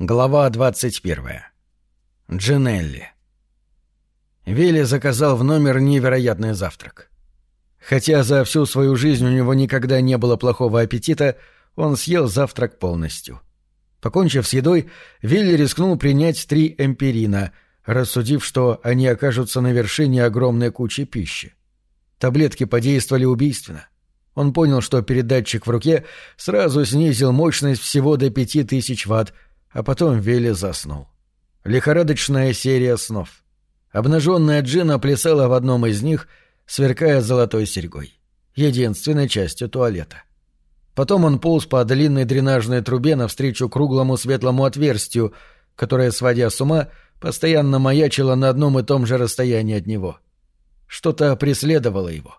Глава 21. Джинелли. Вилли заказал в номер невероятный завтрак. Хотя за всю свою жизнь у него никогда не было плохого аппетита, он съел завтрак полностью. Покончив с едой, Вилли рискнул принять три эмпирина, рассудив, что они окажутся на вершине огромной кучи пищи. Таблетки подействовали убийственно. Он понял, что передатчик в руке сразу снизил мощность всего до пяти тысяч ватт, а потом Вилли заснул. Лихорадочная серия снов. Обнаженная Джина плясала в одном из них, сверкая золотой серьгой. Единственной частью туалета. Потом он полз по длинной дренажной трубе навстречу круглому светлому отверстию, которое, сводя с ума, постоянно маячило на одном и том же расстоянии от него. Что-то преследовало его.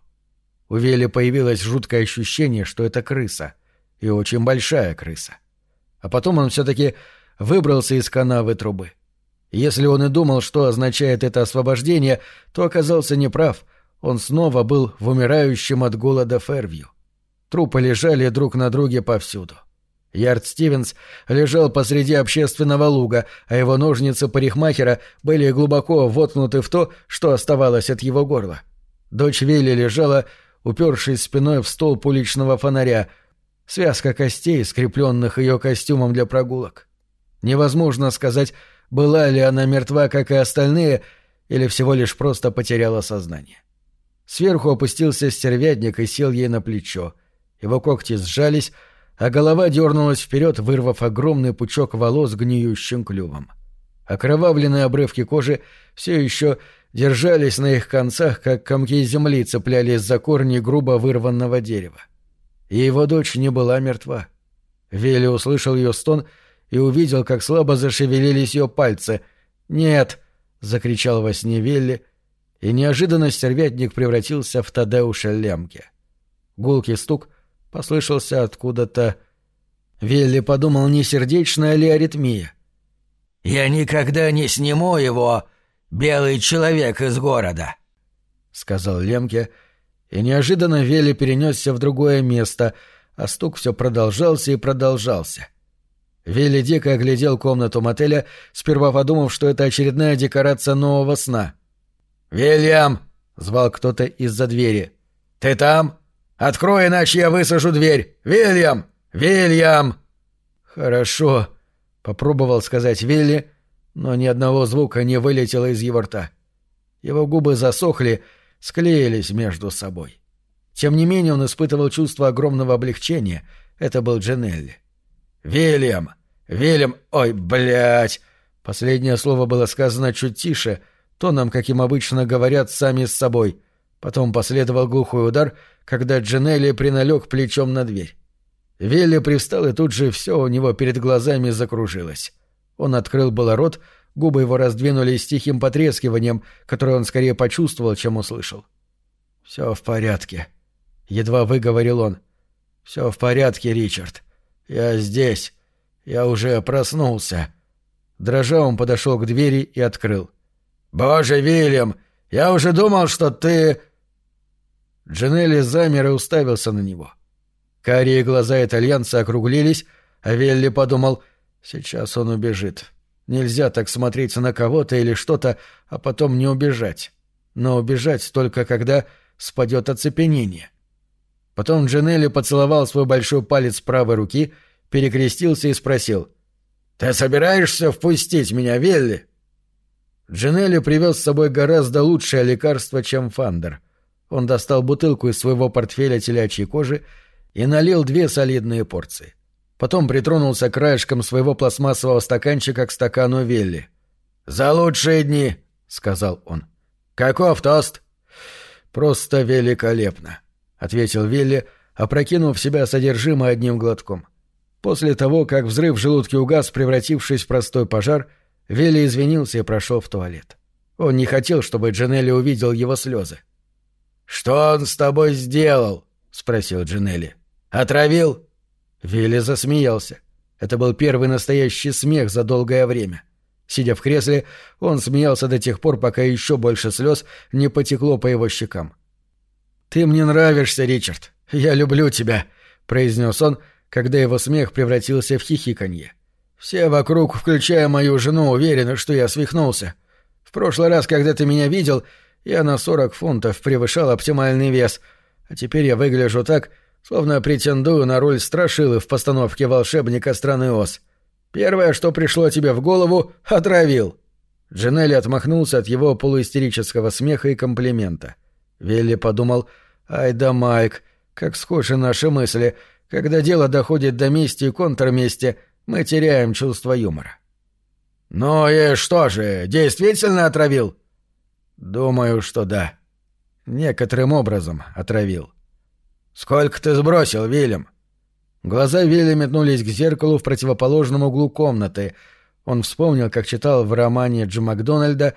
У Вилли появилось жуткое ощущение, что это крыса. И очень большая крыса. А потом он все-таки выбрался из канавы трубы. Если он и думал, что означает это освобождение, то оказался неправ. Он снова был в умирающем от голода Фервью. Трупы лежали друг на друге повсюду. Ярд Стивенс лежал посреди общественного луга, а его ножницы парикмахера были глубоко воткнуты в то, что оставалось от его горла. Дочь Вилли лежала, упершись спиной в столб уличного фонаря, связка костей, скрепленных ее костюмом для прогулок. Невозможно сказать, была ли она мертва, как и остальные, или всего лишь просто потеряла сознание. Сверху опустился стервятник и сел ей на плечо. Его когти сжались, а голова дернулась вперед, вырвав огромный пучок волос гниющим клювом. Окровавленные обрывки кожи все еще держались на их концах, как комки земли цеплялись за корни грубо вырванного дерева. И его дочь не была мертва. Вилли услышал ее стон — и увидел, как слабо зашевелились ее пальцы. «Нет!» — закричал во сне Вилли, и неожиданно стервятник превратился в Тадеуша Лемке. Гулкий стук послышался откуда-то. Вилли подумал, не сердечная ли аритмия. «Я никогда не сниму его, белый человек из города», — сказал Лемке, и неожиданно Вилли перенесся в другое место, а стук все продолжался и продолжался. — Вилли дико оглядел комнату мотеля, сперва подумав, что это очередная декорация нового сна. «Вильям!» — звал кто-то из-за двери. «Ты там? Открой, иначе я высажу дверь! Вильям! Вильям!» «Хорошо», — попробовал сказать Вилли, но ни одного звука не вылетело из его рта. Его губы засохли, склеились между собой. Тем не менее он испытывал чувство огромного облегчения. Это был Дженелли. «Вильям! Вильям! Ой, блядь!» Последнее слово было сказано чуть тише, тоном, каким обычно говорят сами с собой. Потом последовал глухой удар, когда Джинелли приналег плечом на дверь. Вилли привстал, и тут же все у него перед глазами закружилось. Он открыл было рот, губы его раздвинулись тихим потрескиванием, которое он скорее почувствовал, чем услышал. «Все в порядке», — едва выговорил он. «Все в порядке, Ричард. «Я здесь. Я уже проснулся». Дрожа он подошел к двери и открыл. «Боже, Вильям! Я уже думал, что ты...» Джанелли замер и уставился на него. Карие глаза итальянца округлились, а Велли подумал, сейчас он убежит. Нельзя так смотреть на кого-то или что-то, а потом не убежать. Но убежать только когда спадет оцепенение. Потом Джанелли поцеловал свой большой палец правой руки, перекрестился и спросил. «Ты собираешься впустить меня, Велли?» Джанелли привез с собой гораздо лучшее лекарство, чем Фандер. Он достал бутылку из своего портфеля телячьей кожи и налил две солидные порции. Потом притронулся краешком своего пластмассового стаканчика к стакану Велли. «За лучшие дни!» — сказал он. «Каков тост?» «Просто великолепно!» — ответил Вилли, опрокинув в себя содержимое одним глотком. После того, как взрыв в желудке угас, превратившись в простой пожар, Вилли извинился и прошел в туалет. Он не хотел, чтобы Джанелли увидел его слезы. «Что он с тобой сделал?» — спросил Джанелли. «Отравил?» Вилли засмеялся. Это был первый настоящий смех за долгое время. Сидя в кресле, он смеялся до тех пор, пока еще больше слез не потекло по его щекам. «Ты мне нравишься, Ричард. Я люблю тебя», — произнес он, когда его смех превратился в хихиканье. Все вокруг, включая мою жену, уверены, что я свихнулся. В прошлый раз, когда ты меня видел, я на 40 фунтов превышал оптимальный вес, а теперь я выгляжу так, словно претендую на роль страшилы в постановке волшебника страны Оз. Первое, что пришло тебе в голову — отравил. Джинелли отмахнулся от его полуистерического смеха и комплимента. Вилли подумал, ай да Майк, как схожи наши мысли. Когда дело доходит до мести и контрмести, мы теряем чувство юмора. «Ну и что же, действительно отравил?» «Думаю, что да. Некоторым образом отравил». «Сколько ты сбросил, Вильям?» Глаза Вилли метнулись к зеркалу в противоположном углу комнаты. Он вспомнил, как читал в романе Джо Макдональда,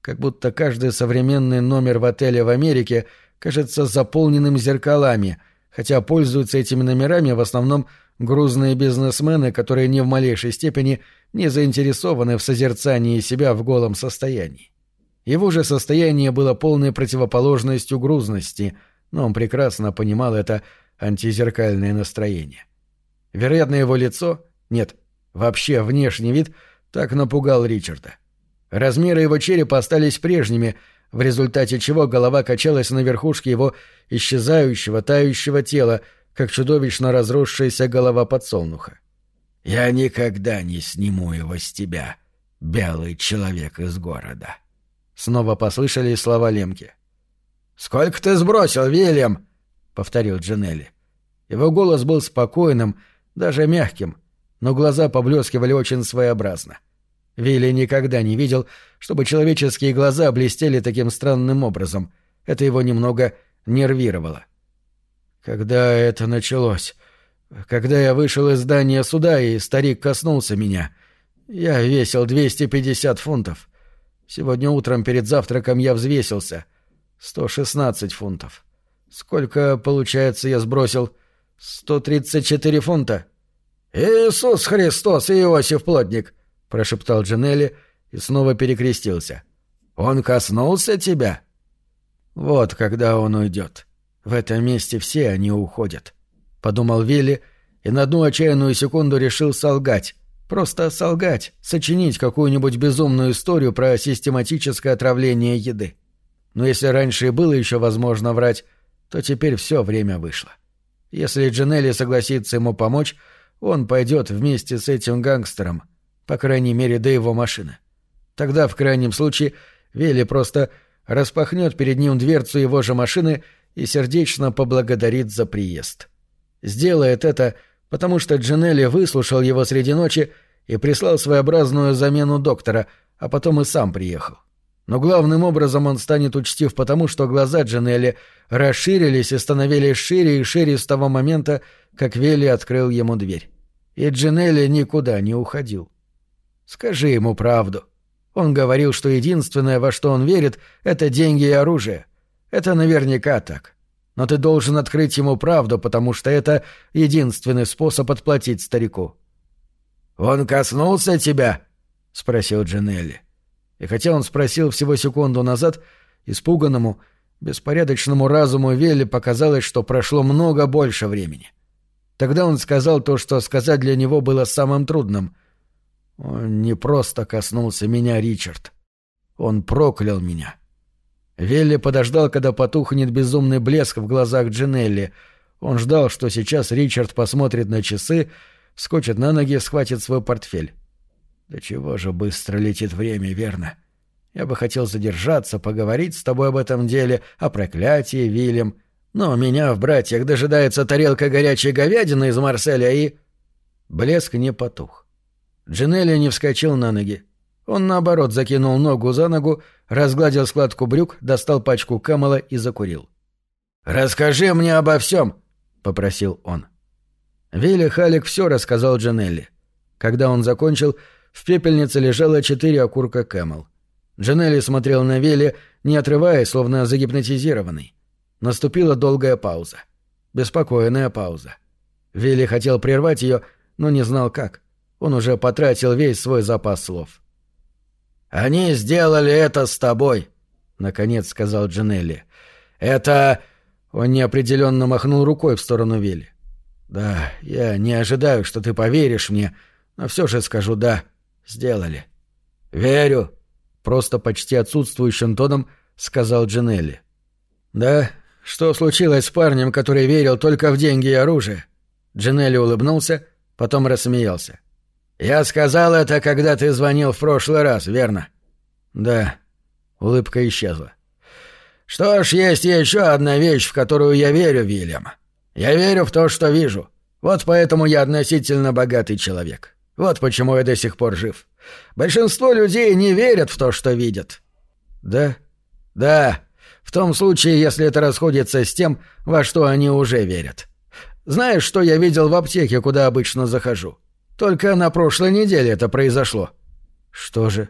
как будто каждый современный номер в отеле в Америке кажется заполненным зеркалами, хотя пользуются этими номерами в основном грузные бизнесмены, которые ни в малейшей степени не заинтересованы в созерцании себя в голом состоянии. Его же состояние было полной противоположностью грузности, но он прекрасно понимал это антизеркальное настроение. Вероятно, его лицо, нет, вообще внешний вид, так напугал Ричарда. Размеры его черепа остались прежними, в результате чего голова качалась на верхушке его исчезающего, тающего тела, как чудовищно разросшаяся голова подсолнуха. «Я никогда не сниму его с тебя, белый человек из города», — снова послышались слова Лемки. «Сколько ты сбросил, Вильям?» — повторил Джанелли. Его голос был спокойным, даже мягким, но глаза поблескивали очень своеобразно. Вилли никогда не видел, чтобы человеческие глаза блестели таким странным образом. Это его немного нервировало. Когда это началось? Когда я вышел из здания суда, и старик коснулся меня. Я весил 250 фунтов. Сегодня утром перед завтраком я взвесился. 116 фунтов. Сколько, получается, я сбросил? 134 фунта. «Иисус Христос и Иосиф Плотник!» — прошептал Джинелли и снова перекрестился. «Он коснулся тебя?» «Вот когда он уйдет. В этом месте все они уходят», — подумал Вилли и на одну отчаянную секунду решил солгать. Просто солгать, сочинить какую-нибудь безумную историю про систематическое отравление еды. Но если раньше и было еще возможно врать, то теперь все время вышло. Если Джинелли согласится ему помочь, он пойдет вместе с этим гангстером, по крайней мере, до его машины. Тогда, в крайнем случае, Вилли просто распахнет перед ним дверцу его же машины и сердечно поблагодарит за приезд. Сделает это, потому что Джинелли выслушал его среди ночи и прислал своеобразную замену доктора, а потом и сам приехал. Но главным образом он станет учтив потому, что глаза Джанелли расширились и становились шире и шире с того момента, как Вилли открыл ему дверь. И Джанелли никуда не уходил. Скажи ему правду. Он говорил, что единственное, во что он верит, — это деньги и оружие. Это наверняка так. Но ты должен открыть ему правду, потому что это единственный способ отплатить старику. «Он коснулся тебя?» — спросил Джанелли. И хотя он спросил всего секунду назад, испуганному, беспорядочному разуму Вилли показалось, что прошло много больше времени. Тогда он сказал то, что сказать для него было самым трудным. Он не просто коснулся меня, Ричард. Он проклял меня. Вилли подождал, когда потухнет безумный блеск в глазах Джинелли. Он ждал, что сейчас Ричард посмотрит на часы, вскочит на ноги схватит свой портфель. Да чего же быстро летит время, верно? Я бы хотел задержаться, поговорить с тобой об этом деле, о проклятии, Вильям. Но меня в братьях дожидается тарелка горячей говядины из Марселя и... Блеск не потух. Джинелли не вскочил на ноги. Он, наоборот, закинул ногу за ногу, разгладил складку брюк, достал пачку камела и закурил. «Расскажи мне обо всем!» — попросил он. Вилли Халик все рассказал Джанелли. Когда он закончил, в пепельнице лежало четыре окурка Camel. Джанелли смотрел на Вилли, не отрываясь, словно загипнотизированный. Наступила долгая пауза. Беспокойная пауза. Вилли хотел прервать ее, но не знал как. Он уже потратил весь свой запас слов. «Они сделали это с тобой», — наконец сказал Джанелли. «Это...» — он неопределенно махнул рукой в сторону Вилли. «Да, я не ожидаю, что ты поверишь мне», но все же скажу «да». Сделали. «Верю», — просто почти отсутствующим тоном сказал Джинелли. «Да? Что случилось с парнем, который верил только в деньги и оружие?» Джинелли улыбнулся, потом рассмеялся. «Я сказал это, когда ты звонил в прошлый раз, верно?» «Да». Улыбка исчезла. «Что ж, есть еще одна вещь, в которую я верю, Вильям. Я верю в то, что вижу. Вот поэтому я относительно богатый человек. Вот почему я до сих пор жив. Большинство людей не верят в то, что видят». «Да?» «Да. В том случае, если это расходится с тем, во что они уже верят. Знаешь, что я видел в аптеке, куда обычно захожу? Только на прошлой неделе это произошло». «Что же?»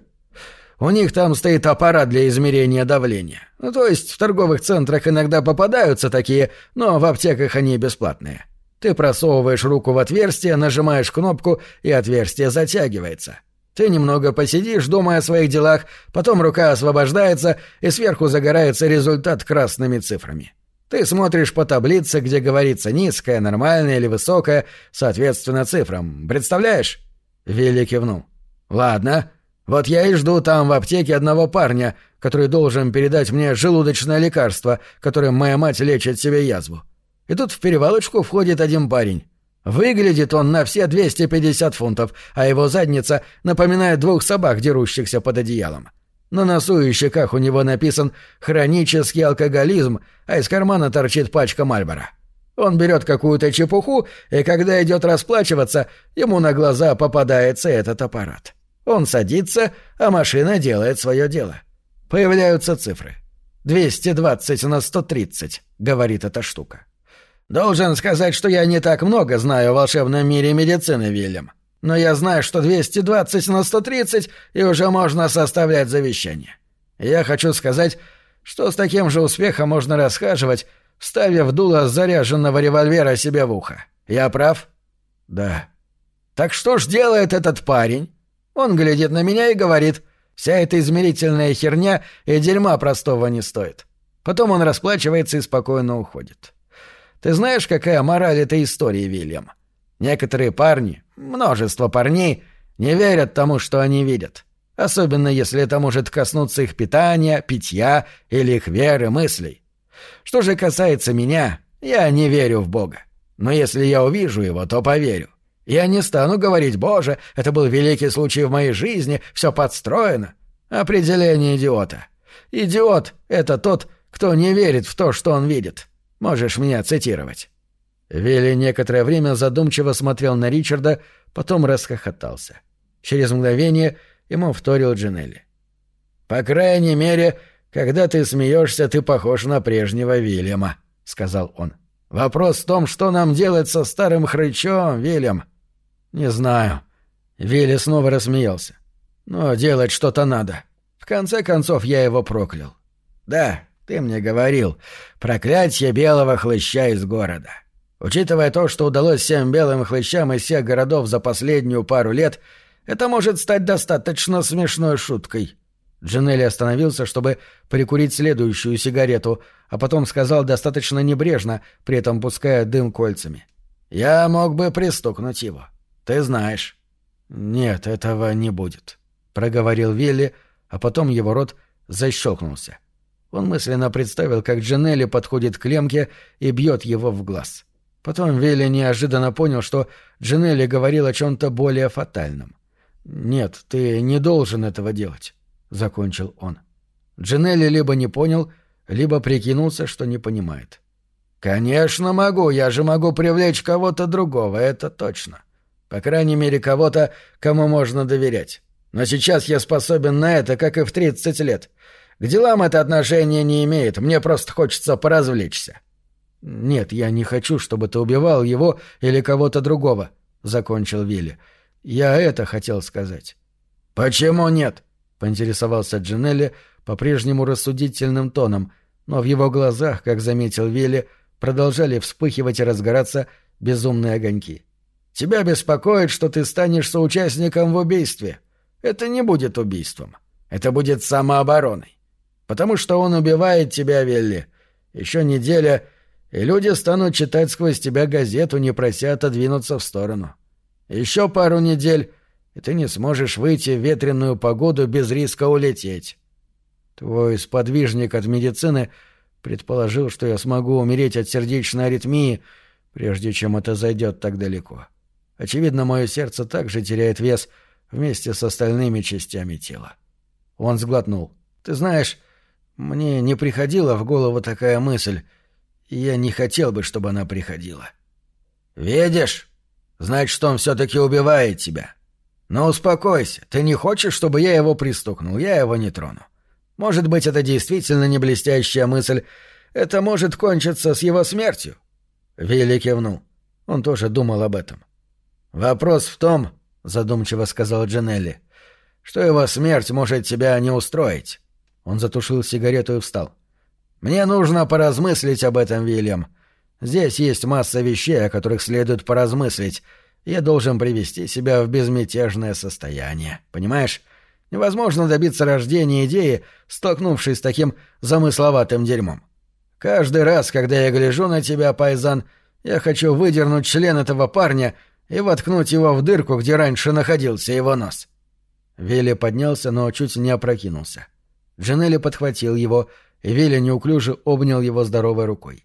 У них там стоит аппарат для измерения давления. Ну, то есть в торговых центрах иногда попадаются такие, но в аптеках они бесплатные. Ты просовываешь руку в отверстие, нажимаешь кнопку, и отверстие затягивается. Ты немного посидишь, думая о своих делах, потом рука освобождается, и сверху загорается результат красными цифрами. Ты смотришь по таблице, где говорится низкая, нормальная или высокая, соответственно цифрам. Представляешь? Вилли кивнул. Ладно. Вот я и жду там в аптеке одного парня, который должен передать мне желудочное лекарство, которым моя мать лечит себе язву. И тут в перевалочку входит один парень. Выглядит он на все 250 фунтов, а его задница напоминает двух собак, дерущихся под одеялом. На носу и щеках у него написан «хронический алкоголизм», а из кармана торчит пачка Мальбора. Он берет какую-то чепуху, и когда идет расплачиваться, ему на глаза попадается этот аппарат. Он садится, а машина делает свое дело. Появляются цифры. 220 на 130, говорит эта штука. Должен сказать, что я не так много знаю о волшебном мире медицины, Вильям. Но я знаю, что 220 на 130 и уже можно составлять завещание. Я хочу сказать, что с таким же успехом можно расхаживать, вставив дуло заряженного револьвера себе в ухо. Я прав? Да. Так что ж делает этот парень? Он глядит на меня и говорит, вся эта измерительная херня и дерьма простого не стоит. Потом он расплачивается и спокойно уходит. Ты знаешь, какая мораль этой истории, Вильям? Некоторые парни, множество парней, не верят тому, что они видят. Особенно если это может коснуться их питания, питья или их веры, мыслей. Что же касается меня, я не верю в Бога. Но если я увижу его, то поверю. Я не стану говорить, боже, это был великий случай в моей жизни, все подстроено. Определение идиота. Идиот — это тот, кто не верит в то, что он видит. Можешь меня цитировать». Вилли некоторое время задумчиво смотрел на Ричарда, потом расхохотался. Через мгновение ему вторил Джинелли. «По крайней мере, когда ты смеешься, ты похож на прежнего Вильяма», — сказал он. «Вопрос в том, что нам делать со старым хрычом, Вильям. «Не знаю». Вилли снова рассмеялся. «Но делать что-то надо. В конце концов, я его проклял». «Да, ты мне говорил. Проклятие белого хлыща из города. Учитывая то, что удалось всем белым хлыщам из всех городов за последнюю пару лет, это может стать достаточно смешной шуткой». Джинелли остановился, чтобы прикурить следующую сигарету, а потом сказал достаточно небрежно, при этом пуская дым кольцами. «Я мог бы пристукнуть его. Ты знаешь». «Нет, этого не будет», — проговорил Вилли, а потом его рот защелкнулся. Он мысленно представил, как Джанелли подходит к Лемке и бьет его в глаз. Потом Вилли неожиданно понял, что Джанелли говорил о чем-то более фатальном. «Нет, ты не должен этого делать», — закончил он. Джанелли либо не понял, либо прикинулся, что не понимает. «Конечно могу, я же могу привлечь кого-то другого, это точно. По крайней мере, кого-то, кому можно доверять. Но сейчас я способен на это, как и в 30 лет. К делам это отношение не имеет, мне просто хочется поразвлечься. «Нет, я не хочу, чтобы ты убивал его или кого-то другого», — закончил Вилли. «Я это хотел сказать». «Почему нет?» — поинтересовался Джинелли по-прежнему рассудительным тоном, но в его глазах, как заметил Вилли, продолжали вспыхивать и разгораться безумные огоньки. Тебя беспокоит, что ты станешь соучастником в убийстве. Это не будет убийством. Это будет самообороной. Потому что он убивает тебя, Велли. Еще неделя, и люди станут читать сквозь тебя газету, не прося отодвинуться в сторону. Еще пару недель, и ты не сможешь выйти в ветреную погоду без риска улететь. Твой сподвижник от медицины предположил, что я смогу умереть от сердечной аритмии, прежде чем это зайдет так далеко. Очевидно, мое сердце также теряет вес вместе с остальными частями тела. Он сглотнул. «Ты знаешь, мне не приходила в голову такая мысль, я не хотел бы, чтобы она приходила». «Видишь? Значит, он все-таки убивает тебя. Но успокойся, ты не хочешь, чтобы я его пристукнул, я его не трону. Может быть, это действительно не блестящая мысль. Это может кончиться с его смертью. Вилли кивнул. Он тоже думал об этом. «Вопрос в том, — задумчиво сказал Джанелли, — что его смерть может тебя не устроить». Он затушил сигарету и встал. «Мне нужно поразмыслить об этом, Вильям. Здесь есть масса вещей, о которых следует поразмыслить. Я должен привести себя в безмятежное состояние. Понимаешь? Невозможно добиться рождения идеи, столкнувшись с таким замысловатым дерьмом. Каждый раз, когда я гляжу на тебя, Пайзан, я хочу выдернуть член этого парня и воткнуть его в дырку, где раньше находился его нос». Вилли поднялся, но чуть не опрокинулся. Джанелли подхватил его, и Вилли неуклюже обнял его здоровой рукой.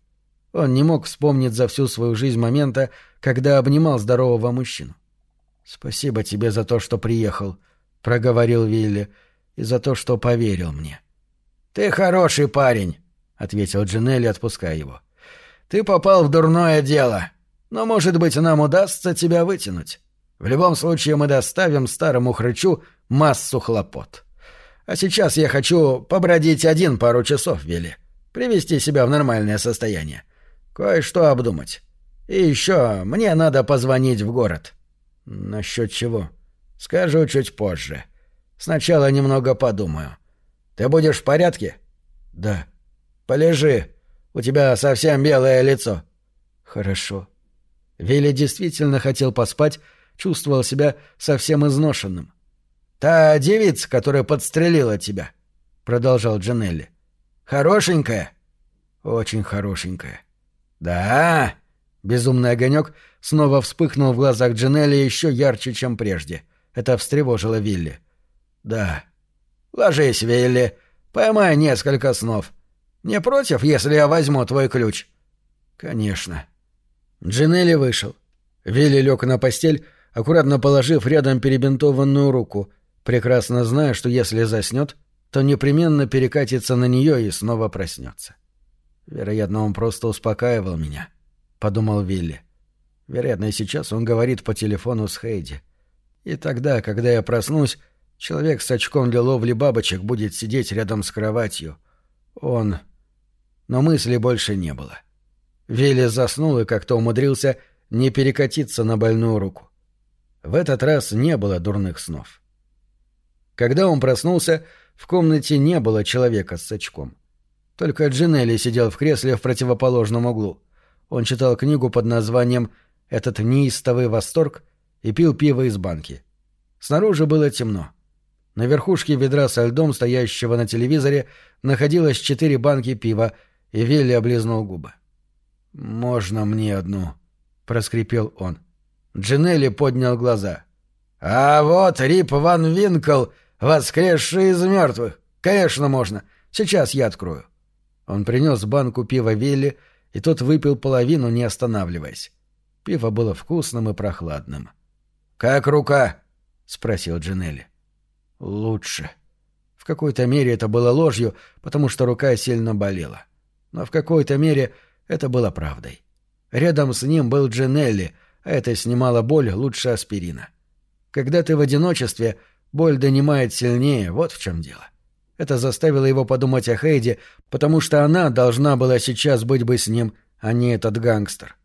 Он не мог вспомнить за всю свою жизнь момента, когда обнимал здорового мужчину. «Спасибо тебе за то, что приехал», — проговорил Вилли, — «и за то, что поверил мне». «Ты хороший парень», — ответил Джинелли, отпуская его. «Ты попал в дурное дело, но, может быть, нам удастся тебя вытянуть. В любом случае мы доставим старому хрычу массу хлопот. А сейчас я хочу побродить один пару часов, Вилли, привести себя в нормальное состояние, кое-что обдумать. И еще мне надо позвонить в город». «Насчет чего?» Скажу чуть позже. Сначала немного подумаю. Ты будешь в порядке? Да. Полежи. У тебя совсем белое лицо. Хорошо. Вилли действительно хотел поспать, чувствовал себя совсем изношенным. Та девица, которая подстрелила тебя, продолжал Джанелли. Хорошенькая? Очень хорошенькая. Да. Безумный огонек снова вспыхнул в глазах Джанелли еще ярче, чем прежде. Это встревожило Вилли. «Да». «Ложись, Вилли. Поймай несколько снов. Не против, если я возьму твой ключ?» «Конечно». Джинелли вышел. Вилли лег на постель, аккуратно положив рядом перебинтованную руку, прекрасно зная, что если заснет, то непременно перекатится на нее и снова проснется. Вероятно, он просто успокаивал меня, — подумал Вилли. Вероятно, и сейчас он говорит по телефону с Хейди. И тогда, когда я проснусь, человек с очком для ловли бабочек будет сидеть рядом с кроватью. Он... Но мысли больше не было. Вилли заснул и как-то умудрился не перекатиться на больную руку. В этот раз не было дурных снов. Когда он проснулся, в комнате не было человека с очком. Только Джинелли сидел в кресле в противоположном углу. Он читал книгу под названием «Этот неистовый восторг» и пил пиво из банки. Снаружи было темно. На верхушке ведра со льдом, стоящего на телевизоре, находилось четыре банки пива, и Вилли облизнул губы. «Можно мне одну?» — проскрипел он. Джинелли поднял глаза. «А вот Рип Ван Винкл, воскресший из мертвых. Конечно, можно. Сейчас я открою». Он принес банку пива Вилли, и тот выпил половину, не останавливаясь. Пиво было вкусным и прохладным. «Как рука?» — спросил Джинелли. «Лучше». В какой-то мере это было ложью, потому что рука сильно болела. Но в какой-то мере это было правдой. Рядом с ним был Джинелли, а это снимало боль лучше аспирина. Когда ты в одиночестве, боль донимает сильнее, вот в чем дело. Это заставило его подумать о Хейде, потому что она должна была сейчас быть бы с ним, а не этот гангстер.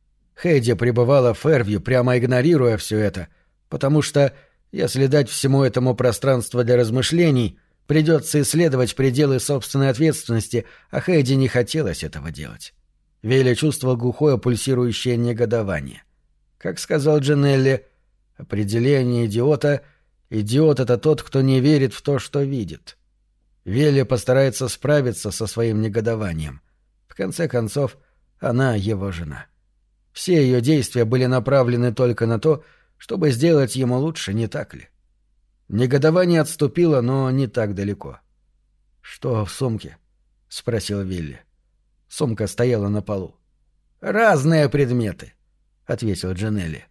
Хейди пребывала в Фервью, прямо игнорируя все это — потому что, если дать всему этому пространство для размышлений, придется исследовать пределы собственной ответственности, а Хэйди не хотелось этого делать. Вилли чувствовал глухое пульсирующее негодование. Как сказал Джанелли, определение идиота — идиот — это тот, кто не верит в то, что видит. Вилли постарается справиться со своим негодованием. В конце концов, она его жена. Все ее действия были направлены только на то, чтобы сделать ему лучше, не так ли? Негодование отступило, но не так далеко. «Что в сумке?» — спросил Вилли. Сумка стояла на полу. «Разные предметы», — ответил Джанелли.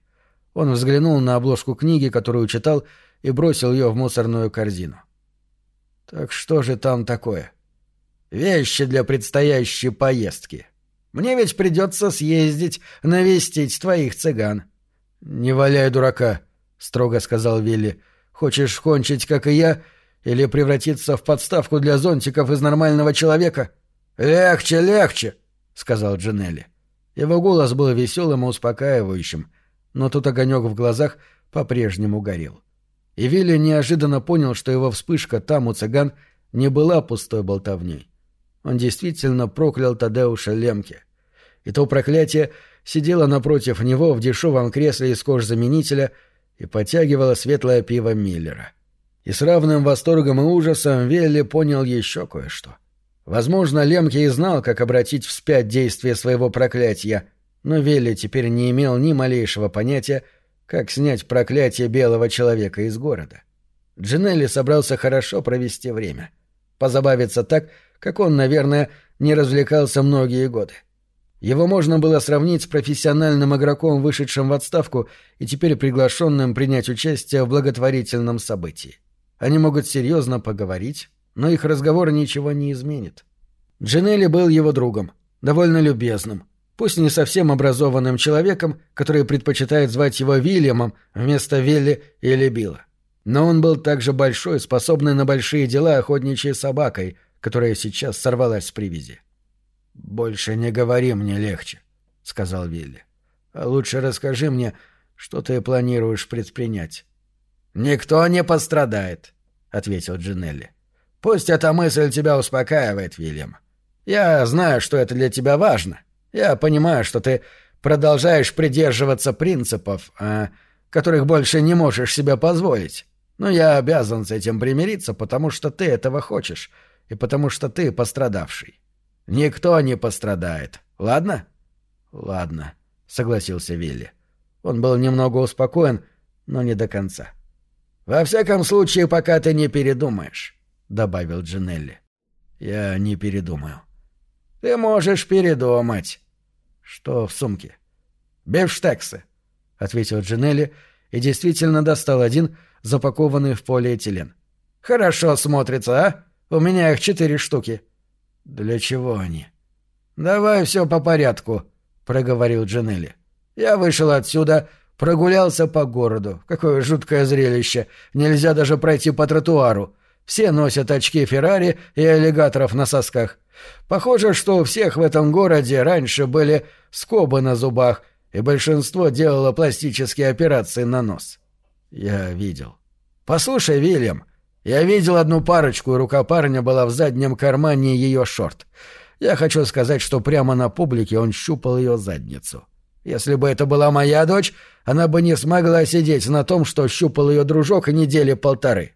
Он взглянул на обложку книги, которую читал, и бросил ее в мусорную корзину. «Так что же там такое?» «Вещи для предстоящей поездки. Мне ведь придется съездить, навестить твоих цыган». «Не валяй дурака», — строго сказал Вилли. «Хочешь кончить, как и я, или превратиться в подставку для зонтиков из нормального человека?» «Легче, легче», — сказал Джинелли. Его голос был веселым и успокаивающим, но тут огонек в глазах по-прежнему горел. И Вилли неожиданно понял, что его вспышка там у цыган не была пустой болтовней. Он действительно проклял Тадеуша Лемке. И то проклятие сидело напротив него в дешевом кресле из кожзаменителя и подтягивало светлое пиво Миллера. И с равным восторгом и ужасом Вилли понял еще кое-что. Возможно, Лемке и знал, как обратить вспять действие своего проклятия, но Велли теперь не имел ни малейшего понятия, как снять проклятие белого человека из города. Джинелли собрался хорошо провести время. Позабавиться так, как он, наверное, не развлекался многие годы. Его можно было сравнить с профессиональным игроком, вышедшим в отставку и теперь приглашенным принять участие в благотворительном событии. Они могут серьезно поговорить, но их разговор ничего не изменит. Джинелли был его другом, довольно любезным, пусть не совсем образованным человеком, который предпочитает звать его Вильямом вместо Вилли или Билла. Но он был также большой, способный на большие дела охотничьей собакой, которая сейчас сорвалась с привязи. «Больше не говори мне легче», — сказал Вилли. «А лучше расскажи мне, что ты планируешь предпринять». «Никто не пострадает», — ответил Джинелли. Пусть эта мысль тебя успокаивает, Вильям. Я знаю, что это для тебя важно. Я понимаю, что ты продолжаешь придерживаться принципов, а, которых больше не можешь себе позволить. Но я обязан с этим примириться, потому что ты этого хочешь, и потому что ты пострадавший. Никто не пострадает. Ладно? Ладно, согласился Вилли. Он был немного успокоен, но не до конца. Во всяком случае, пока ты не передумаешь добавил Джинелли. Я не передумаю. Ты можешь передумать. Что в сумке? Бифштексы, ответил Джинелли и действительно достал один, запакованный в полиэтилен. Хорошо смотрится, а? У меня их четыре штуки. Для чего они? Давай все по порядку, проговорил Джинелли. Я вышел отсюда, прогулялся по городу. Какое жуткое зрелище. Нельзя даже пройти по тротуару. Все носят очки Феррари и аллигаторов на сосках. Похоже, что у всех в этом городе раньше были скобы на зубах, и большинство делало пластические операции на нос. Я видел. Послушай, Вильям, я видел одну парочку, и рука парня была в заднем кармане ее шорт. Я хочу сказать, что прямо на публике он щупал ее задницу. Если бы это была моя дочь, она бы не смогла сидеть на том, что щупал ее дружок недели полторы.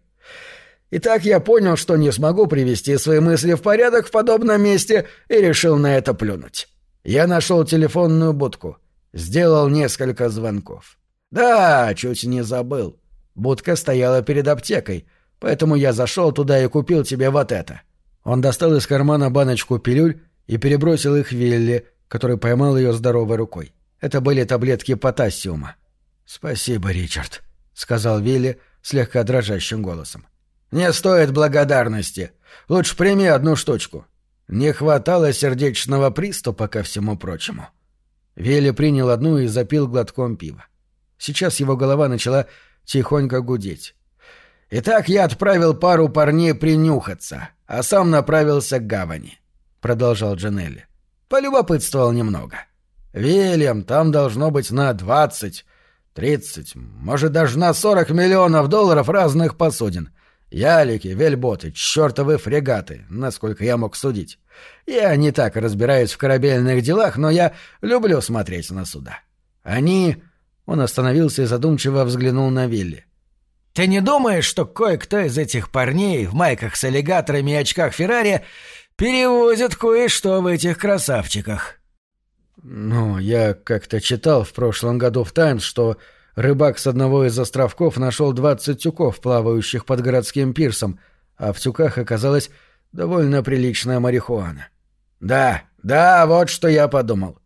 И так я понял, что не смогу привести свои мысли в порядок в подобном месте и решил на это плюнуть. Я нашел телефонную будку. Сделал несколько звонков. Да, чуть не забыл. Будка стояла перед аптекой, поэтому я зашел туда и купил тебе вот это. Он достал из кармана баночку пилюль и перебросил их Вилли, который поймал ее здоровой рукой. Это были таблетки потассиума. «Спасибо, Ричард», — сказал Вилли слегка дрожащим голосом. — «Не стоит благодарности. Лучше прими одну штучку. Не хватало сердечного приступа ко всему прочему». Вилли принял одну и запил глотком пива. Сейчас его голова начала тихонько гудеть. «Итак, я отправил пару парней принюхаться, а сам направился к гавани», — продолжал Джанелли. «Полюбопытствовал немного. Вильям, там должно быть на двадцать, тридцать, может, даже на сорок миллионов долларов разных посудин. Ялики, вельботы, чертовы фрегаты, насколько я мог судить. Я не так разбираюсь в корабельных делах, но я люблю смотреть на суда. Они...» Он остановился и задумчиво взглянул на Вилли. «Ты не думаешь, что кое-кто из этих парней в майках с аллигаторами и очках Феррари перевозит кое-что в этих красавчиках?» «Ну, я как-то читал в прошлом году в «Таймс», что Рыбак с одного из островков нашел 20 тюков, плавающих под городским пирсом, а в тюках оказалась довольно приличная марихуана. Да, да, вот что я подумал.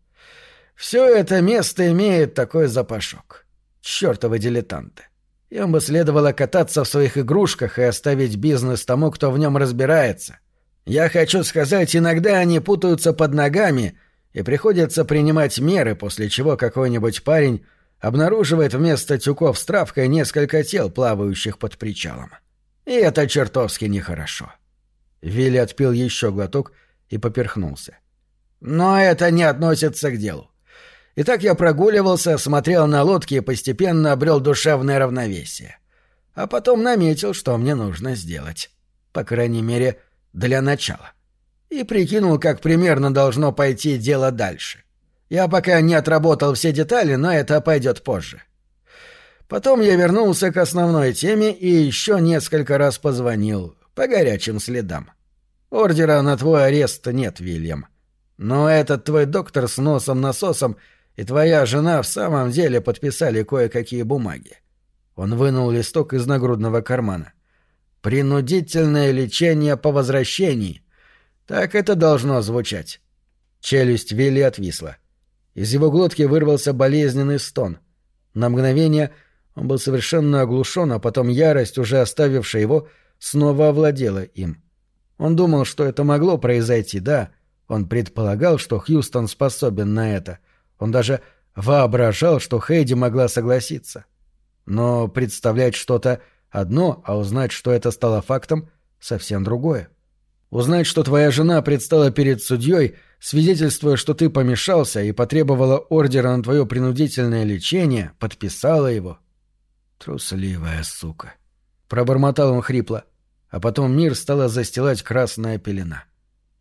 Все это место имеет такой запашок. Чёртовы дилетанты. Им бы следовало кататься в своих игрушках и оставить бизнес тому, кто в нем разбирается. Я хочу сказать, иногда они путаются под ногами, и приходится принимать меры, после чего какой-нибудь парень обнаруживает вместо тюков с травкой несколько тел, плавающих под причалом. И это чертовски нехорошо. Вилли отпил еще глоток и поперхнулся. Но это не относится к делу. Итак, я прогуливался, смотрел на лодки и постепенно обрел душевное равновесие. А потом наметил, что мне нужно сделать. По крайней мере, для начала. И прикинул, как примерно должно пойти дело дальше. Я пока не отработал все детали, но это пойдет позже. Потом я вернулся к основной теме и еще несколько раз позвонил, по горячим следам. Ордера на твой арест нет, Вильям. Но этот твой доктор с носом-насосом и твоя жена в самом деле подписали кое-какие бумаги. Он вынул листок из нагрудного кармана. Принудительное лечение по возвращении. Так это должно звучать. Челюсть Вилли отвисла. Из его глотки вырвался болезненный стон. На мгновение он был совершенно оглушен, а потом ярость, уже оставившая его, снова овладела им. Он думал, что это могло произойти, да. Он предполагал, что Хьюстон способен на это. Он даже воображал, что Хейди могла согласиться. Но представлять что-то Одно, а узнать, что это стало фактом, совсем другое. Узнать, что твоя жена предстала перед судьей, свидетельствуя, что ты помешался и потребовала ордера на твое принудительное лечение, подписала его. Трусливая сука. Пробормотал он хрипло, а потом мир стала застилать красная пелена.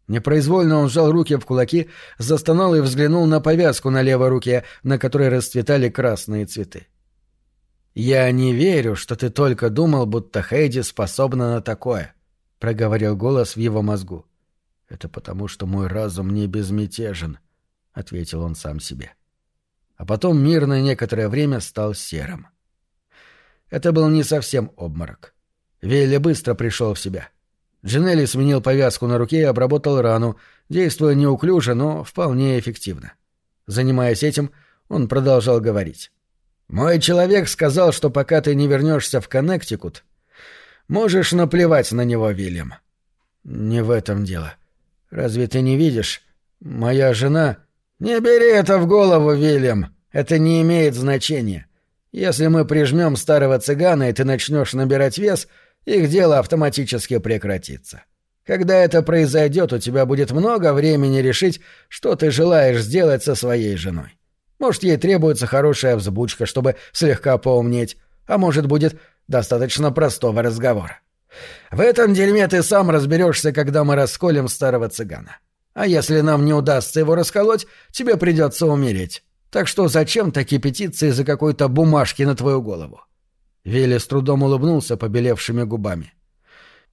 Непроизвольно он сжал руки в кулаки, застонал и взглянул на повязку на левой руке, на которой расцветали красные цветы. «Я не верю, что ты только думал, будто Хейди способна на такое», — проговорил голос в его мозгу. «Это потому, что мой разум не безмятежен», — ответил он сам себе. А потом мир на некоторое время стал серым. Это был не совсем обморок. Вилли быстро пришел в себя. Джинелли сменил повязку на руке и обработал рану, действуя неуклюже, но вполне эффективно. Занимаясь этим, он продолжал говорить. Мой человек сказал, что пока ты не вернешься в Коннектикут, можешь наплевать на него, Вильям. Не в этом дело. Разве ты не видишь? Моя жена... Не бери это в голову, Вильям. Это не имеет значения. Если мы прижмем старого цыгана, и ты начнешь набирать вес, их дело автоматически прекратится. Когда это произойдет, у тебя будет много времени решить, что ты желаешь сделать со своей женой. Может, ей требуется хорошая взбучка, чтобы слегка поумнеть, а может, будет достаточно простого разговора. В этом дерьме ты сам разберешься, когда мы расколем старого цыгана. А если нам не удастся его расколоть, тебе придется умереть. Так что зачем такие петиции за какой-то бумажки на твою голову?» Вилли с трудом улыбнулся побелевшими губами.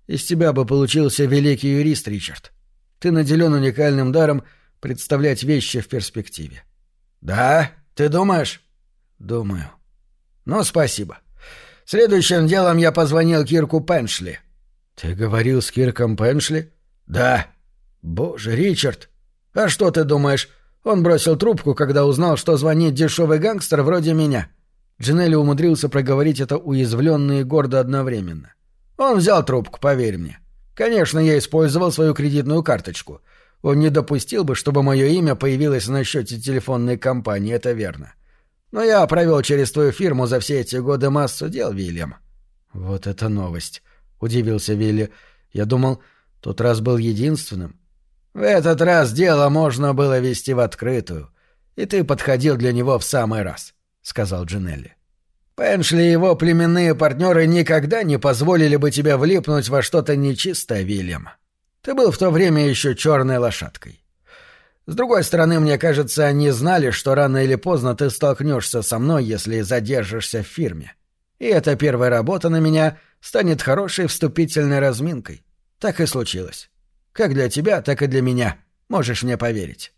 «Из тебя бы получился великий юрист, Ричард. Ты наделен уникальным даром представлять вещи в перспективе. «Да? Ты думаешь?» «Думаю». «Ну, спасибо. Следующим делом я позвонил Кирку Пеншли». «Ты говорил с Кирком Пеншли?» «Да». «Боже, Ричард! А что ты думаешь? Он бросил трубку, когда узнал, что звонит дешевый гангстер вроде меня». Джинелли умудрился проговорить это уязвленно и гордо одновременно. «Он взял трубку, поверь мне. Конечно, я использовал свою кредитную карточку. Он не допустил бы, чтобы мое имя появилось на счете телефонной компании, это верно. Но я провел через твою фирму за все эти годы массу дел, Вильям. Вот это новость, удивился Вилли. Я думал, тот раз был единственным. В этот раз дело можно было вести в открытую, и ты подходил для него в самый раз, сказал Джинелли. Пеншли и его племенные партнеры никогда не позволили бы тебе влипнуть во что-то нечистое, Вильям. Ты был в то время еще черной лошадкой. С другой стороны, мне кажется, они знали, что рано или поздно ты столкнешься со мной, если задержишься в фирме. И эта первая работа на меня станет хорошей вступительной разминкой. Так и случилось. Как для тебя, так и для меня. Можешь мне поверить.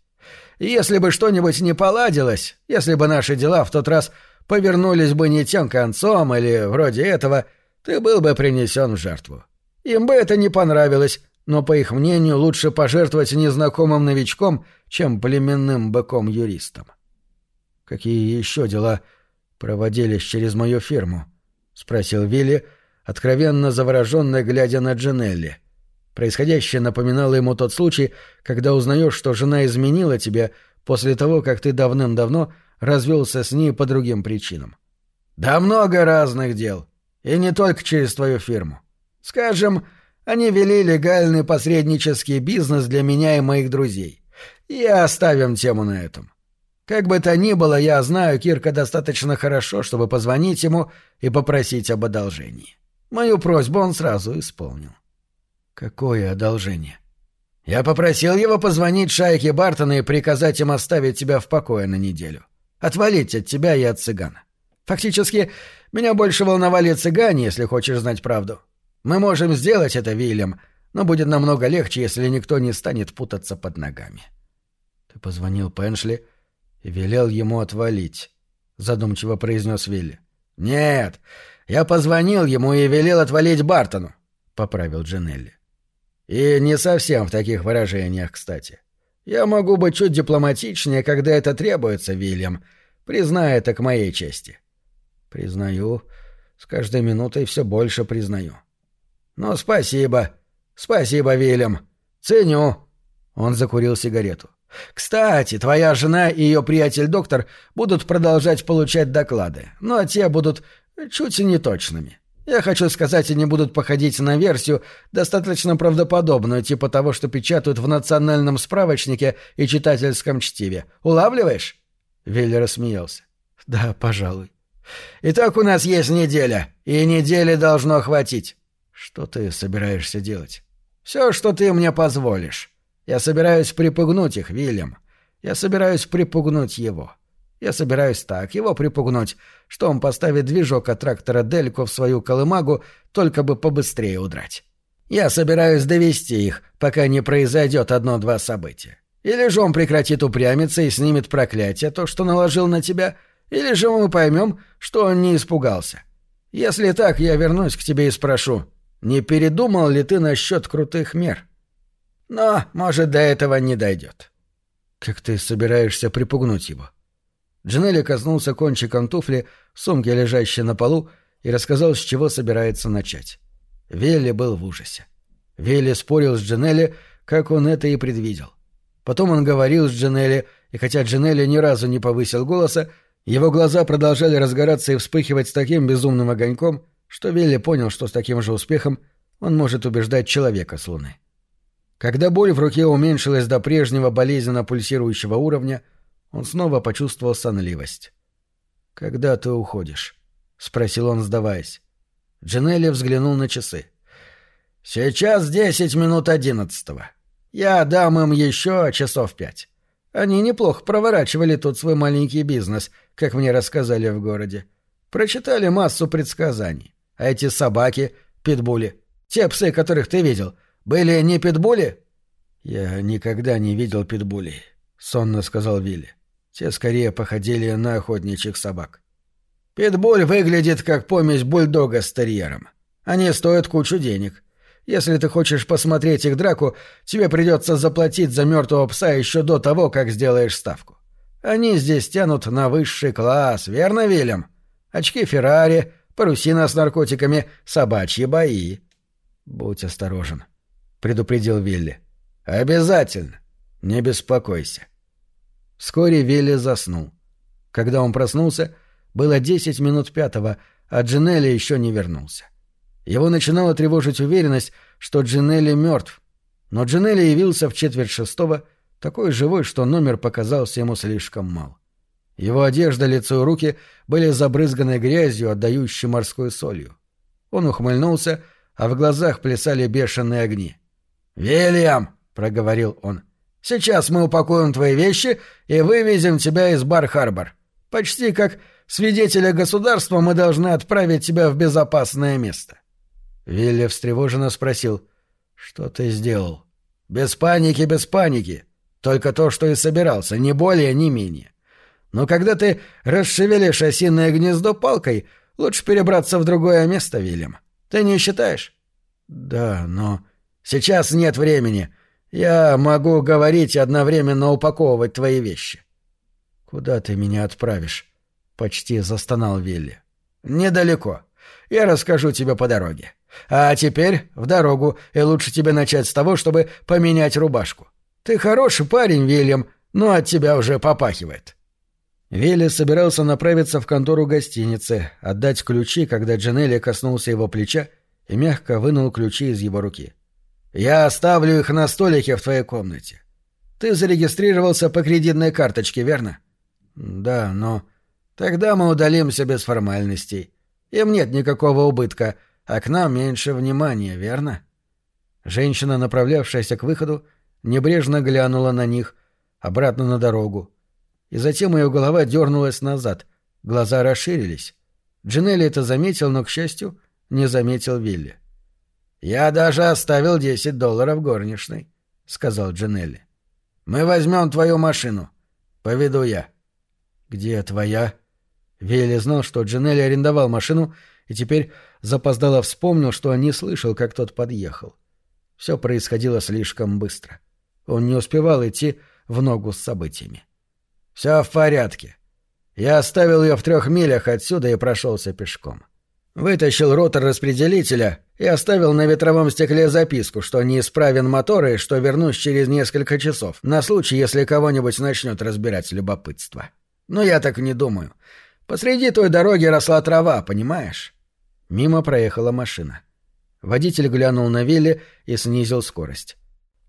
И если бы что-нибудь не поладилось, если бы наши дела в тот раз повернулись бы не тем концом или вроде этого, ты был бы принесен в жертву. Им бы это не понравилось, но, по их мнению, лучше пожертвовать незнакомым новичком, чем племенным быком-юристом. Какие еще дела проводились через мою фирму? — спросил Вилли, откровенно завороженно глядя на Джинелли. Происходящее напоминало ему тот случай, когда узнаешь, что жена изменила тебе после того, как ты давным-давно развелся с ней по другим причинам. Да много разных дел. И не только через твою фирму. Скажем, они вели легальный посреднический бизнес для меня и моих друзей. И оставим тему на этом. Как бы то ни было, я знаю Кирка достаточно хорошо, чтобы позвонить ему и попросить об одолжении. Мою просьбу он сразу исполнил. Какое одолжение? Я попросил его позвонить шайке Бартона и приказать им оставить тебя в покое на неделю. Отвалить от тебя и от цыгана. Фактически, меня больше волновали цыгане, если хочешь знать правду. Мы можем сделать это, Вильям, но будет намного легче, если никто не станет путаться под ногами. Ты позвонил Пеншли и велел ему отвалить, задумчиво произнес Вилли. Нет, я позвонил ему и велел отвалить Бартону, поправил Джинелли. И не совсем в таких выражениях, кстати. Я могу быть чуть дипломатичнее, когда это требуется, Вильям. Признай это к моей чести. Признаю. С каждой минутой все больше признаю. Ну, спасибо. Спасибо, Вильям. Ценю. Он закурил сигарету. Кстати, твоя жена и ее приятель-доктор будут продолжать получать доклады, но те будут чуть неточными. Я хочу сказать, они будут походить на версию, достаточно правдоподобную, типа того, что печатают в национальном справочнике и читательском чтиве. Улавливаешь?» Вилли рассмеялся. «Да, пожалуй». «Итак, у нас есть неделя, и недели должно хватить». «Что ты собираешься делать?» «Все, что ты мне позволишь. Я собираюсь припугнуть их, Вильям. Я собираюсь припугнуть его». Я собираюсь так его припугнуть, что он поставит движок от трактора Делько в свою колымагу, только бы побыстрее удрать. Я собираюсь довести их, пока не произойдет одно-два события. Или же он прекратит упрямиться и снимет проклятие, то, что наложил на тебя, или же мы поймем, что он не испугался. Если так, я вернусь к тебе и спрошу, не передумал ли ты насчет крутых мер? Но, может, до этого не дойдет. Как ты собираешься припугнуть его? — Джинелли коснулся кончиком туфли сумки, лежащей на полу, и рассказал, с чего собирается начать. Велли был в ужасе. Велли спорил с Джинелли, как он это и предвидел. Потом он говорил с Джинелли, и хотя Джинелли ни разу не повысил голоса, его глаза продолжали разгораться и вспыхивать с таким безумным огоньком, что Велли понял, что с таким же успехом он может убеждать человека с Луны. Когда боль в руке уменьшилась до прежнего болезненно пульсирующего уровня, он снова почувствовал сонливость. «Когда ты уходишь?» — спросил он, сдаваясь. Джинелли взглянул на часы. «Сейчас десять минут одиннадцатого. Я дам им еще часов пять. Они неплохо проворачивали тут свой маленький бизнес, как мне рассказали в городе. Прочитали массу предсказаний. Эти собаки, питбули, те псы, которых ты видел, были не питбули?» «Я никогда не видел питбулей», — сонно сказал Вилли. Те скорее походили на охотничьих собак. Питбуль выглядит как помесь бульдога с терьером. Они стоят кучу денег. Если ты хочешь посмотреть их драку, тебе придется заплатить за мертвого пса еще до того, как сделаешь ставку. Они здесь тянут на высший класс, верно, Вильям? Очки Феррари, парусина с наркотиками, собачьи бои. Будь осторожен, предупредил Вилли. Обязательно. Не беспокойся. Вскоре Вилли заснул. Когда он проснулся, было десять минут пятого, а Джинелли еще не вернулся. Его начинала тревожить уверенность, что Джинелли мертв. Но Джинелли явился в четверть шестого, такой живой, что номер показался ему слишком мал. Его одежда, лицо и руки были забрызганы грязью, отдающей морской солью. Он ухмыльнулся, а в глазах плясали бешеные огни. «Вильям!» — проговорил он. Сейчас мы упакуем твои вещи и вывезем тебя из Бар-Харбор. Почти как свидетеля государства мы должны отправить тебя в безопасное место». Вилли встревоженно спросил. «Что ты сделал?» «Без паники, без паники. Только то, что и собирался, ни более, ни менее. Но когда ты расшевелишь осиное гнездо палкой, лучше перебраться в другое место, Вильям. Ты не считаешь? Да, но... Сейчас нет времени. Я могу говорить и одновременно упаковывать твои вещи. Куда ты меня отправишь? Почти застонал Вилли. Недалеко. Я расскажу тебе по дороге. А теперь в дорогу, и лучше тебе начать с того, чтобы поменять рубашку. Ты хороший парень, Вильям, но от тебя уже попахивает. Вилли собирался направиться в контору гостиницы, отдать ключи, когда Джанелли коснулся его плеча и мягко вынул ключи из его руки. «Я оставлю их на столике в твоей комнате. Ты зарегистрировался по кредитной карточке, верно?» «Да, но...» «Тогда мы удалимся без формальностей. Им нет никакого убытка, а к нам меньше внимания, верно?» Женщина, направлявшаяся к выходу, небрежно глянула на них, обратно на дорогу. И затем ее голова дернулась назад, глаза расширились. Джинелли это заметил, но, к счастью, не заметил Вилли. «Я даже оставил десять долларов горничной», — сказал Джинелли. «Мы возьмем твою машину. Поведу я». «Где твоя?» Вилли знал, что Джинелли арендовал машину, и теперь запоздало вспомнил, что не слышал, как тот подъехал. Все происходило слишком быстро. Он не успевал идти в ногу с событиями. «Все в порядке. Я оставил ее в трех милях отсюда и прошелся пешком. Вытащил ротор распределителя и оставил на ветровом стекле записку, что неисправен мотор и что вернусь через несколько часов, на случай, если кого-нибудь начнет разбирать любопытство. Но я так не думаю. Посреди той дороги росла трава, понимаешь?» Мимо проехала машина. Водитель глянул на Вилли и снизил скорость.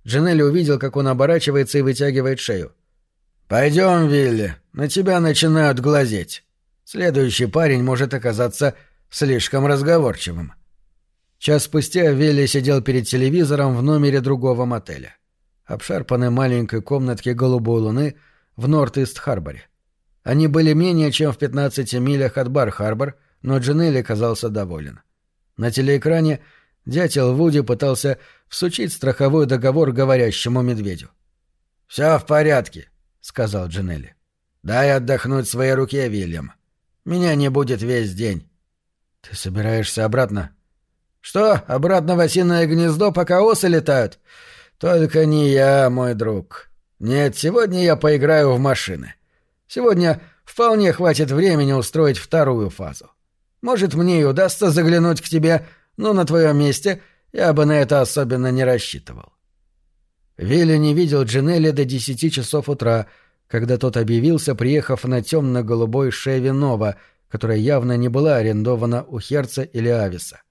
Джинелли увидел, как он оборачивается и вытягивает шею. «Пойдем, Вилли, на тебя начинают глазеть. Следующий парень может оказаться слишком разговорчивым». Час спустя Вилли сидел перед телевизором в номере другого мотеля. Обшарпанной маленькой комнатке голубой луны в Норт-Ист-Харборе. Они были менее чем в 15 милях от Бар-Харбор, но Джинелли казался доволен. На телеэкране дятел Вуди пытался всучить страховой договор говорящему медведю. «Все в порядке», — сказал Джинелли. «Дай отдохнуть своей руке, Вильям. Меня не будет весь день». «Ты собираешься обратно?» «Что, обратно в осиное гнездо, пока осы летают?» «Только не я, мой друг. Нет, сегодня я поиграю в машины. Сегодня вполне хватит времени устроить вторую фазу. Может, мне и удастся заглянуть к тебе, но на твоем месте я бы на это особенно не рассчитывал. Вилли не видел Джинелли до десяти часов утра, когда тот объявился, приехав на темно-голубой Шеви Нова, которая явно не была арендована у Херца или Ависа.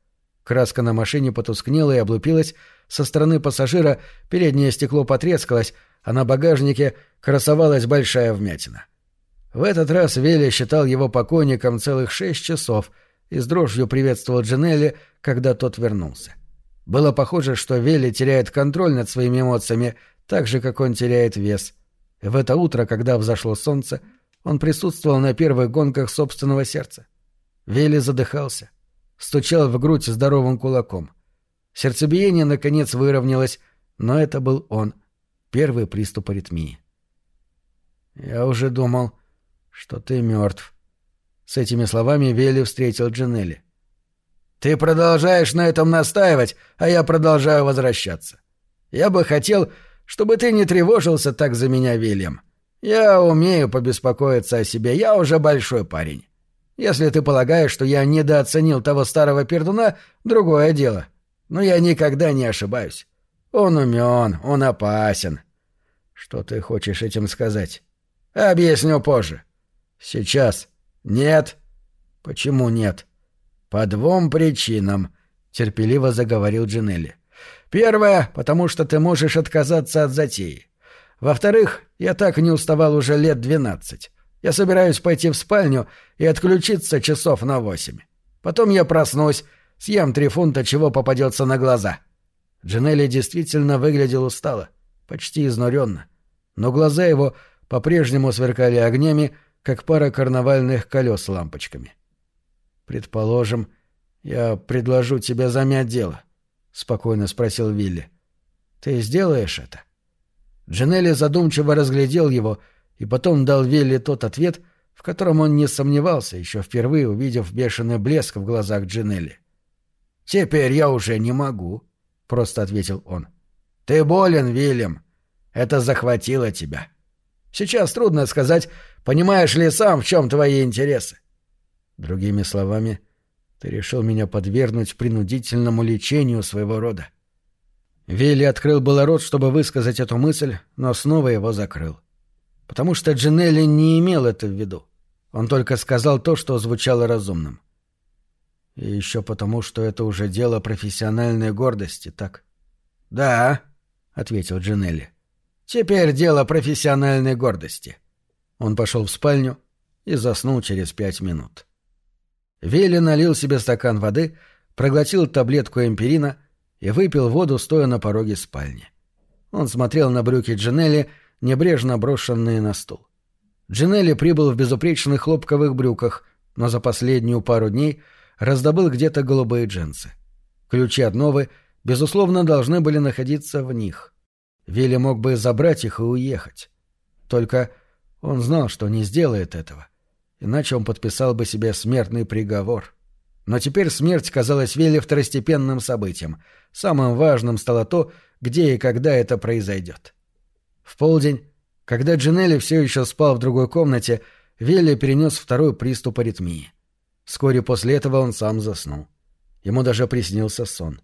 Краска на машине потускнела и облупилась, со стороны пассажира переднее стекло потрескалось, а на багажнике красовалась большая вмятина. В этот раз Вилли считал его покойником целых шесть часов и с дрожью приветствовал Джинелли, когда тот вернулся. Было похоже, что Вилли теряет контроль над своими эмоциями, так же, как он теряет вес. В это утро, когда взошло солнце, он присутствовал на первых гонках собственного сердца. Вилли задыхался, стучал в грудь здоровым кулаком. Сердцебиение, наконец, выровнялось, но это был он, первый приступ аритмии. «Я уже думал, что ты мертв. С этими словами Вилли встретил Джинелли. «Ты продолжаешь на этом настаивать, а я продолжаю возвращаться. Я бы хотел, чтобы ты не тревожился так за меня, Вильям. Я умею побеспокоиться о себе, я уже большой парень. Если ты полагаешь, что я недооценил того старого пердуна, другое дело. Но я никогда не ошибаюсь. Он умен, он опасен. Что ты хочешь этим сказать? Объясню позже. Сейчас. Нет. Почему нет? По двум причинам, терпеливо заговорил Джинелли. Первое, потому что ты можешь отказаться от затеи. Во-вторых, я так не уставал уже лет двенадцать. Я собираюсь пойти в спальню и отключиться часов на восемь. Потом я проснусь, съем три фунта, чего попадется на глаза. Джинелли действительно выглядел устало, почти изнуренно. Но глаза его по-прежнему сверкали огнями, как пара карнавальных колес лампочками. «Предположим, я предложу тебе замять дело», — спокойно спросил Вилли. «Ты сделаешь это?» Джинелли задумчиво разглядел его, и потом дал Вилли тот ответ, в котором он не сомневался, еще впервые увидев бешеный блеск в глазах Джинелли. «Теперь я уже не могу», — просто ответил он. «Ты болен, Вильям. Это захватило тебя. Сейчас трудно сказать, понимаешь ли сам, в чем твои интересы. Другими словами, ты решил меня подвергнуть принудительному лечению своего рода. Вилли открыл было рот, чтобы высказать эту мысль, но снова его закрыл. Потому что Джинелли не имел это в виду. Он только сказал то, что звучало разумным. И еще потому, что это уже дело профессиональной гордости, так? «Да», — ответил Джинелли. «Теперь дело профессиональной гордости». Он пошел в спальню и заснул через пять минут. Вилли налил себе стакан воды, проглотил таблетку эмпирина и выпил воду, стоя на пороге спальни. Он смотрел на брюки Джинелли, небрежно брошенные на стул. Джинелли прибыл в безупречных хлопковых брюках, но за последнюю пару дней раздобыл где-то голубые джинсы. Ключи от Новы, безусловно, должны были находиться в них. Вилли мог бы забрать их и уехать. Только он знал, что не сделает этого иначе он подписал бы себе смертный приговор. Но теперь смерть казалась Вилли второстепенным событием. Самым важным стало то, где и когда это произойдет. В полдень, когда Джинелли все еще спал в другой комнате, Вилли перенес второй приступ аритмии. Вскоре после этого он сам заснул. Ему даже приснился сон.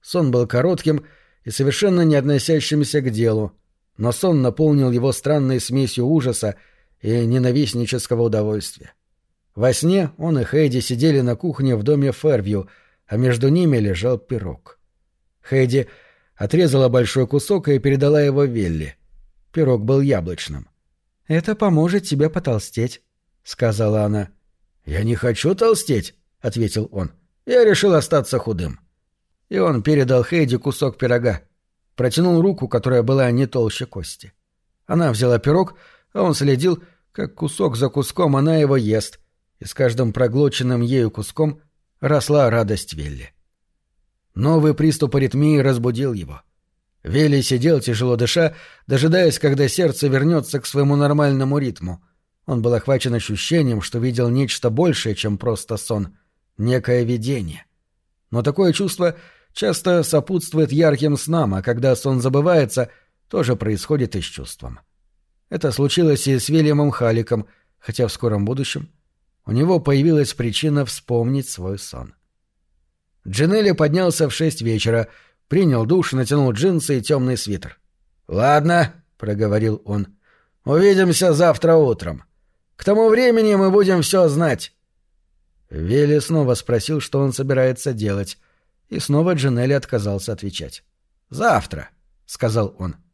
Сон был коротким и совершенно не относящимся к делу, но сон наполнил его странной смесью ужаса и ненавистнического удовольствия. Во сне он и Хейди сидели на кухне в доме Фервью, а между ними лежал пирог. Хейди отрезала большой кусок и передала его Велли. Пирог был яблочным. «Это поможет тебе потолстеть», — сказала она. «Я не хочу толстеть», — ответил он. «Я решил остаться худым». И он передал Хейди кусок пирога. Протянул руку, которая была не толще кости. Она взяла пирог, а он следил, как кусок за куском она его ест, и с каждым проглоченным ею куском росла радость Велли. Новый приступ аритмии разбудил его. Велли сидел, тяжело дыша, дожидаясь, когда сердце вернется к своему нормальному ритму. Он был охвачен ощущением, что видел нечто большее, чем просто сон, некое видение. Но такое чувство часто сопутствует ярким снам, а когда сон забывается, тоже происходит и с чувством. — это случилось и с Вильямом Халиком, хотя в скором будущем у него появилась причина вспомнить свой сон. Джинелли поднялся в шесть вечера, принял душ, натянул джинсы и темный свитер. «Ладно», — проговорил он, — «увидимся завтра утром. К тому времени мы будем все знать». Вилли снова спросил, что он собирается делать, и снова Джинелли отказался отвечать. «Завтра», — сказал он. —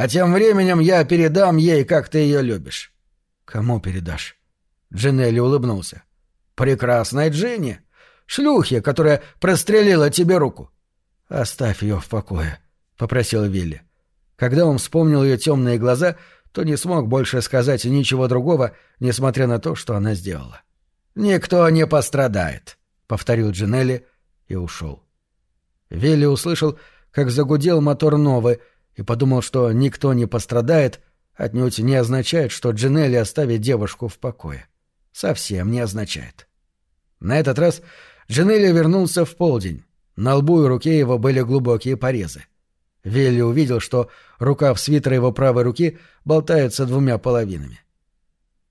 а тем временем я передам ей, как ты ее любишь». «Кому передашь?» Джинелли улыбнулся. «Прекрасной Джинни. Шлюхе, которая прострелила тебе руку». «Оставь ее в покое», — попросил Вилли. Когда он вспомнил ее темные глаза, то не смог больше сказать ничего другого, несмотря на то, что она сделала. «Никто не пострадает», — повторил Джинелли и ушел. Вилли услышал, как загудел мотор Новы, и подумал, что никто не пострадает, отнюдь не означает, что Джинелли оставит девушку в покое. Совсем не означает. На этот раз Джинелли вернулся в полдень. На лбу и руке его были глубокие порезы. Вилли увидел, что рукав свитера его правой руки болтается двумя половинами.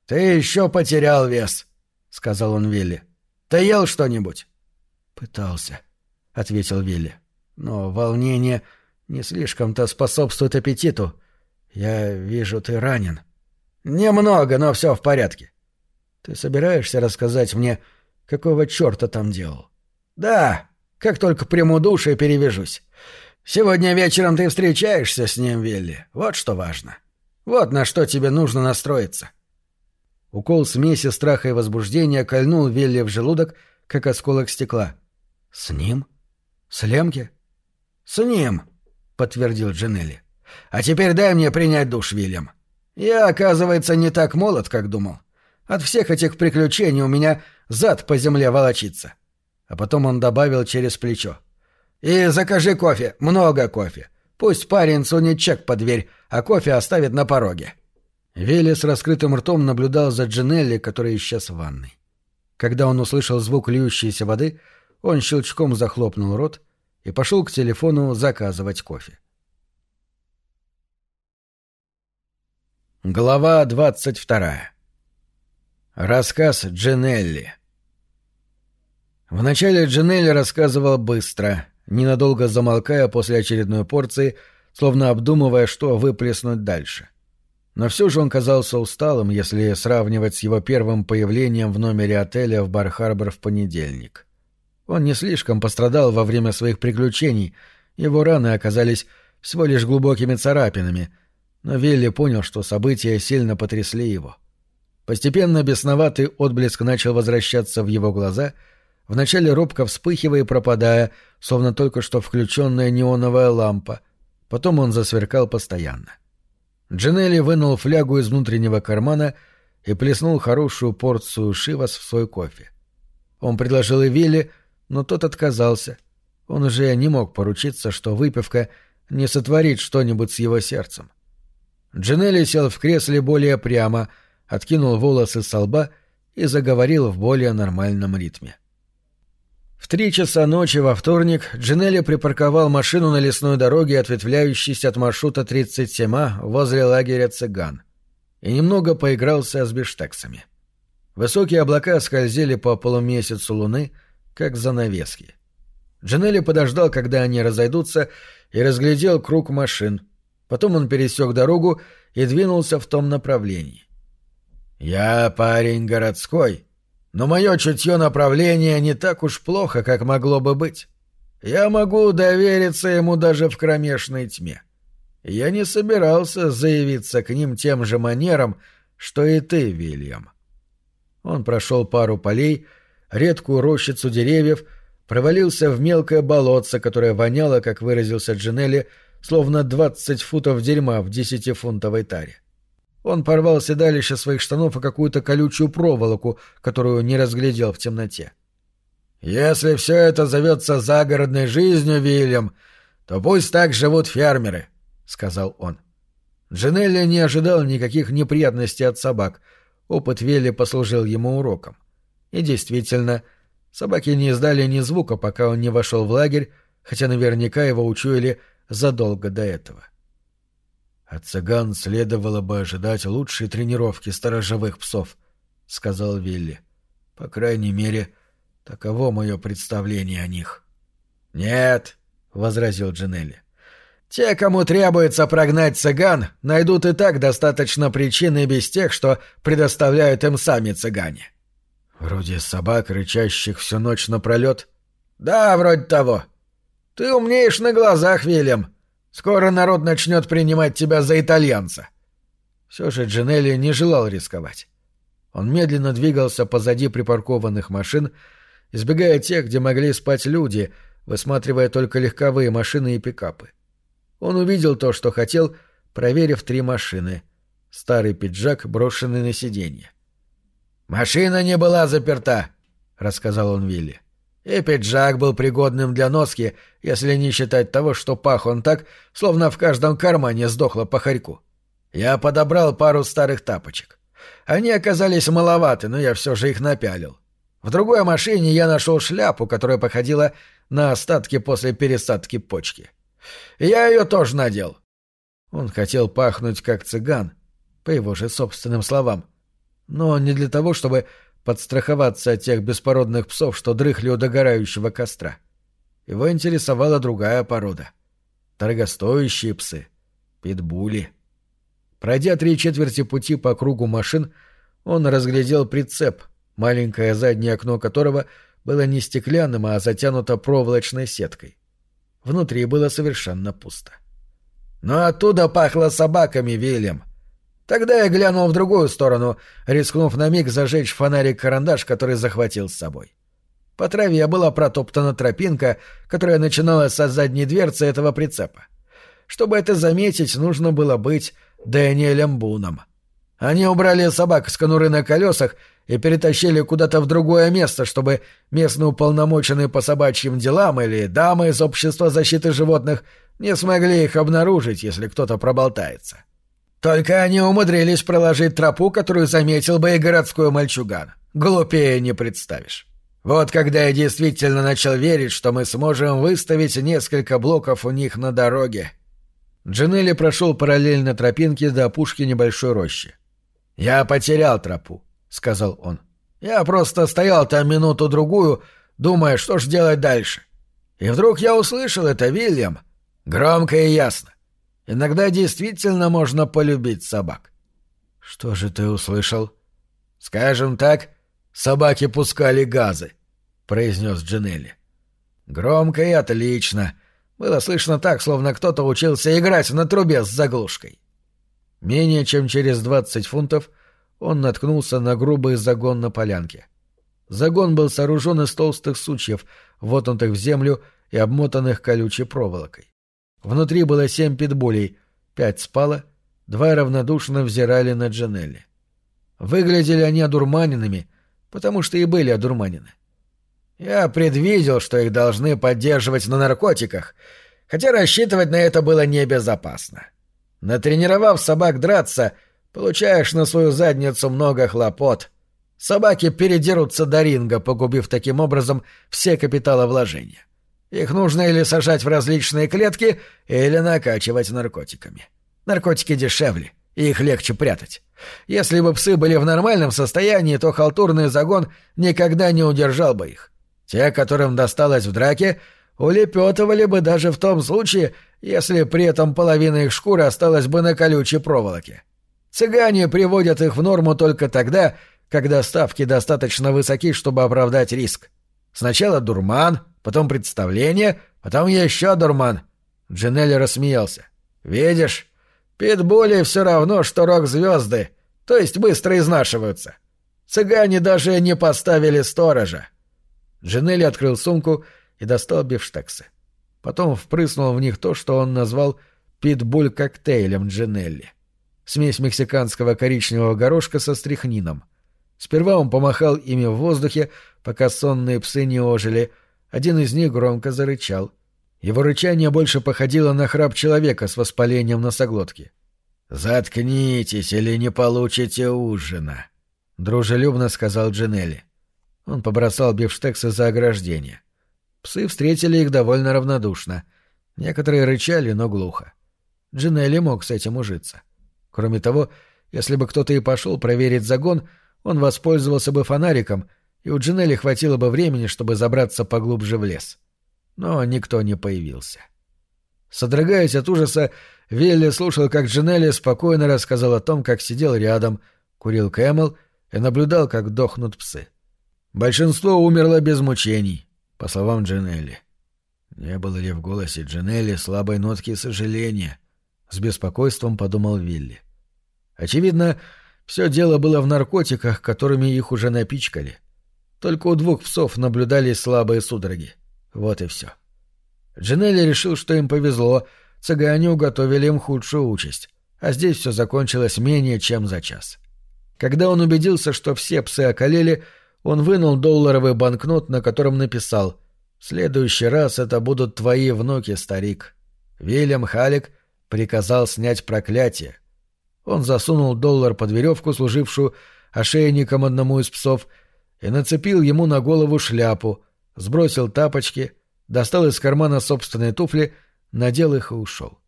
«Ты еще потерял вес», — сказал он Вилли. «Ты ел что-нибудь?» «Пытался», — ответил Вилли. «Но волнение не слишком-то способствует аппетиту. Я вижу, ты ранен. Немного, но все в порядке. Ты собираешься рассказать мне, какого черта там делал? Да, как только приму душ и перевяжусь. Сегодня вечером ты встречаешься с ним, Вилли. Вот что важно. Вот на что тебе нужно настроиться. Укол смеси страха и возбуждения кольнул Вилли в желудок, как осколок стекла. «С ним? С Лемке?» «С ним!» Подтвердил Джинелли. «А теперь дай мне принять душ, Вильям. Я, оказывается, не так молод, как думал. От всех этих приключений у меня зад по земле волочится». А потом он добавил через плечо. «И закажи кофе, много кофе. Пусть парень сунет чек под дверь, а кофе оставит на пороге». Вилли с раскрытым ртом наблюдал за Джинелли, который исчез в ванной. Когда он услышал звук льющейся воды, он щелчком захлопнул рот и пошел к телефону заказывать кофе. Глава двадцать вторая. Рассказ Джинелли. Вначале Джинелли рассказывал быстро, ненадолго замолкая после очередной порции, словно обдумывая, что выплеснуть дальше. Но все же он казался усталым, если сравнивать с его первым появлением в номере отеля в Бар-Харбор в понедельник. Он не слишком пострадал во время своих приключений, его раны оказались всего лишь глубокими царапинами, но Вилли понял, что события сильно потрясли его. Постепенно бесноватый отблеск начал возвращаться в его глаза, вначале робко вспыхивая и пропадая, словно только что включенная неоновая лампа. Потом он засверкал постоянно. Джинелли вынул флягу из внутреннего кармана и плеснул хорошую порцию шивас в свой кофе. Он предложил и Вилли, но тот отказался. Он уже не мог поручиться, что выпивка не сотворит что-нибудь с его сердцем. Джинелли сел в кресле более прямо, откинул волосы со лба и заговорил в более нормальном ритме. В три часа ночи во вторник Джинелли припарковал машину на лесной дороге, ответвляющейся от маршрута 37А возле лагеря цыган, и немного поигрался с биштексами. Высокие облака скользили по полумесяцу луны, как занавески. Джинелли подождал, когда они разойдутся, и разглядел круг машин, Потом он пересек дорогу и двинулся в том направлении. «Я парень городской, но мое чутье направления не так уж плохо, как могло бы быть. Я могу довериться ему даже в кромешной тьме. Я не собирался заявиться к ним тем же манером, что и ты, Вильям». Он прошел пару полей, редкую рощицу деревьев, провалился в мелкое болотце, которое воняло, как выразился Джинелли, словно двадцать футов дерьма в десятифунтовой таре. Он порвал седалище своих штанов о какую-то колючую проволоку, которую не разглядел в темноте. «Если все это зовется загородной жизнью, Вильям, то пусть так живут фермеры», — сказал он. Джинелли не ожидал никаких неприятностей от собак. Опыт Вилли послужил ему уроком. И действительно, собаки не издали ни звука, пока он не вошел в лагерь, хотя наверняка его учуяли задолго до этого. От цыган следовало бы ожидать лучшей тренировки сторожевых псов, — сказал Вилли. По крайней мере, таково мое представление о них. — Нет, — возразил Джинелли. — Те, кому требуется прогнать цыган, найдут и так достаточно причин и без тех, что предоставляют им сами цыгане. — Вроде собак, рычащих всю ночь напролет? — Да, вроде того. — ты умнеешь на глазах, Вильям. Скоро народ начнет принимать тебя за итальянца. Все же Джинелли не желал рисковать. Он медленно двигался позади припаркованных машин, избегая тех, где могли спать люди, высматривая только легковые машины и пикапы. Он увидел то, что хотел, проверив три машины. Старый пиджак, брошенный на сиденье. «Машина не была заперта», — рассказал он Вилли. И пиджак был пригодным для носки, если не считать того, что пах он так, словно в каждом кармане сдохло по хорьку. Я подобрал пару старых тапочек. Они оказались маловаты, но я все же их напялил. В другой машине я нашел шляпу, которая походила на остатки после пересадки почки. Я ее тоже надел. Он хотел пахнуть как цыган, по его же собственным словам. Но не для того, чтобы подстраховаться от тех беспородных псов, что дрыхли у догорающего костра. Его интересовала другая порода. Дорогостоящие псы. Питбули. Пройдя три четверти пути по кругу машин, он разглядел прицеп, маленькое заднее окно которого было не стеклянным, а затянуто проволочной сеткой. Внутри было совершенно пусто. Но оттуда пахло собаками, Вильям. Тогда я глянул в другую сторону, рискнув на миг зажечь фонарик-карандаш, который захватил с собой. По траве была протоптана тропинка, которая начиналась со задней дверцы этого прицепа. Чтобы это заметить, нужно было быть Дэниелем Буном. Они убрали собак с конуры на колесах и перетащили куда-то в другое место, чтобы местные уполномоченные по собачьим делам или дамы из общества защиты животных не смогли их обнаружить, если кто-то проболтается. Только они умудрились проложить тропу, которую заметил бы и городской мальчуган. Глупее не представишь. Вот когда я действительно начал верить, что мы сможем выставить несколько блоков у них на дороге. Джинелли прошел параллельно тропинке до опушки небольшой рощи. «Я потерял тропу», — сказал он. «Я просто стоял там минуту-другую, думая, что ж делать дальше. И вдруг я услышал это, Вильям. Громко и ясно. Иногда действительно можно полюбить собак». «Что же ты услышал?» «Скажем так, собаки пускали газы», — произнес Джинелли. «Громко и отлично. Было слышно так, словно кто-то учился играть на трубе с заглушкой». Менее чем через двадцать фунтов он наткнулся на грубый загон на полянке. Загон был сооружен из толстых сучьев, вотнутых в землю и обмотанных колючей проволокой. Внутри было семь питбулей, пять спало, два равнодушно взирали на Джанелли. Выглядели они одурманенными, потому что и были одурманены. «Я предвидел, что их должны поддерживать на наркотиках, хотя рассчитывать на это было небезопасно. Натренировав собак драться, получаешь на свою задницу много хлопот. Собаки передерутся до ринга, погубив таким образом все капиталовложения. Их нужно или сажать в различные клетки, или накачивать наркотиками. Наркотики дешевле, и их легче прятать. Если бы псы были в нормальном состоянии, то халтурный загон никогда не удержал бы их. Те, которым досталось в драке, улепетывали бы даже в том случае, если при этом половина их шкуры осталась бы на колючей проволоке. Цыгане приводят их в норму только тогда, когда ставки достаточно высоки, чтобы оправдать риск. Сначала дурман, потом представление, потом еще дурман. Джинелли рассмеялся. «Видишь, питбули все равно, что рок-звезды, то есть быстро изнашиваются. Цыгане даже не поставили сторожа». Джинелли открыл сумку и достал бифштексы. Потом впрыснул в них то, что он назвал «питбуль-коктейлем Джинелли». Смесь мексиканского коричневого горошка со стрихнином. Сперва он помахал ими в воздухе, пока сонные псы не ожили. Один из них громко зарычал. Его рычание больше походило на храп человека с воспалением носоглотки. «Заткнитесь, или не получите ужина», — дружелюбно сказал Джинелли. Он побросал бифштексы за ограждение. Псы встретили их довольно равнодушно. Некоторые рычали, но глухо. Джинелли мог с этим ужиться. Кроме того, если бы кто-то и пошел проверить загон, он воспользовался бы фонариком, и у Джинелли хватило бы времени, чтобы забраться поглубже в лес. Но никто не появился. Содрогаясь от ужаса, Вилли слушал, как Джинелли спокойно рассказал о том, как сидел рядом, курил Camel и наблюдал, как дохнут псы. Большинство умерло без мучений, по словам Джинелли. Не было ли в голосе Джинелли слабой нотки сожаления? С беспокойством подумал Вилли. Очевидно, все дело было в наркотиках, которыми их уже напичкали. Только у двух псов наблюдались слабые судороги. Вот и все. Джинелли решил, что им повезло, цыгане уготовили им худшую участь, а здесь все закончилось менее чем за час. Когда он убедился, что все псы околели, он вынул долларовый банкнот, на котором написал «В следующий раз это будут твои внуки, старик». Вильям Халик приказал снять проклятие. Он засунул доллар под веревку, служившую ошейником одному из псов, и нацепил ему на голову шляпу, сбросил тапочки, достал из кармана собственные туфли, надел их и ушел.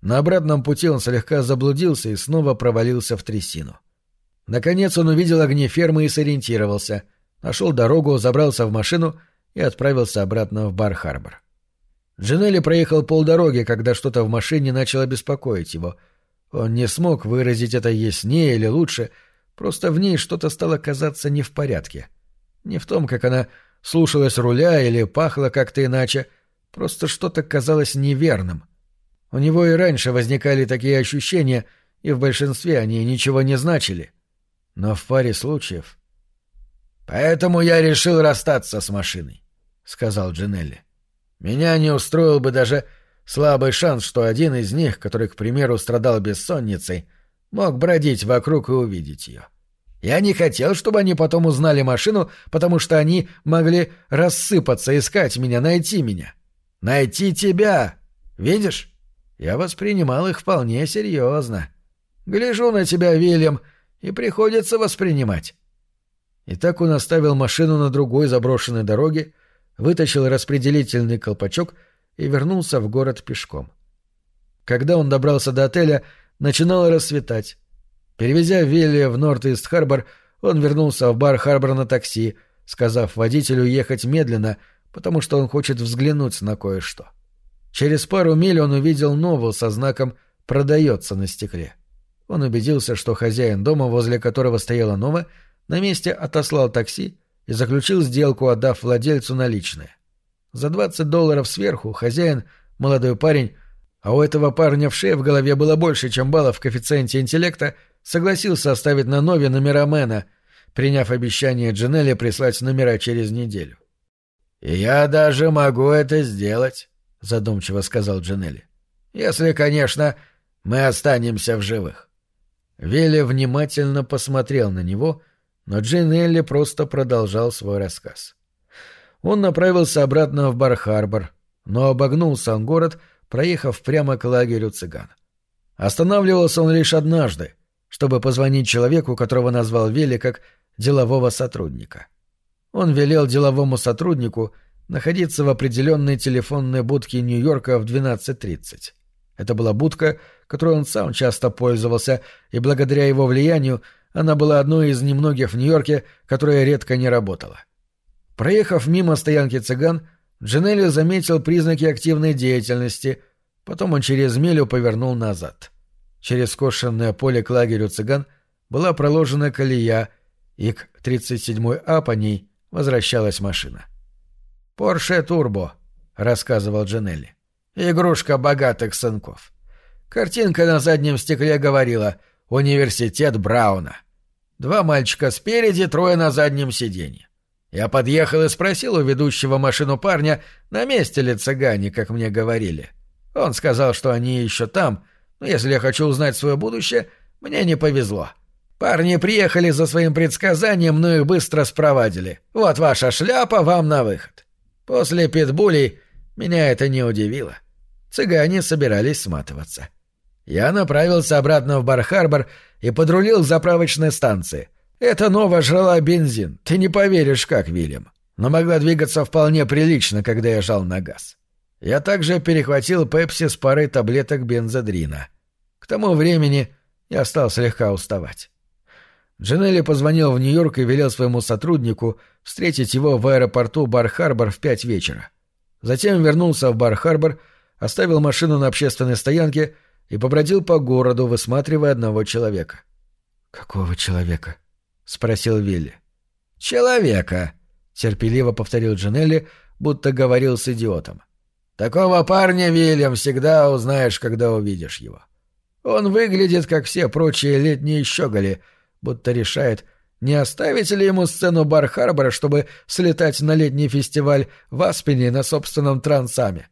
На обратном пути он слегка заблудился и снова провалился в трясину. Наконец он увидел огни фермы и сориентировался, нашел дорогу, забрался в машину и отправился обратно в Бар-Харбор. Джинелли проехал полдороги, когда что-то в машине начало беспокоить его. Он не смог выразить это яснее или лучше, просто в ней что-то стало казаться не в порядке. Не в том, как она слушалась руля или пахла как-то иначе, просто что-то казалось неверным. У него и раньше возникали такие ощущения, и в большинстве они ничего не значили. Но в паре случаев... «Поэтому я решил расстаться с машиной», — сказал Джинелли. «Меня не устроил бы даже слабый шанс, что один из них, который, к примеру, страдал бессонницей, мог бродить вокруг и увидеть ее. Я не хотел, чтобы они потом узнали машину, потому что они могли рассыпаться, искать меня, найти меня. Найти тебя! Видишь? Я воспринимал их вполне серьезно. Гляжу на тебя, Вильям, и приходится воспринимать. И так он оставил машину на другой заброшенной дороге, вытащил распределительный колпачок и вернулся в город пешком. Когда он добрался до отеля, начинало рассветать. Перевезя Вилли в Норт-Ист-Харбор, он вернулся в бар Харбор на такси, сказав водителю ехать медленно, потому что он хочет взглянуть на кое-что. Через пару миль он увидел новую со знаком «Продается» на стекле. Он убедился, что хозяин дома, возле которого стояла Нова, на месте отослал такси и заключил сделку, отдав владельцу наличные. За 20 долларов сверху хозяин, молодой парень, а у этого парня в шее в голове было больше, чем баллов в коэффициенте интеллекта, согласился оставить на Нове номера Мэна, приняв обещание Джинелли прислать номера через неделю. «Я даже могу это сделать», — задумчиво сказал Джинелли. «Если, конечно, мы останемся в живых». Вилли внимательно посмотрел на него, но Джинелли просто продолжал свой рассказ. Он направился обратно в Бар-Харбор, но обогнул сам город, проехав прямо к лагерю цыган. Останавливался он лишь однажды, чтобы позвонить человеку, которого назвал Вилли как делового сотрудника. Он велел деловому сотруднику находиться в определенной телефонной будке Нью-Йорка в 12.30. Это была будка, которой он сам часто пользовался, и благодаря его влиянию она была одной из немногих в Нью-Йорке, которая редко не работала. Проехав мимо стоянки цыган, Джинелли заметил признаки активной деятельности, потом он через милю повернул назад. Через скошенное поле к лагерю цыган была проложена колея, и к 37-й А по ней возвращалась машина. «Порше Турбо», — рассказывал Джинелли. «Игрушка богатых сынков. Картинка на заднем стекле говорила «Университет Брауна». Два мальчика спереди, трое на заднем сиденье. Я подъехал и спросил у ведущего машину парня, на месте ли цыгане, как мне говорили. Он сказал, что они еще там, но если я хочу узнать свое будущее, мне не повезло. Парни приехали за своим предсказанием, но их быстро спровадили. Вот ваша шляпа, вам на выход. После питбулей меня это не удивило. Цыгане собирались сматываться. Я направился обратно в Бар-Харбор и подрулил к заправочной станции. Эта новая жрала бензин. Ты не поверишь, как, Вильям. Но могла двигаться вполне прилично, когда я жал на газ. Я также перехватил пепси с парой таблеток бензодрина. К тому времени я стал слегка уставать. Джинелли позвонил в Нью-Йорк и велел своему сотруднику встретить его в аэропорту Бар-Харбор в пять вечера. Затем вернулся в Бар-Харбор, оставил машину на общественной стоянке и побродил по городу, высматривая одного человека. «Какого человека?» — спросил Вилли. «Человека», — терпеливо повторил Джинелли, будто говорил с идиотом. «Такого парня, Вильям, всегда узнаешь, когда увидишь его. Он выглядит, как все прочие летние щеголи, будто решает, не оставить ли ему сцену Бар-Харбора, чтобы слетать на летний фестиваль в Аспене на собственном трансаме.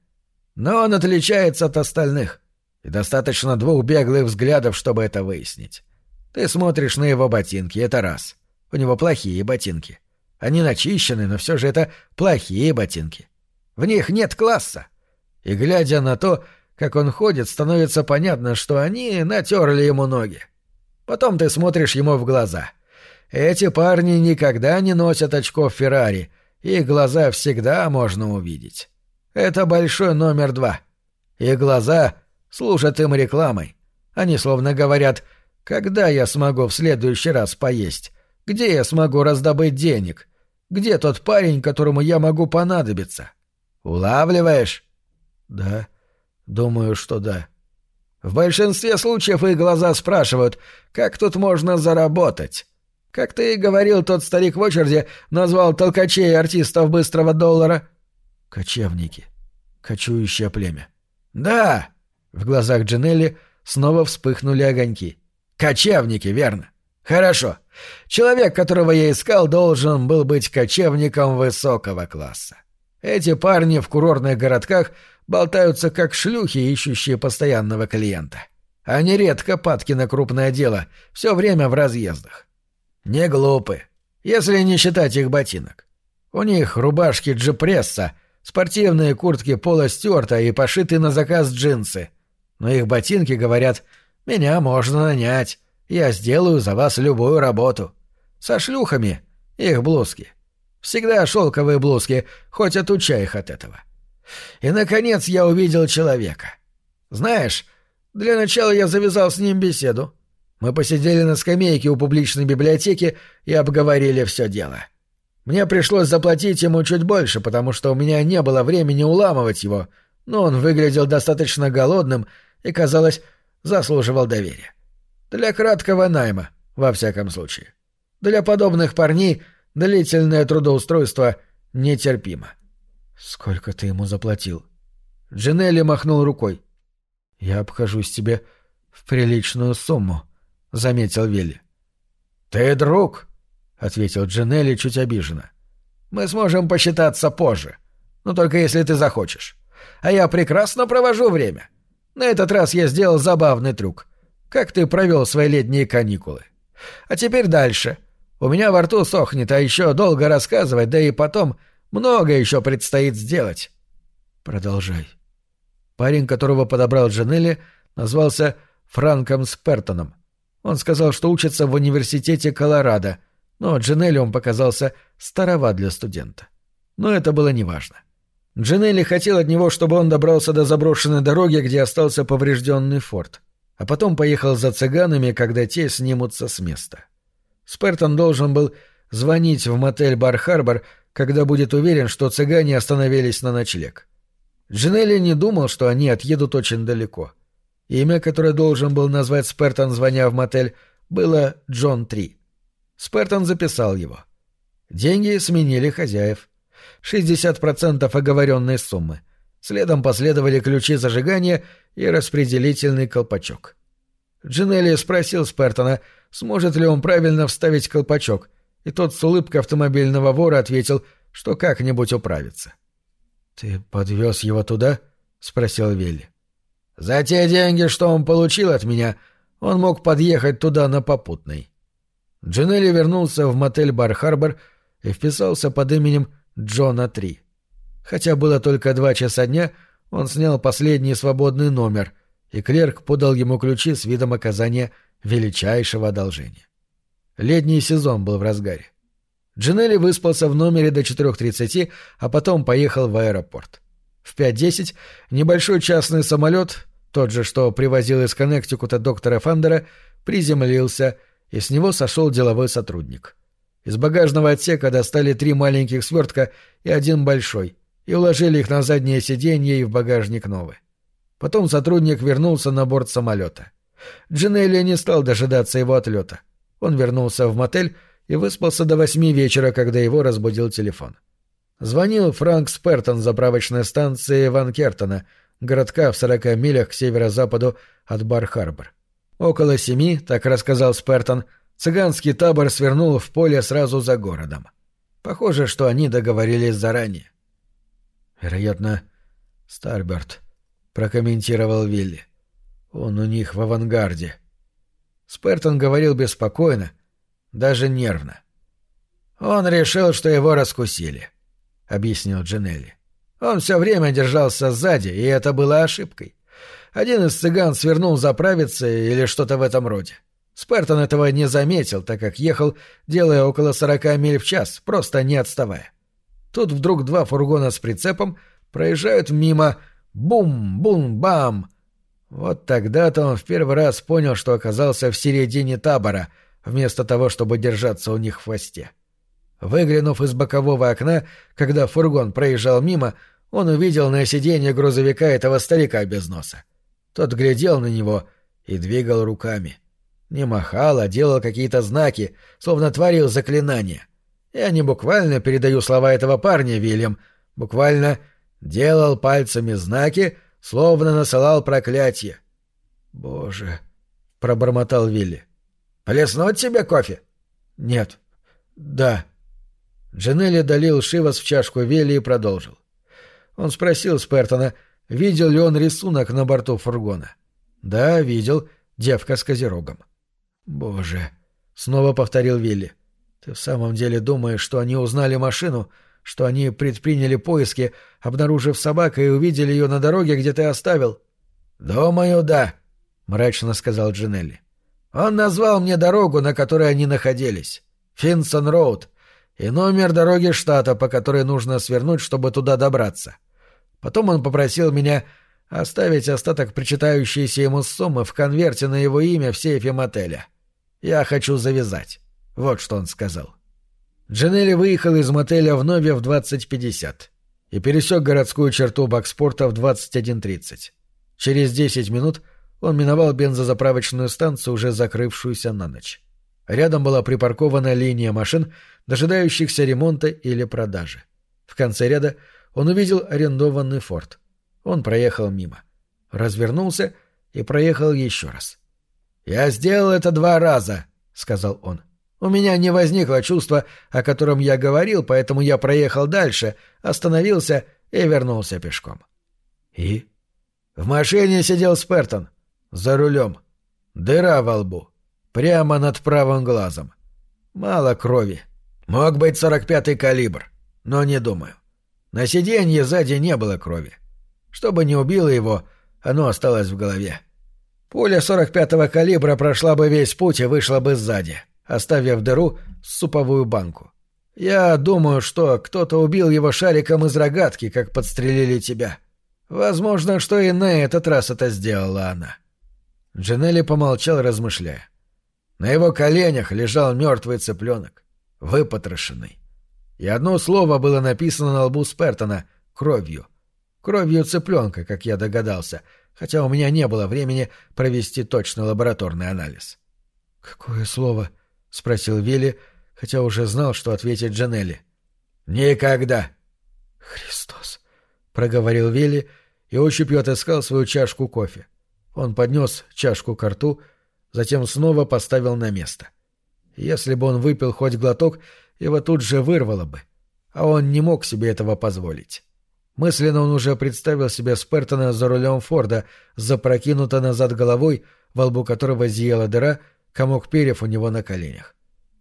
Но он отличается от остальных, и достаточно двух беглых взглядов, чтобы это выяснить. Ты смотришь на его ботинки, это раз. У него плохие ботинки. Они начищены, но все же это плохие ботинки. В них нет класса. И глядя на то, как он ходит, становится понятно, что они натерли ему ноги. Потом ты смотришь ему в глаза. Эти парни никогда не носят очков Феррари, их глаза всегда можно увидеть. Это большой номер два. Их глаза служат им рекламой. Они словно говорят «Когда я смогу в следующий раз поесть? Где я смогу раздобыть денег? Где тот парень, которому я могу понадобиться?» Улавливаешь? Да, думаю, что да. В большинстве случаев их глаза спрашивают, как тут можно заработать. Как ты и говорил, тот старик в очереди назвал толкачей артистов быстрого доллара. Кочевники. Кочующее племя. Да! В глазах Джинелли снова вспыхнули огоньки. Кочевники, верно. Хорошо. Человек, которого я искал, должен был быть кочевником высокого класса. Эти парни в курортных городках болтаются как шлюхи, ищущие постоянного клиента. Они редко падки на крупное дело, все время в разъездах. Не глупы, если не считать их ботинок. У них рубашки джипресса, спортивные куртки Пола Стюарта и пошитые на заказ джинсы. Но их ботинки, говорят, Меня можно нанять. Я сделаю за вас любую работу. Со шлюхами. Их блузки. Всегда шелковые блузки, хоть отучай их от этого. И, наконец, я увидел человека. Знаешь, для начала я завязал с ним беседу. Мы посидели на скамейке у публичной библиотеки и обговорили все дело. Мне пришлось заплатить ему чуть больше, потому что у меня не было времени уламывать его, но он выглядел достаточно голодным и, казалось, заслуживал доверия. Для краткого найма, во всяком случае. Для подобных парней длительное трудоустройство нетерпимо. «Сколько ты ему заплатил?» Джинелли махнул рукой. «Я обхожусь тебе в приличную сумму», — заметил Вилли. «Ты друг», — ответил Джинелли чуть обиженно. «Мы сможем посчитаться позже, но только если ты захочешь. А я прекрасно провожу время. На этот раз я сделал забавный трюк. Как ты провел свои летние каникулы? А теперь дальше. У меня во рту сохнет, а еще долго рассказывать, да и потом много еще предстоит сделать». «Продолжай», Парень, которого подобрал Джанелли, назвался Франком Спертоном. Он сказал, что учится в университете Колорадо, но Джанелли он показался староват для студента. Но это было неважно. Джанелли хотел от него, чтобы он добрался до заброшенной дороги, где остался поврежденный форт, а потом поехал за цыганами, когда те снимутся с места. Спертон должен был звонить в мотель Бар-Харбор, когда будет уверен, что цыгане остановились на ночлег. Джинелли не думал, что они отъедут очень далеко. Имя, которое должен был назвать Спертон, звоня в мотель, было Джон Три. Спертон записал его. Деньги сменили хозяев. 60% оговоренной суммы. Следом последовали ключи зажигания и распределительный колпачок. Джинелли спросил Спертона, сможет ли он правильно вставить колпачок, и тот с улыбкой автомобильного вора ответил, что как-нибудь управится. «Ты подвез его туда?» — спросил Вилли. «За те деньги, что он получил от меня, он мог подъехать туда на попутной». Джинелли вернулся в мотель Бар-Харбор и вписался под именем Джона Три. Хотя было только два часа дня, он снял последний свободный номер, и клерк подал ему ключи с видом оказания величайшего одолжения. Летний сезон был в разгаре. Джинелли выспался в номере до 4.30, а потом поехал в аэропорт. В 5.10 небольшой частный самолет, тот же, что привозил из Коннектикута доктора Фандера, приземлился, и с него сошел деловой сотрудник. Из багажного отсека достали три маленьких свертка и один большой, и уложили их на заднее сиденье и в багажник новый. Потом сотрудник вернулся на борт самолета. Джинелли не стал дожидаться его отлета. Он вернулся в мотель, и выспался до восьми вечера, когда его разбудил телефон. Звонил Франк Спертон заправочной станции Ван Кертона, городка в сорока милях к северо-западу от Бар-Харбор. Около семи, так рассказал Спертон, цыганский табор свернул в поле сразу за городом. Похоже, что они договорились заранее. «Вероятно, Старберт», — прокомментировал Вилли. «Он у них в авангарде». Спертон говорил беспокойно, даже нервно. «Он решил, что его раскусили», — объяснил Джинелли. «Он все время держался сзади, и это было ошибкой. Один из цыган свернул заправиться или что-то в этом роде. Спертон этого не заметил, так как ехал, делая около сорока миль в час, просто не отставая. Тут вдруг два фургона с прицепом проезжают мимо «бум-бум-бам». Вот тогда-то он в первый раз понял, что оказался в середине табора — вместо того, чтобы держаться у них в хвосте. Выглянув из бокового окна, когда фургон проезжал мимо, он увидел на сиденье грузовика этого старика без носа. Тот глядел на него и двигал руками. Не махал, а делал какие-то знаки, словно творил заклинания. Я не буквально передаю слова этого парня, Вильям, буквально делал пальцами знаки, словно насылал проклятие. «Боже!» — пробормотал Вилли. Плеснуть тебе кофе? Нет. Да. Джанелли долил Шивас в чашку Вилли и продолжил. Он спросил Спертона, видел ли он рисунок на борту фургона. Да, видел. Девка с козерогом. Боже. Снова повторил Вилли. Ты в самом деле думаешь, что они узнали машину, что они предприняли поиски, обнаружив собаку и увидели ее на дороге, где ты оставил? Думаю, да. — мрачно сказал Джинелли. «Он назвал мне дорогу, на которой они находились. Финсон-Роуд. И номер дороги штата, по которой нужно свернуть, чтобы туда добраться. Потом он попросил меня оставить остаток причитающейся ему суммы в конверте на его имя в сейфе мотеля. Я хочу завязать. Вот что он сказал. Джанелли выехал из мотеля в Нове в 20.50 и пересек городскую черту Бакспорта в 21.30. Через 10 минут он миновал бензозаправочную станцию, уже закрывшуюся на ночь. Рядом была припаркована линия машин, дожидающихся ремонта или продажи. В конце ряда он увидел арендованный форт. Он проехал мимо. Развернулся и проехал еще раз. «Я сделал это два раза», — сказал он. «У меня не возникло чувства, о котором я говорил, поэтому я проехал дальше, остановился и вернулся пешком». «И?» «В машине сидел Спертон. За рулем. Дыра во лбу. Прямо над правым глазом. Мало крови. Мог быть сорок пятый калибр, но не думаю. На сиденье сзади не было крови. Чтобы не убило его, оно осталось в голове. Пуля 45-го калибра прошла бы весь путь и вышла бы сзади, оставив дыру с суповую банку. Я думаю, что кто-то убил его шариком из рогатки, как подстрелили тебя. Возможно, что и на этот раз это сделала она. Джанелли помолчал, размышляя. На его коленях лежал мертвый цыпленок, выпотрошенный. И одно слово было написано на лбу Спертона — кровью. Кровью цыпленка, как я догадался, хотя у меня не было времени провести точный лабораторный анализ. «Какое слово?» — спросил Вилли, хотя уже знал, что ответит Джанелли. «Никогда!» «Христос!» — проговорил Вилли и ощупью отыскал свою чашку кофе. Он поднес чашку к рту, затем снова поставил на место. Если бы он выпил хоть глоток, его тут же вырвало бы. А он не мог себе этого позволить. Мысленно он уже представил себе Спертона за рулем Форда, запрокинуто назад головой, во лбу которого зияла дыра, комок перьев у него на коленях.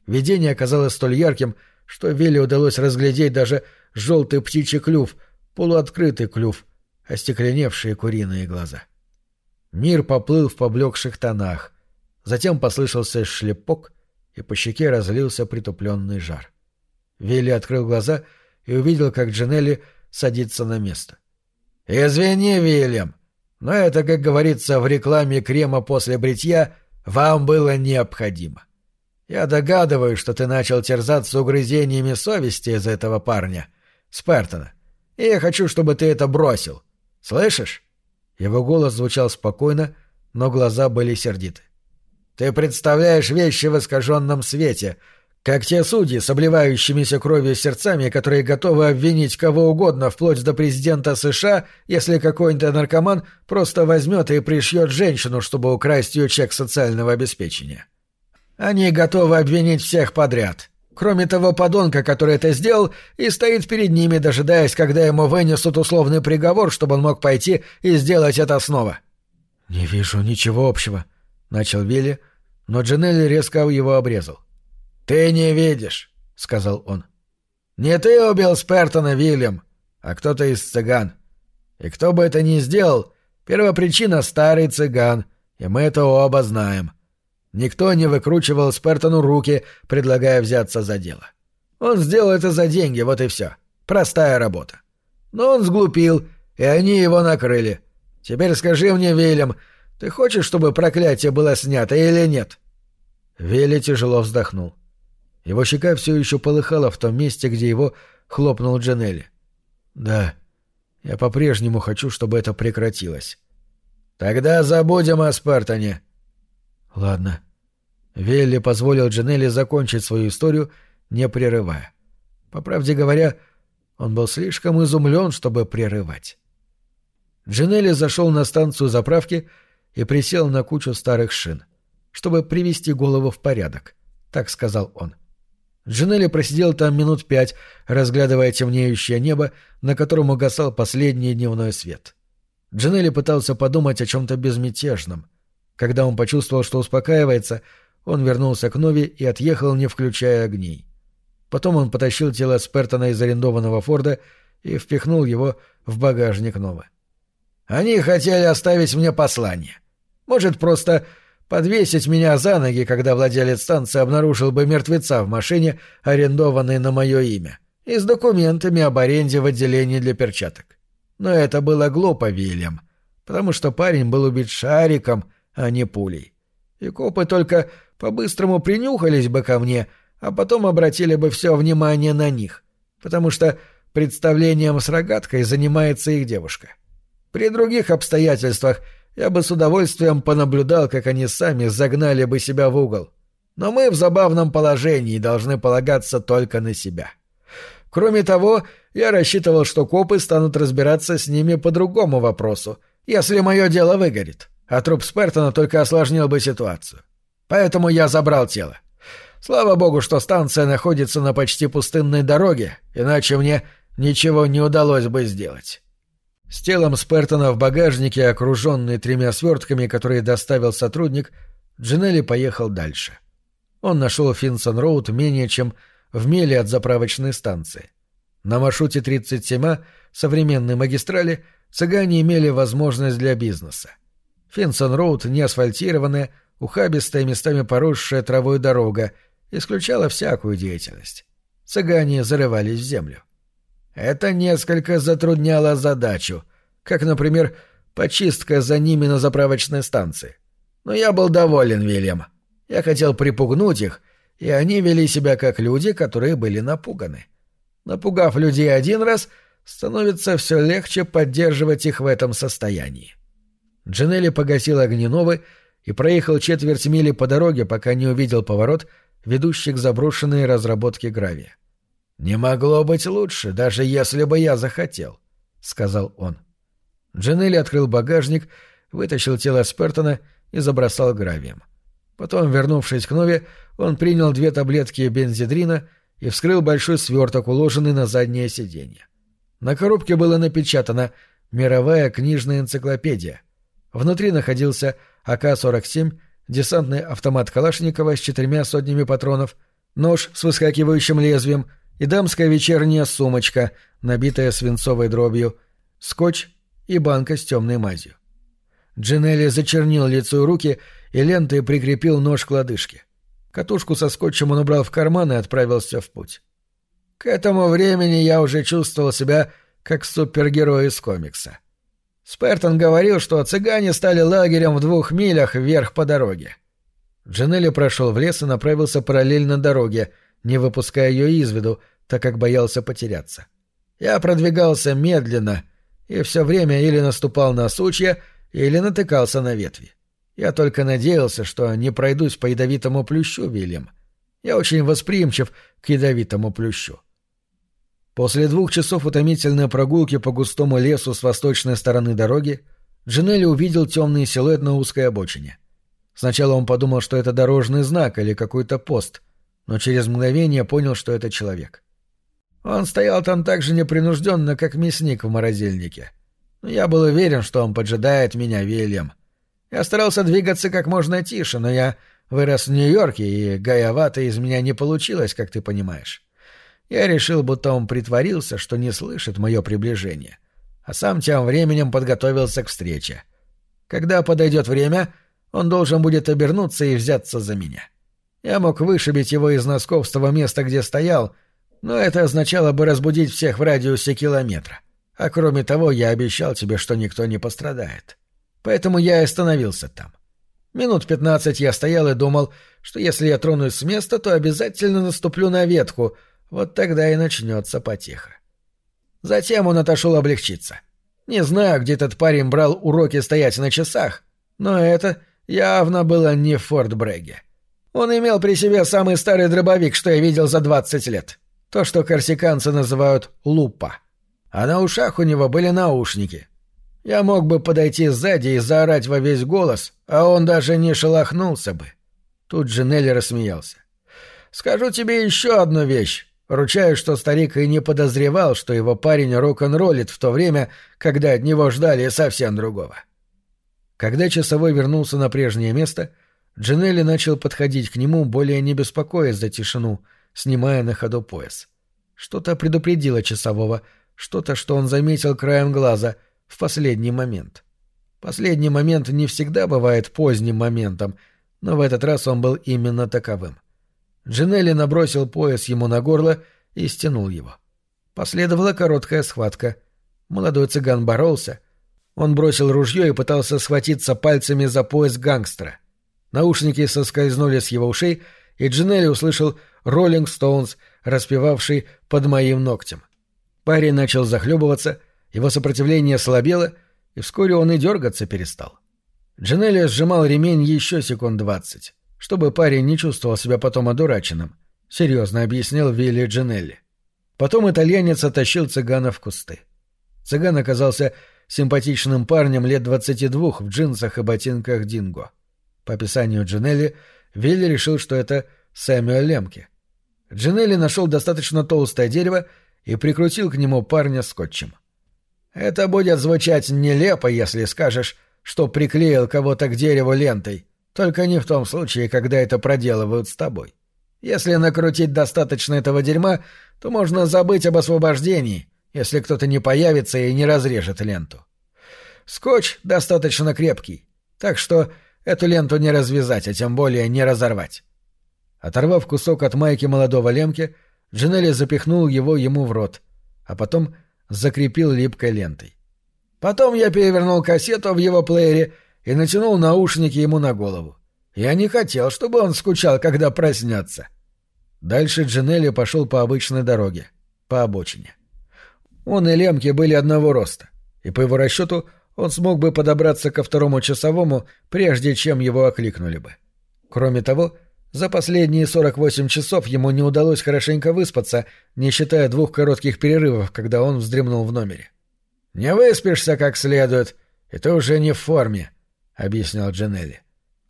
Видение оказалось столь ярким, что Вилли удалось разглядеть даже желтый птичий клюв, полуоткрытый клюв, остекленевшие куриные глаза. Мир поплыл в поблекших тонах. Затем послышался шлепок, и по щеке разлился притупленный жар. Вилли открыл глаза и увидел, как Джанелли садится на место. «Извини, Вильям, но это, как говорится в рекламе крема после бритья, вам было необходимо. Я догадываюсь, что ты начал терзаться угрызениями совести из этого парня, Спертона, и я хочу, чтобы ты это бросил. Слышишь?» Его голос звучал спокойно, но глаза были сердиты. «Ты представляешь вещи в искаженном свете, как те судьи с обливающимися кровью сердцами, которые готовы обвинить кого угодно, вплоть до президента США, если какой-нибудь наркоман просто возьмет и пришьет женщину, чтобы украсть ее чек социального обеспечения. Они готовы обвинить всех подряд, кроме того подонка, который это сделал, и стоит перед ними, дожидаясь, когда ему вынесут условный приговор, чтобы он мог пойти и сделать это снова. «Не вижу ничего общего», — начал Вилли, но Джанелли резко его обрезал. «Ты не видишь», — сказал он. «Не ты убил Спертона, Вильям, а кто-то из цыган. И кто бы это ни сделал, первопричина — старый цыган, и мы это оба знаем». Никто не выкручивал Спертону руки, предлагая взяться за дело. Он сделал это за деньги, вот и все. Простая работа. Но он сглупил, и они его накрыли. Теперь скажи мне, Вильям, ты хочешь, чтобы проклятие было снято или нет?» Вилли тяжело вздохнул. Его щека все еще полыхала в том месте, где его хлопнул Джанелли. «Да, я по-прежнему хочу, чтобы это прекратилось». «Тогда забудем о Спартане», Ладно. Велли позволил Джанелли закончить свою историю, не прерывая. По правде говоря, он был слишком изумлен, чтобы прерывать. Джанелли зашел на станцию заправки и присел на кучу старых шин, чтобы привести голову в порядок, так сказал он. Джанелли просидел там минут пять, разглядывая темнеющее небо, на котором угасал последний дневной свет. Джанелли пытался подумать о чем-то безмятежном — когда он почувствовал, что успокаивается, он вернулся к Нови и отъехал, не включая огней. Потом он потащил тело Спертона из арендованного Форда и впихнул его в багажник Нова. «Они хотели оставить мне послание. Может, просто подвесить меня за ноги, когда владелец станции обнаружил бы мертвеца в машине, арендованной на мое имя, и с документами об аренде в отделении для перчаток. Но это было глупо, Вильям, потому что парень был убит шариком, а не пулей. И копы только по-быстрому принюхались бы ко мне, а потом обратили бы все внимание на них, потому что представлением с рогаткой занимается их девушка. При других обстоятельствах я бы с удовольствием понаблюдал, как они сами загнали бы себя в угол. Но мы в забавном положении должны полагаться только на себя. Кроме того, я рассчитывал, что копы станут разбираться с ними по другому вопросу, если мое дело выгорит, а труп Спертона только осложнил бы ситуацию. Поэтому я забрал тело. Слава богу, что станция находится на почти пустынной дороге, иначе мне ничего не удалось бы сделать. С телом Спертона в багажнике, окруженный тремя свертками, которые доставил сотрудник, Джинелли поехал дальше. Он нашел Финсон-Роуд менее чем в миле от заправочной станции. На маршруте 37А современной магистрали цыгане имели возможность для бизнеса. Финсон-Роуд не асфальтированная, ухабистая, местами поросшая травой дорога, исключала всякую деятельность. Цыгане зарывались в землю. Это несколько затрудняло задачу, как, например, почистка за ними на заправочной станции. Но я был доволен, Вильям. Я хотел припугнуть их, и они вели себя как люди, которые были напуганы. Напугав людей один раз, становится все легче поддерживать их в этом состоянии. Джинелли погасил огни новой и проехал четверть мили по дороге, пока не увидел поворот, ведущий к заброшенной разработке гравия. «Не могло быть лучше, даже если бы я захотел», — сказал он. Джинелли открыл багажник, вытащил тело Спертона и забросал гравием. Потом, вернувшись к Нове, он принял две таблетки бензидрина и вскрыл большой сверток, уложенный на заднее сиденье. На коробке было напечатано «Мировая книжная энциклопедия», Внутри находился АК-47, десантный автомат Калашникова с четырьмя сотнями патронов, нож с выскакивающим лезвием и дамская вечерняя сумочка, набитая свинцовой дробью, скотч и банка с темной мазью. Джинелли зачернил лицо и руки и лентой прикрепил нож к лодыжке. Катушку со скотчем он убрал в карман и отправился в путь. К этому времени я уже чувствовал себя как супергерой из комикса. Спертон говорил, что цыгане стали лагерем в двух милях вверх по дороге. Джанелли прошел в лес и направился параллельно дороге, не выпуская ее из виду, так как боялся потеряться. Я продвигался медленно и все время или наступал на сучья, или натыкался на ветви. Я только надеялся, что не пройдусь по ядовитому плющу, Вильям. Я очень восприимчив к ядовитому плющу. После двух часов утомительной прогулки по густому лесу с восточной стороны дороги Джинелли увидел темный силуэт на узкой обочине. Сначала он подумал, что это дорожный знак или какой-то пост, но через мгновение понял, что это человек. Он стоял там так же непринужденно, как мясник в морозильнике. Но я был уверен, что он поджидает меня, Вильям. Я старался двигаться как можно тише, но я вырос в Нью-Йорке, и гаевато из меня не получилось, как ты понимаешь. Я решил, будто он притворился, что не слышит мое приближение, а сам тем временем подготовился к встрече. Когда подойдет время, он должен будет обернуться и взяться за меня. Я мог вышибить его из носков с того места, где стоял, но это означало бы разбудить всех в радиусе километра. А кроме того, я обещал тебе, что никто не пострадает. Поэтому я и остановился там. Минут пятнадцать я стоял и думал, что если я тронусь с места, то обязательно наступлю на ветку — вот тогда и начнется потеха. Затем он отошел облегчиться. Не знаю, где этот парень брал уроки стоять на часах, но это явно было не в Форт Бреге. Он имел при себе самый старый дробовик, что я видел за двадцать лет. То, что корсиканцы называют лупа. А на ушах у него были наушники. Я мог бы подойти сзади и заорать во весь голос, а он даже не шелохнулся бы. Тут же Нелли рассмеялся. «Скажу тебе еще одну вещь. Ручаюсь, что старик и не подозревал, что его парень рок-н-роллит в то время, когда от него ждали совсем другого. Когда часовой вернулся на прежнее место, Джинелли начал подходить к нему, более не беспокоясь за тишину, снимая на ходу пояс. Что-то предупредило часового, что-то, что он заметил краем глаза в последний момент. Последний момент не всегда бывает поздним моментом, но в этот раз он был именно таковым. Джинелли набросил пояс ему на горло и стянул его. Последовала короткая схватка. Молодой цыган боролся. Он бросил ружье и пытался схватиться пальцами за пояс гангстера. Наушники соскользнули с его ушей, и Джинелли услышал «Роллинг Стоунс», распевавший «Под моим ногтем». Парень начал захлебываться, его сопротивление слабело, и вскоре он и дергаться перестал. Джинелли сжимал ремень еще секунд двадцать, чтобы парень не чувствовал себя потом одураченным, серьезно объяснил Вилли Джинелли. Потом итальянец оттащил цыгана в кусты. Цыган оказался симпатичным парнем лет двадцати двух в джинсах и ботинках Динго. По описанию Джинелли, Вилли решил, что это Сэмюэл Лемке. Джинелли нашел достаточно толстое дерево и прикрутил к нему парня скотчем. «Это будет звучать нелепо, если скажешь, что приклеил кого-то к дереву лентой, только не в том случае, когда это проделывают с тобой. Если накрутить достаточно этого дерьма, то можно забыть об освобождении, если кто-то не появится и не разрежет ленту. Скотч достаточно крепкий, так что эту ленту не развязать, а тем более не разорвать. Оторвав кусок от майки молодого лемки, Джинелли запихнул его ему в рот, а потом закрепил липкой лентой. Потом я перевернул кассету в его плеере и натянул наушники ему на голову. Я не хотел, чтобы он скучал, когда проснется. Дальше Джинелли пошел по обычной дороге, по обочине. Он и Лемки были одного роста, и по его расчету он смог бы подобраться ко второму часовому, прежде чем его окликнули бы. Кроме того, за последние 48 часов ему не удалось хорошенько выспаться, не считая двух коротких перерывов, когда он вздремнул в номере. «Не выспишься как следует, и ты уже не в форме», — объяснял Джанелли.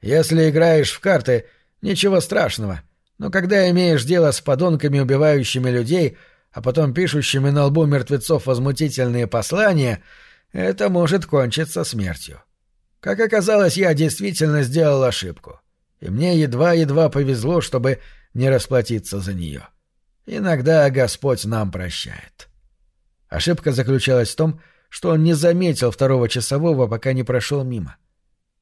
«Если играешь в карты, ничего страшного, но когда имеешь дело с подонками, убивающими людей, а потом пишущими на лбу мертвецов возмутительные послания, это может кончиться смертью. Как оказалось, я действительно сделал ошибку и мне едва-едва повезло, чтобы не расплатиться за нее. Иногда Господь нам прощает. Ошибка заключалась в том, что он не заметил второго часового, пока не прошел мимо.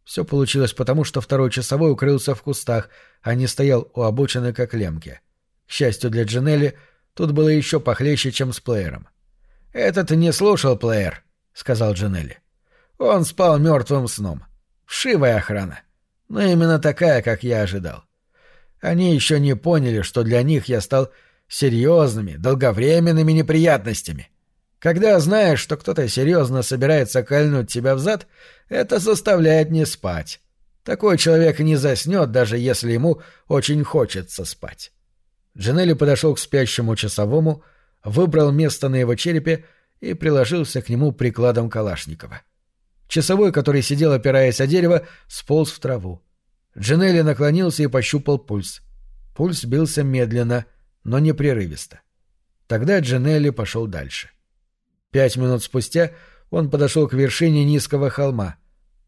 Все получилось потому, что второй часовой укрылся в кустах, а не стоял у обочины как лемки. К счастью для Джинелли, тут было еще похлеще, чем с плеером. «Этот не слушал плеер», — сказал Джинелли. «Он спал мертвым сном. Вшивая охрана но именно такая, как я ожидал. Они еще не поняли, что для них я стал серьезными, долговременными неприятностями. Когда знаешь, что кто-то серьезно собирается кольнуть тебя в зад, это заставляет не спать. Такой человек не заснет, даже если ему очень хочется спать. Джанелли подошел к спящему часовому, выбрал место на его черепе и приложился к нему прикладом Калашникова. Часовой, который сидел, опираясь о дерево, сполз в траву. Джинелли наклонился и пощупал пульс. Пульс бился медленно, но непрерывисто. Тогда Джинелли пошел дальше. Пять минут спустя он подошел к вершине низкого холма.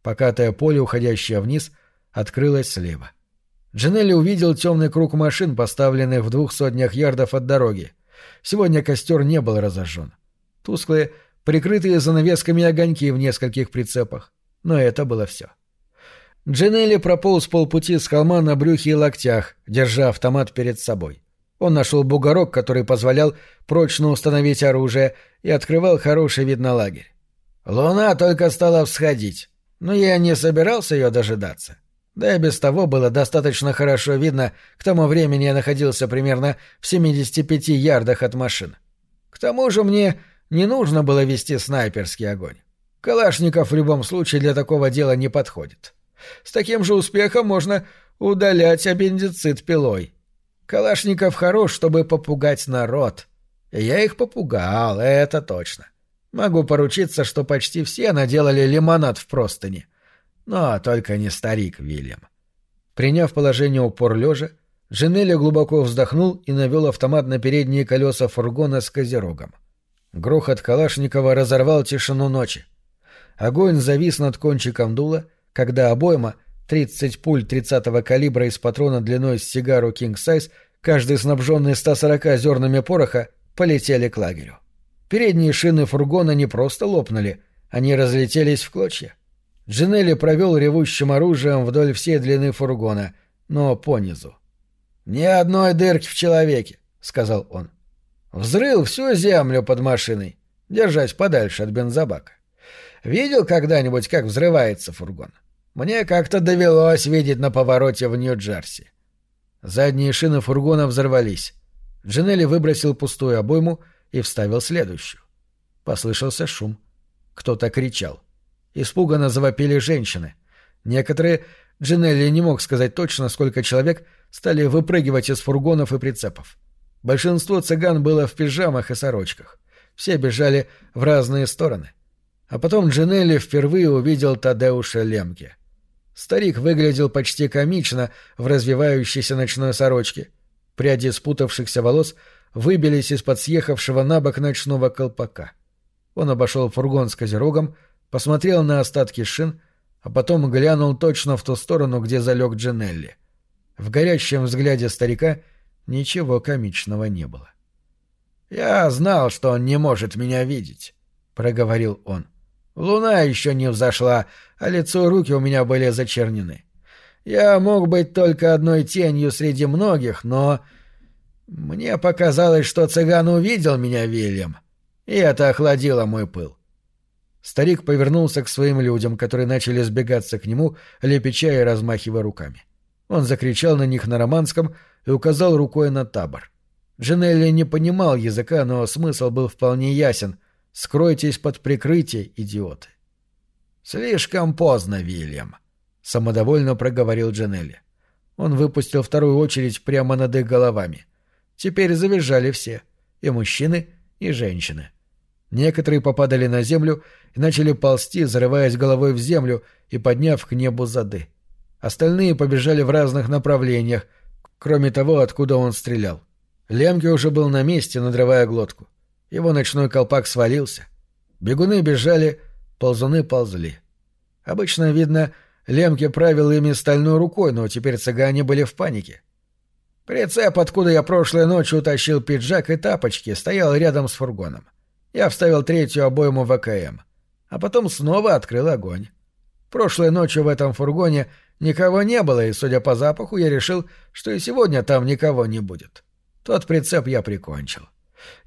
Покатое поле, уходящее вниз, открылось слева. Джинелли увидел темный круг машин, поставленных в двух сотнях ярдов от дороги. Сегодня костер не был разожжен. Тусклые, прикрытые занавесками огоньки в нескольких прицепах. Но это было все. Джинелли прополз полпути с холма на брюхе и локтях, держа автомат перед собой. Он нашел бугорок, который позволял прочно установить оружие, и открывал хороший вид на лагерь. Луна только стала всходить, но я не собирался ее дожидаться. Да и без того было достаточно хорошо видно, к тому времени я находился примерно в 75 ярдах от машин. К тому же мне не нужно было вести снайперский огонь. Калашников в любом случае для такого дела не подходит. С таким же успехом можно удалять аппендицит пилой. Калашников хорош, чтобы попугать народ. я их попугал, это точно. Могу поручиться, что почти все наделали лимонад в простыне. Но только не старик Вильям. Приняв положение упор лежа, Джинелли глубоко вздохнул и навел автомат на передние колеса фургона с козерогом. Грохот Калашникова разорвал тишину ночи. Огонь завис над кончиком дула, когда обойма, 30 пуль 30-го калибра из патрона длиной с сигару King Size, каждый снабженный 140 зернами пороха, полетели к лагерю. Передние шины фургона не просто лопнули, они разлетелись в клочья. Джинелли провел ревущим оружием вдоль всей длины фургона, но понизу. «Ни одной дырки в человеке», — сказал он. «Взрыл всю землю под машиной, держась подальше от бензобака. Видел когда-нибудь, как взрывается фургон? Мне как-то довелось видеть на повороте в Нью-Джерси». Задние шины фургона взорвались. Джинелли выбросил пустую обойму и вставил следующую. Послышался шум. Кто-то кричал. Испуганно завопили женщины. Некоторые, Джинелли не мог сказать точно, сколько человек, стали выпрыгивать из фургонов и прицепов. Большинство цыган было в пижамах и сорочках. Все бежали в разные стороны. А потом Джинелли впервые увидел Тадеуша Лемке. Старик выглядел почти комично в развивающейся ночной сорочке. Пряди спутавшихся волос выбились из-под съехавшего на бок ночного колпака. Он обошел фургон с козерогом, посмотрел на остатки шин, а потом глянул точно в ту сторону, где залег Джинелли. В горящем взгляде старика ничего комичного не было. «Я знал, что он не может меня видеть», — проговорил он. «Луна еще не взошла, а лицо и руки у меня были зачернены. Я мог быть только одной тенью среди многих, но мне показалось, что цыган увидел меня, Вильям, и это охладило мой пыл. Старик повернулся к своим людям, которые начали сбегаться к нему, лепеча и размахивая руками. Он закричал на них на романском и указал рукой на табор. Джинелли не понимал языка, но смысл был вполне ясен. «Скройтесь под прикрытие, идиоты». «Слишком поздно, Вильям», — самодовольно проговорил Джинелли. Он выпустил вторую очередь прямо над их головами. Теперь завизжали все — и мужчины, и женщины. Некоторые попадали на землю и начали ползти, зарываясь головой в землю и подняв к небу зады. Остальные побежали в разных направлениях, кроме того, откуда он стрелял. Лемке уже был на месте, надрывая глотку. Его ночной колпак свалился. Бегуны бежали, ползуны ползли. Обычно, видно, Лемке правил ими стальной рукой, но теперь цыгане были в панике. Прицеп, откуда я прошлой ночью утащил пиджак и тапочки, стоял рядом с фургоном. Я вставил третью обойму в АКМ, а потом снова открыл огонь. Прошлой ночью в этом фургоне никого не было, и, судя по запаху, я решил, что и сегодня там никого не будет. Тот прицеп я прикончил.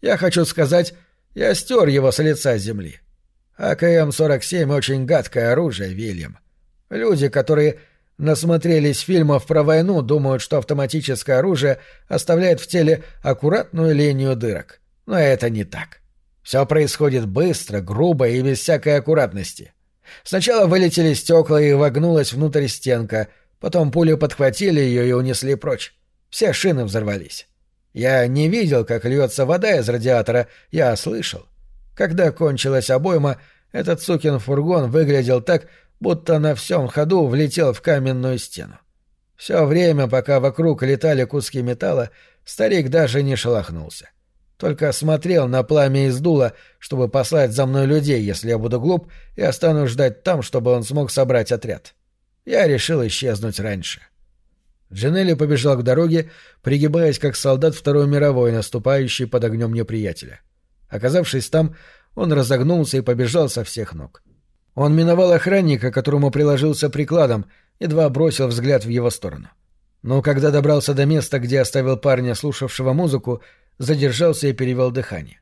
Я хочу сказать, я стер его с лица земли. АКМ-47 — очень гадкое оружие, Вильям. Люди, которые насмотрелись фильмов про войну, думают, что автоматическое оружие оставляет в теле аккуратную линию дырок. Но это не так. Все происходит быстро, грубо и без всякой аккуратности. Сначала вылетели стекла и вогнулась внутрь стенка, потом пули подхватили ее и унесли прочь. Все шины взорвались. Я не видел, как льется вода из радиатора, я слышал. Когда кончилась обойма, этот сукин фургон выглядел так, будто на всем ходу влетел в каменную стену. Все время, пока вокруг летали куски металла, старик даже не шелохнулся. Только смотрел на пламя из дула, чтобы послать за мной людей, если я буду глуп, и останусь ждать там, чтобы он смог собрать отряд. Я решил исчезнуть раньше. Джинелли побежал к дороге, пригибаясь как солдат Второй мировой, наступающий под огнем неприятеля. Оказавшись там, он разогнулся и побежал со всех ног. Он миновал охранника, которому приложился прикладом, едва бросил взгляд в его сторону. Но когда добрался до места, где оставил парня, слушавшего музыку, задержался и перевел дыхание.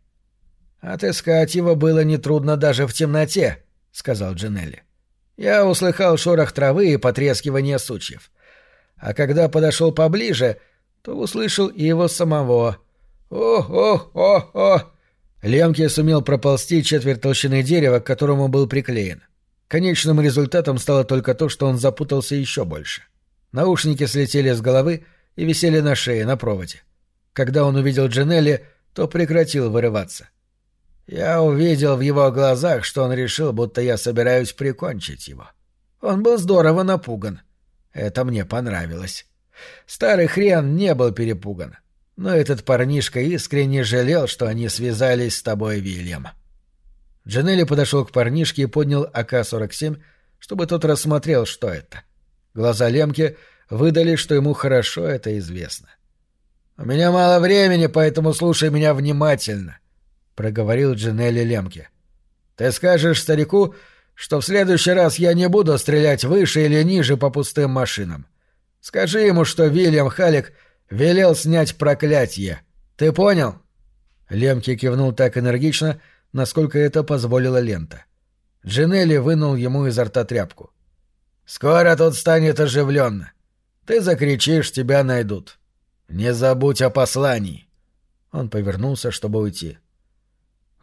«Отыскать его было нетрудно даже в темноте», — сказал Джинелли. «Я услыхал шорох травы и потрескивание сучьев. А когда подошел поближе, то услышал и его самого. О-о-о-о!» Лемке сумел проползти четверть толщины дерева, к которому был приклеен. Конечным результатом стало только то, что он запутался еще больше. Наушники слетели с головы и висели на шее, на проводе. Когда он увидел Джинелли, то прекратил вырываться. Я увидел в его глазах, что он решил, будто я собираюсь прикончить его. Он был здорово напуган. Это мне понравилось. Старый хрен не был перепуган. Но этот парнишка искренне жалел, что они связались с тобой, Вильям. Джанелли подошел к парнишке и поднял АК-47, чтобы тот рассмотрел, что это. Глаза Лемки выдали, что ему хорошо это известно. «У меня мало времени, поэтому слушай меня внимательно», — проговорил Джанелли Лемке. «Ты скажешь старику, что в следующий раз я не буду стрелять выше или ниже по пустым машинам. Скажи ему, что Вильям Халик велел снять проклятие. Ты понял?» Лемки кивнул так энергично, насколько это позволила лента. Джинелли вынул ему изо рта тряпку. «Скоро тут станет оживленно. Ты закричишь, тебя найдут. Не забудь о послании». Он повернулся, чтобы уйти.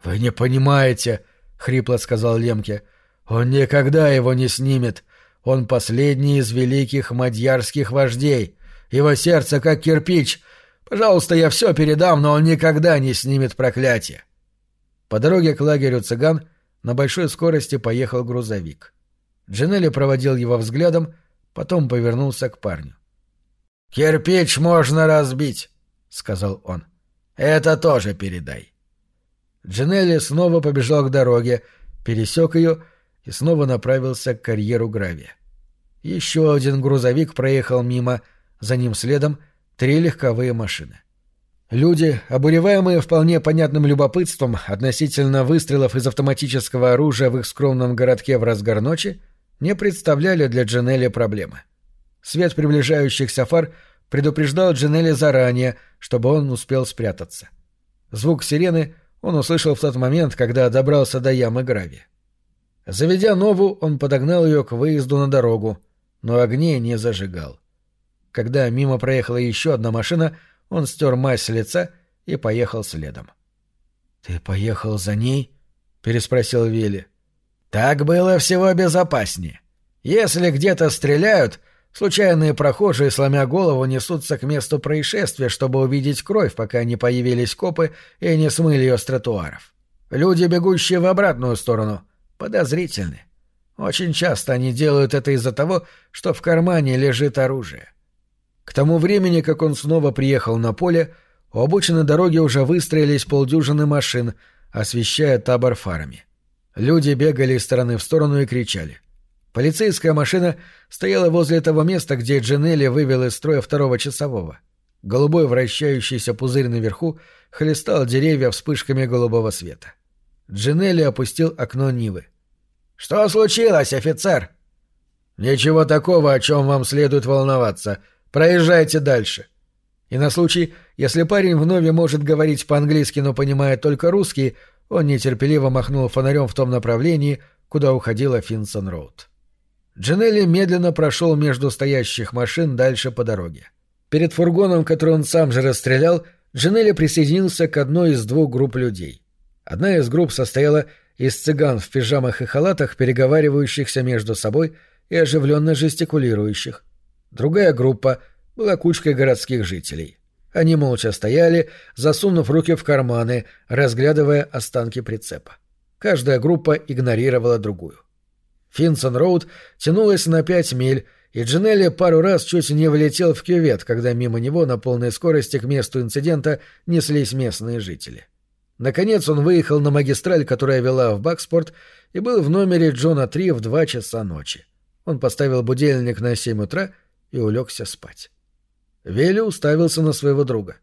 «Вы не понимаете», — хрипло сказал Лемке. «Он никогда его не снимет. Он последний из великих мадьярских вождей. Его сердце как кирпич. Пожалуйста, я все передам, но он никогда не снимет проклятие». По дороге к лагерю цыган на большой скорости поехал грузовик. Джинелли проводил его взглядом, потом повернулся к парню. «Кирпич можно разбить», — сказал он. «Это тоже передай». Джинелли снова побежал к дороге, пересек ее и снова направился к карьеру гравия. Еще один грузовик проехал мимо, за ним следом три легковые машины. Люди, обуреваемые вполне понятным любопытством относительно выстрелов из автоматического оружия в их скромном городке в разгар ночи, не представляли для Джинелли проблемы. Свет приближающихся фар предупреждал Джинелли заранее, чтобы он успел спрятаться. Звук сирены он услышал в тот момент, когда добрался до ямы гравия. Заведя Нову, он подогнал ее к выезду на дорогу, но огней не зажигал. Когда мимо проехала еще одна машина — он стер мазь с лица и поехал следом. «Ты поехал за ней?» — переспросил Вилли. «Так было всего безопаснее. Если где-то стреляют, случайные прохожие, сломя голову, несутся к месту происшествия, чтобы увидеть кровь, пока не появились копы и не смыли ее с тротуаров. Люди, бегущие в обратную сторону, подозрительны. Очень часто они делают это из-за того, что в кармане лежит оружие. К тому времени, как он снова приехал на поле, у обочины дороги уже выстроились полдюжины машин, освещая табор фарами. Люди бегали из стороны в сторону и кричали. Полицейская машина стояла возле того места, где Джинелли вывел из строя второго часового. Голубой вращающийся пузырь наверху хлестал деревья вспышками голубого света. Джинелли опустил окно Нивы. «Что случилось, офицер?» «Ничего такого, о чем вам следует волноваться», Проезжайте дальше. И на случай, если парень вновь может говорить по-английски, но понимает только русский, он нетерпеливо махнул фонарем в том направлении, куда уходила Финсон-Роуд. Джинелли медленно прошел между стоящих машин дальше по дороге. Перед фургоном, который он сам же расстрелял, Джинелли присоединился к одной из двух групп людей. Одна из групп состояла из цыган в пижамах и халатах, переговаривающихся между собой и оживленно жестикулирующих. Другая группа была кучкой городских жителей. Они молча стояли, засунув руки в карманы, разглядывая останки прицепа. Каждая группа игнорировала другую. Финсон-Роуд тянулась на пять миль, и Джинелли пару раз чуть не влетел в кювет, когда мимо него на полной скорости к месту инцидента неслись местные жители. Наконец он выехал на магистраль, которая вела в Бакспорт, и был в номере Джона 3 в два часа ночи. Он поставил будильник на семь утра и улегся спать. Вели уставился на своего друга.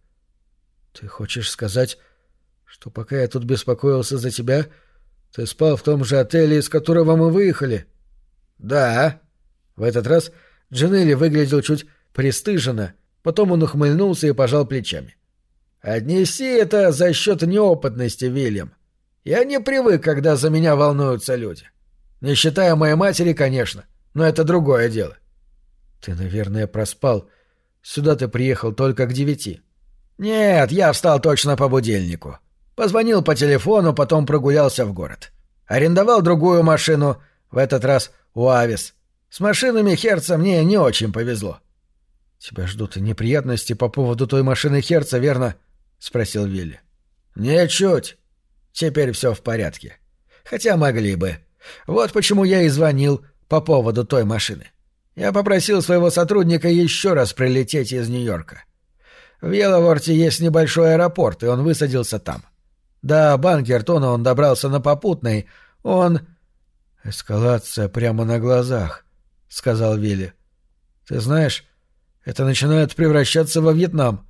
«Ты хочешь сказать, что пока я тут беспокоился за тебя, ты спал в том же отеле, из которого мы выехали?» «Да». В этот раз Джанелли выглядел чуть пристыженно, потом он ухмыльнулся и пожал плечами. «Отнеси это за счет неопытности, Вильям. Я не привык, когда за меня волнуются люди. Не считая моей матери, конечно, но это другое дело. «Ты, наверное, проспал. Сюда ты приехал только к девяти». «Нет, я встал точно по будильнику. Позвонил по телефону, потом прогулялся в город. Арендовал другую машину, в этот раз УАВИС. С машинами Херца мне не очень повезло». «Тебя ждут неприятности по поводу той машины Херца, верно?» — спросил Вилли. «Ничуть. Теперь все в порядке. Хотя могли бы. Вот почему я и звонил по поводу той машины. Я попросил своего сотрудника еще раз прилететь из Нью-Йорка. В Йелловорте есть небольшой аэропорт, и он высадился там. До Банкертона он добрался на попутной. Он... «Эскалация прямо на глазах», — сказал Вилли. «Ты знаешь, это начинает превращаться во Вьетнам».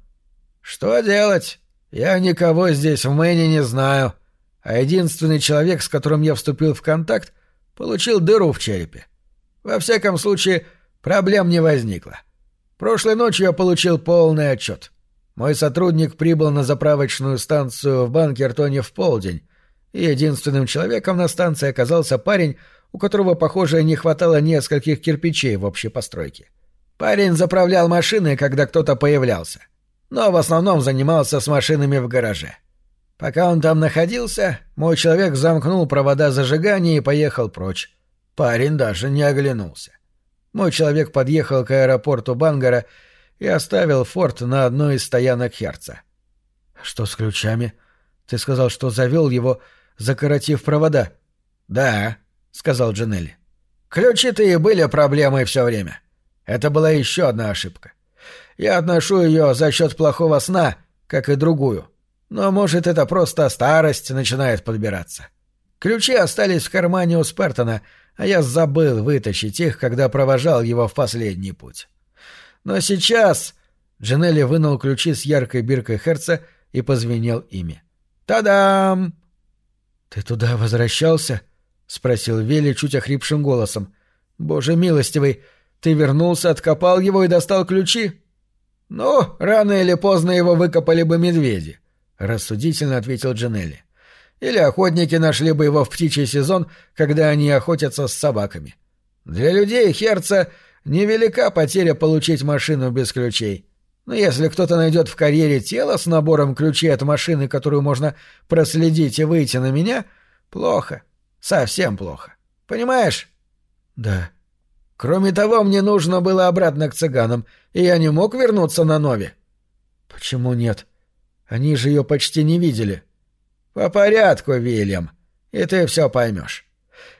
«Что делать? Я никого здесь в Мэне не знаю. А единственный человек, с которым я вступил в контакт, получил дыру в черепе. Во всяком случае, проблем не возникло. Прошлой ночью я получил полный отчет. Мой сотрудник прибыл на заправочную станцию в Банкертоне в полдень, и единственным человеком на станции оказался парень, у которого, похоже, не хватало нескольких кирпичей в общей постройке. Парень заправлял машины, когда кто-то появлялся, но в основном занимался с машинами в гараже. Пока он там находился, мой человек замкнул провода зажигания и поехал прочь. Парень даже не оглянулся. Мой человек подъехал к аэропорту Бангара и оставил форт на одной из стоянок Херца. «Что с ключами? Ты сказал, что завел его, закоротив провода?» «Да», — сказал Джинелли. «Ключи-то и были проблемой все время. Это была еще одна ошибка. Я отношу ее за счет плохого сна, как и другую. Но, может, это просто старость начинает подбираться. Ключи остались в кармане у Спертона, а я забыл вытащить их, когда провожал его в последний путь. Но сейчас... Джинелли вынул ключи с яркой биркой Херца и позвенел ими. «Та-дам!» «Ты туда возвращался?» — спросил Вилли чуть охрипшим голосом. «Боже милостивый, ты вернулся, откопал его и достал ключи?» «Ну, рано или поздно его выкопали бы медведи», — рассудительно ответил Джинелли. «Или охотники нашли бы его в птичий сезон, когда они охотятся с собаками. Для людей Херца невелика потеря получить машину без ключей. Но если кто-то найдет в карьере тело с набором ключей от машины, которую можно проследить и выйти на меня, плохо. Совсем плохо. Понимаешь?» «Да», Кроме того, мне нужно было обратно к цыганам, и я не мог вернуться на Нове. Почему нет? Они же ее почти не видели. По порядку, Вильям, и ты все поймешь.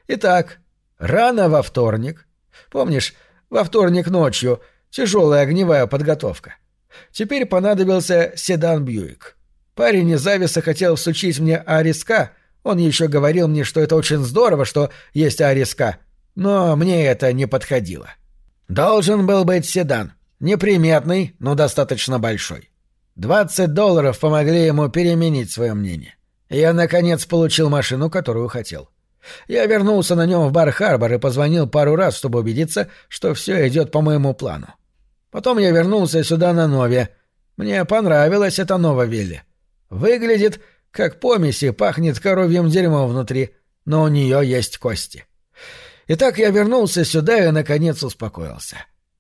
Итак, рано во вторник. Помнишь, во вторник ночью тяжелая огневая подготовка. Теперь понадобился седан Бьюик. Парень из Ависа хотел всучить мне Ариска. Он еще говорил мне, что это очень здорово, что есть Ариска но мне это не подходило. Должен был быть седан. Неприметный, но достаточно большой. Двадцать долларов помогли ему переменить свое мнение. Я, наконец, получил машину, которую хотел. Я вернулся на нем в бар-харбор и позвонил пару раз, чтобы убедиться, что все идет по моему плану. Потом я вернулся сюда на Нове. Мне понравилась эта Нова-Вилли. Выглядит, как помесь и пахнет коровьим дерьмом внутри, но у нее есть кости. Итак, я вернулся сюда и, наконец, успокоился.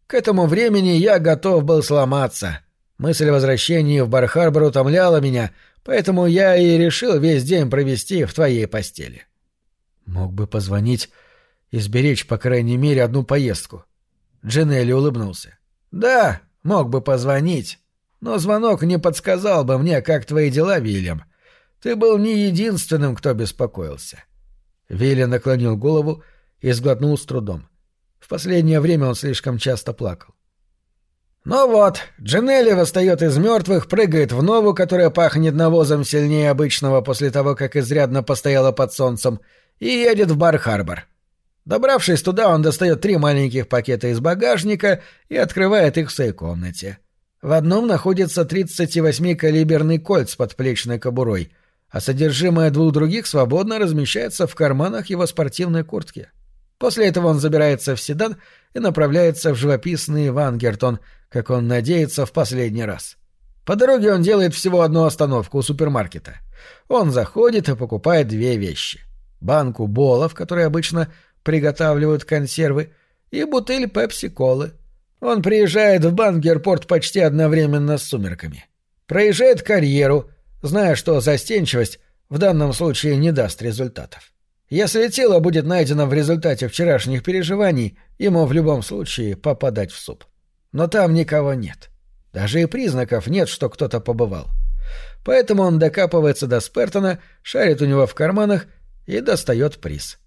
К этому времени я готов был сломаться. Мысль о возвращении в Бар-Харбор утомляла меня, поэтому я и решил весь день провести в твоей постели. Мог бы позвонить и сберечь, по крайней мере, одну поездку. Джинелли улыбнулся. Да, мог бы позвонить. Но звонок не подсказал бы мне, как твои дела, Вильям. Ты был не единственным, кто беспокоился. Вилли наклонил голову и сглотнул с трудом. В последнее время он слишком часто плакал. Ну вот, Джинелли восстает из мертвых, прыгает в нову, которая пахнет навозом сильнее обычного после того, как изрядно постояла под солнцем, и едет в Бар-Харбор. Добравшись туда, он достает три маленьких пакета из багажника и открывает их в своей комнате. В одном находится 38-калиберный кольт с подплечной кобурой, а содержимое двух других свободно размещается в карманах его спортивной куртки. После этого он забирается в седан и направляется в живописный Вангертон, как он надеется, в последний раз. По дороге он делает всего одну остановку у супермаркета. Он заходит и покупает две вещи. Банку Бола, в которой обычно приготавливают консервы, и бутыль пепси-колы. Он приезжает в Бангерпорт почти одновременно с сумерками. Проезжает карьеру, зная, что застенчивость в данном случае не даст результатов. Если тело будет найдено в результате вчерашних переживаний, ему в любом случае попадать в суп. Но там никого нет. Даже и признаков нет, что кто-то побывал. Поэтому он докапывается до Спертона, шарит у него в карманах и достает приз.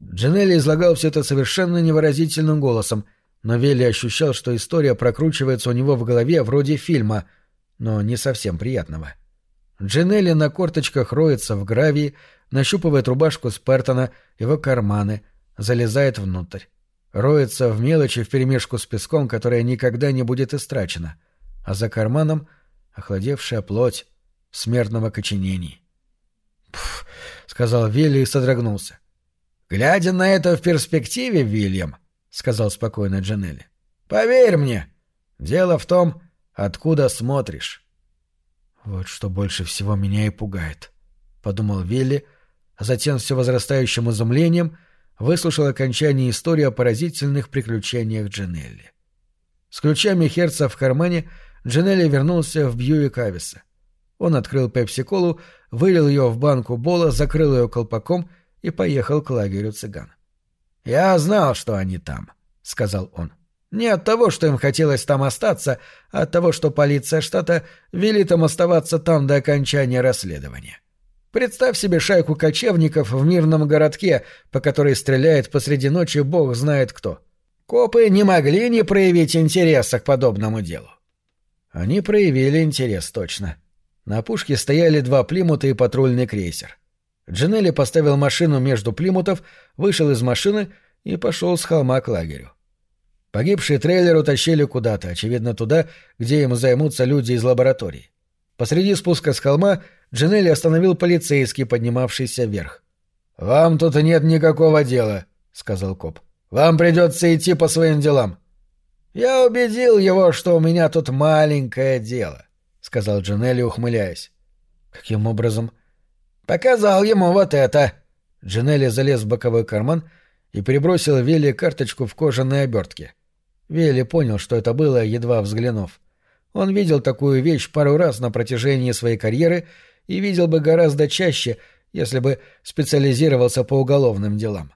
Джинелли излагал все это совершенно невыразительным голосом, но Вилли ощущал, что история прокручивается у него в голове вроде фильма, но не совсем приятного. Джинелли на корточках роется в гравии, нащупывает рубашку Спертона, его карманы, залезает внутрь. Роется в мелочи вперемешку с песком, которая никогда не будет истрачена, а за карманом — охладевшая плоть смертного коченения. «Пф», — сказал Вилли и содрогнулся. Глядя на это в перспективе, Вильям, — сказал спокойно Джанелли, — поверь мне, дело в том, откуда смотришь. Вот что больше всего меня и пугает, — подумал Вилли, а затем все возрастающим изумлением выслушал окончание истории о поразительных приключениях Джанелли. С ключами Херца в кармане Джанелли вернулся в Бьюик Ависа. Он открыл пепси-колу, вылил ее в банку Бола, закрыл ее колпаком и поехал к лагерю цыган. «Я знал, что они там», — сказал он. «Не от того, что им хотелось там остаться, а от того, что полиция штата велит им оставаться там до окончания расследования. Представь себе шайку кочевников в мирном городке, по которой стреляет посреди ночи бог знает кто. Копы не могли не проявить интереса к подобному делу». Они проявили интерес, точно. На опушке стояли два плимута и патрульный крейсер. Джинелли поставил машину между плимутов, вышел из машины и пошел с холма к лагерю. Погибший трейлер утащили куда-то, очевидно, туда, где им займутся люди из лаборатории. Посреди спуска с холма Джинелли остановил полицейский, поднимавшийся вверх. «Вам тут нет никакого дела», — сказал коп. «Вам придется идти по своим делам». «Я убедил его, что у меня тут маленькое дело», — сказал Джинелли, ухмыляясь. «Каким образом?» «Показал ему вот это». Джинелли залез в боковой карман и перебросил Вилли карточку в кожаной обертке. Вилли понял, что это было, едва взглянув. Он видел такую вещь пару раз на протяжении своей карьеры и видел бы гораздо чаще, если бы специализировался по уголовным делам.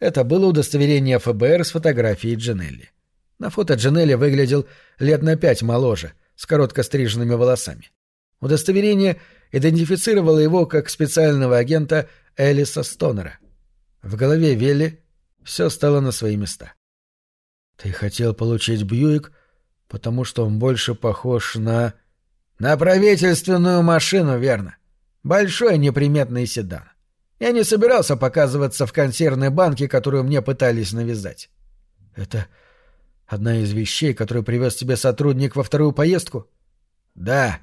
Это было удостоверение ФБР с фотографией Джинелли. На фото Джинелли выглядел лет на пять моложе, с коротко стриженными волосами. Удостоверение идентифицировало его как специального агента Элиса Стонера. В голове Велли все стало на свои места. «Ты хотел получить Бьюик, потому что он больше похож на...» «На правительственную машину, верно. Большой неприметный седан. Я не собирался показываться в консервной банке, которую мне пытались навязать». «Это одна из вещей, которую привез тебе сотрудник во вторую поездку?» «Да»,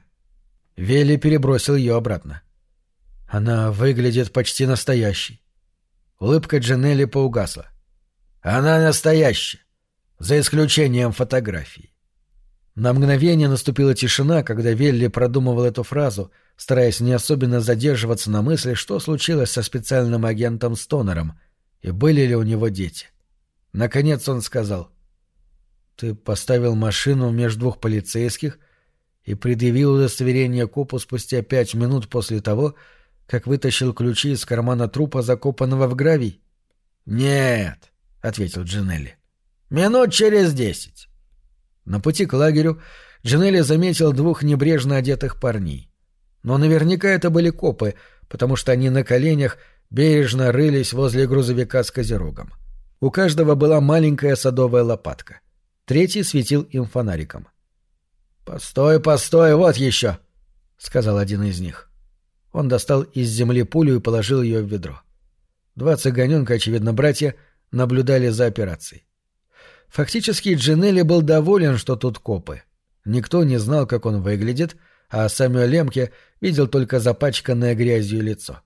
Вели перебросил ее обратно. Она выглядит почти настоящей. Улыбка Джанелли поугасла. Она настоящая, за исключением фотографий. На мгновение наступила тишина, когда Велли продумывал эту фразу, стараясь не особенно задерживаться на мысли, что случилось со специальным агентом Стонером и были ли у него дети. Наконец он сказал. «Ты поставил машину между двух полицейских — и предъявил удостоверение копу спустя пять минут после того, как вытащил ключи из кармана трупа, закопанного в гравий? «Нет», — ответил Джинелли. «Минут через десять». На пути к лагерю Джинелли заметил двух небрежно одетых парней. Но наверняка это были копы, потому что они на коленях бережно рылись возле грузовика с козерогом. У каждого была маленькая садовая лопатка. Третий светил им фонариком. «Постой, постой, вот еще!» — сказал один из них. Он достал из земли пулю и положил ее в ведро. Два цыганенка, очевидно, братья, наблюдали за операцией. Фактически Джинелли был доволен, что тут копы. Никто не знал, как он выглядит, а Сэмюэл Лемке видел только запачканное грязью лицо.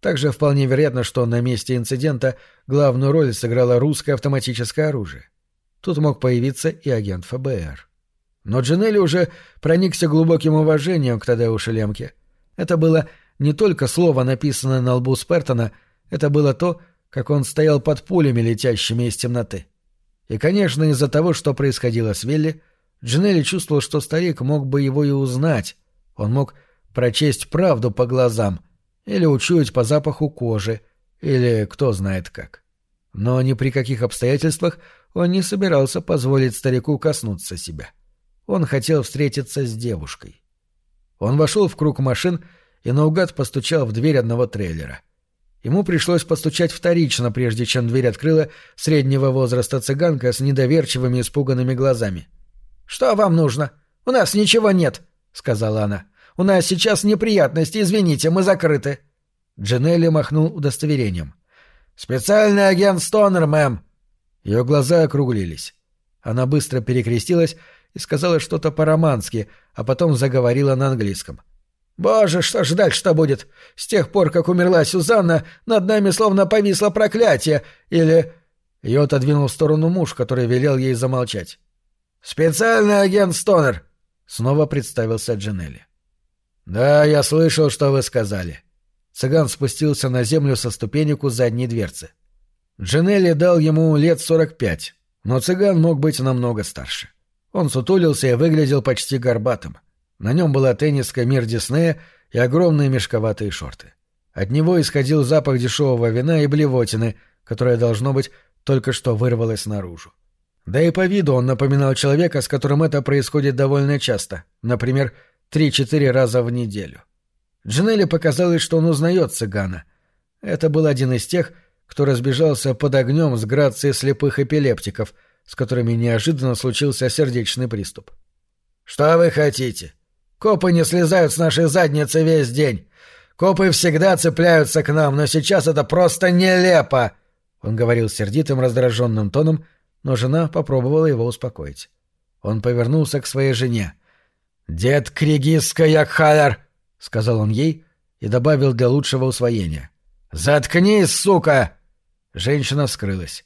Также вполне вероятно, что на месте инцидента главную роль сыграло русское автоматическое оружие. Тут мог появиться и агент ФБР. Но Джинелли уже проникся глубоким уважением к Тадеушу Лемке. Это было не только слово, написанное на лбу Спертона, это было то, как он стоял под пулями, летящими из темноты. И, конечно, из-за того, что происходило с Вилли, Джинелли чувствовал, что старик мог бы его и узнать. Он мог прочесть правду по глазам, или учуять по запаху кожи, или кто знает как. Но ни при каких обстоятельствах он не собирался позволить старику коснуться себя. — он хотел встретиться с девушкой. Он вошел в круг машин и наугад постучал в дверь одного трейлера. Ему пришлось постучать вторично, прежде чем дверь открыла среднего возраста цыганка с недоверчивыми испуганными глазами. «Что вам нужно? У нас ничего нет», — сказала она. «У нас сейчас неприятности, извините, мы закрыты». Джинелли махнул удостоверением. «Специальный агент Стонер, мэм». Ее глаза округлились. Она быстро перекрестилась и сказала что-то по-романски, а потом заговорила на английском. Боже, что ж дальше-то будет? С тех пор, как умерла Сюзанна, над нами словно повисло проклятие. Или...» Ее отодвинул в сторону муж, который велел ей замолчать. «Специальный агент Стонер», — снова представился Джинелли. «Да, я слышал, что вы сказали». Цыган спустился на землю со ступенек у задней дверцы. Джинелли дал ему лет сорок пять, но цыган мог быть намного старше. Он сутулился и выглядел почти горбатым. На нем была тенниска «Мир Диснея» и огромные мешковатые шорты. От него исходил запах дешевого вина и блевотины, которая, должно быть, только что вырвалась наружу. Да и по виду он напоминал человека, с которым это происходит довольно часто, например, три-четыре раза в неделю. Джинелли показалось, что он узнает цыгана. Это был один из тех, кто разбежался под огнем с грацией слепых эпилептиков, с которыми неожиданно случился сердечный приступ. «Что вы хотите? Копы не слезают с нашей задницы весь день. Копы всегда цепляются к нам, но сейчас это просто нелепо!» Он говорил сердитым, раздраженным тоном, но жена попробовала его успокоить. Он повернулся к своей жене. «Дед Кригиска Якхалер!» — сказал он ей и добавил для лучшего усвоения. «Заткнись, сука!» Женщина скрылась.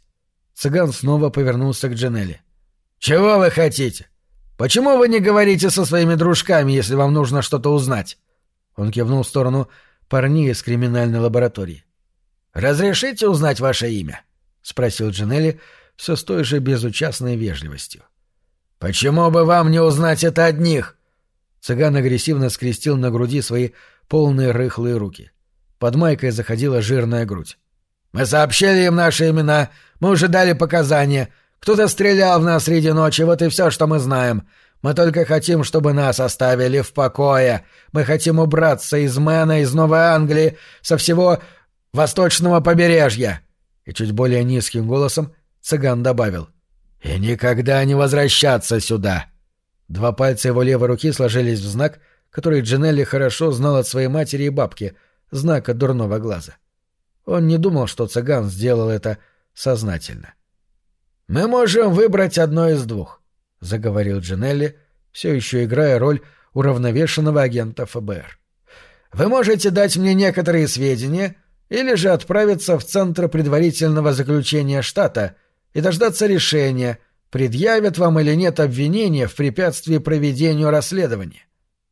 Цыган снова повернулся к Джанелли. «Чего вы хотите? Почему вы не говорите со своими дружками, если вам нужно что-то узнать?» Он кивнул в сторону парней из криминальной лаборатории. «Разрешите узнать ваше имя?» — спросил Джанелли все с той же безучастной вежливостью. «Почему бы вам не узнать это одних?» Цыган агрессивно скрестил на груди свои полные рыхлые руки. Под майкой заходила жирная грудь. «Мы сообщили им наши имена, мы уже дали показания. Кто-то стрелял в нас среди ночи, вот и все, что мы знаем. Мы только хотим, чтобы нас оставили в покое. Мы хотим убраться из Мэна, из Новой Англии, со всего восточного побережья». И чуть более низким голосом цыган добавил. «И никогда не возвращаться сюда». Два пальца его левой руки сложились в знак, который Джинелли хорошо знал от своей матери и бабки, знак от дурного глаза. Он не думал, что цыган сделал это сознательно. «Мы можем выбрать одно из двух», — заговорил Джинелли, все еще играя роль уравновешенного агента ФБР. «Вы можете дать мне некоторые сведения или же отправиться в Центр предварительного заключения штата и дождаться решения, предъявят вам или нет обвинения в препятствии проведению расследования.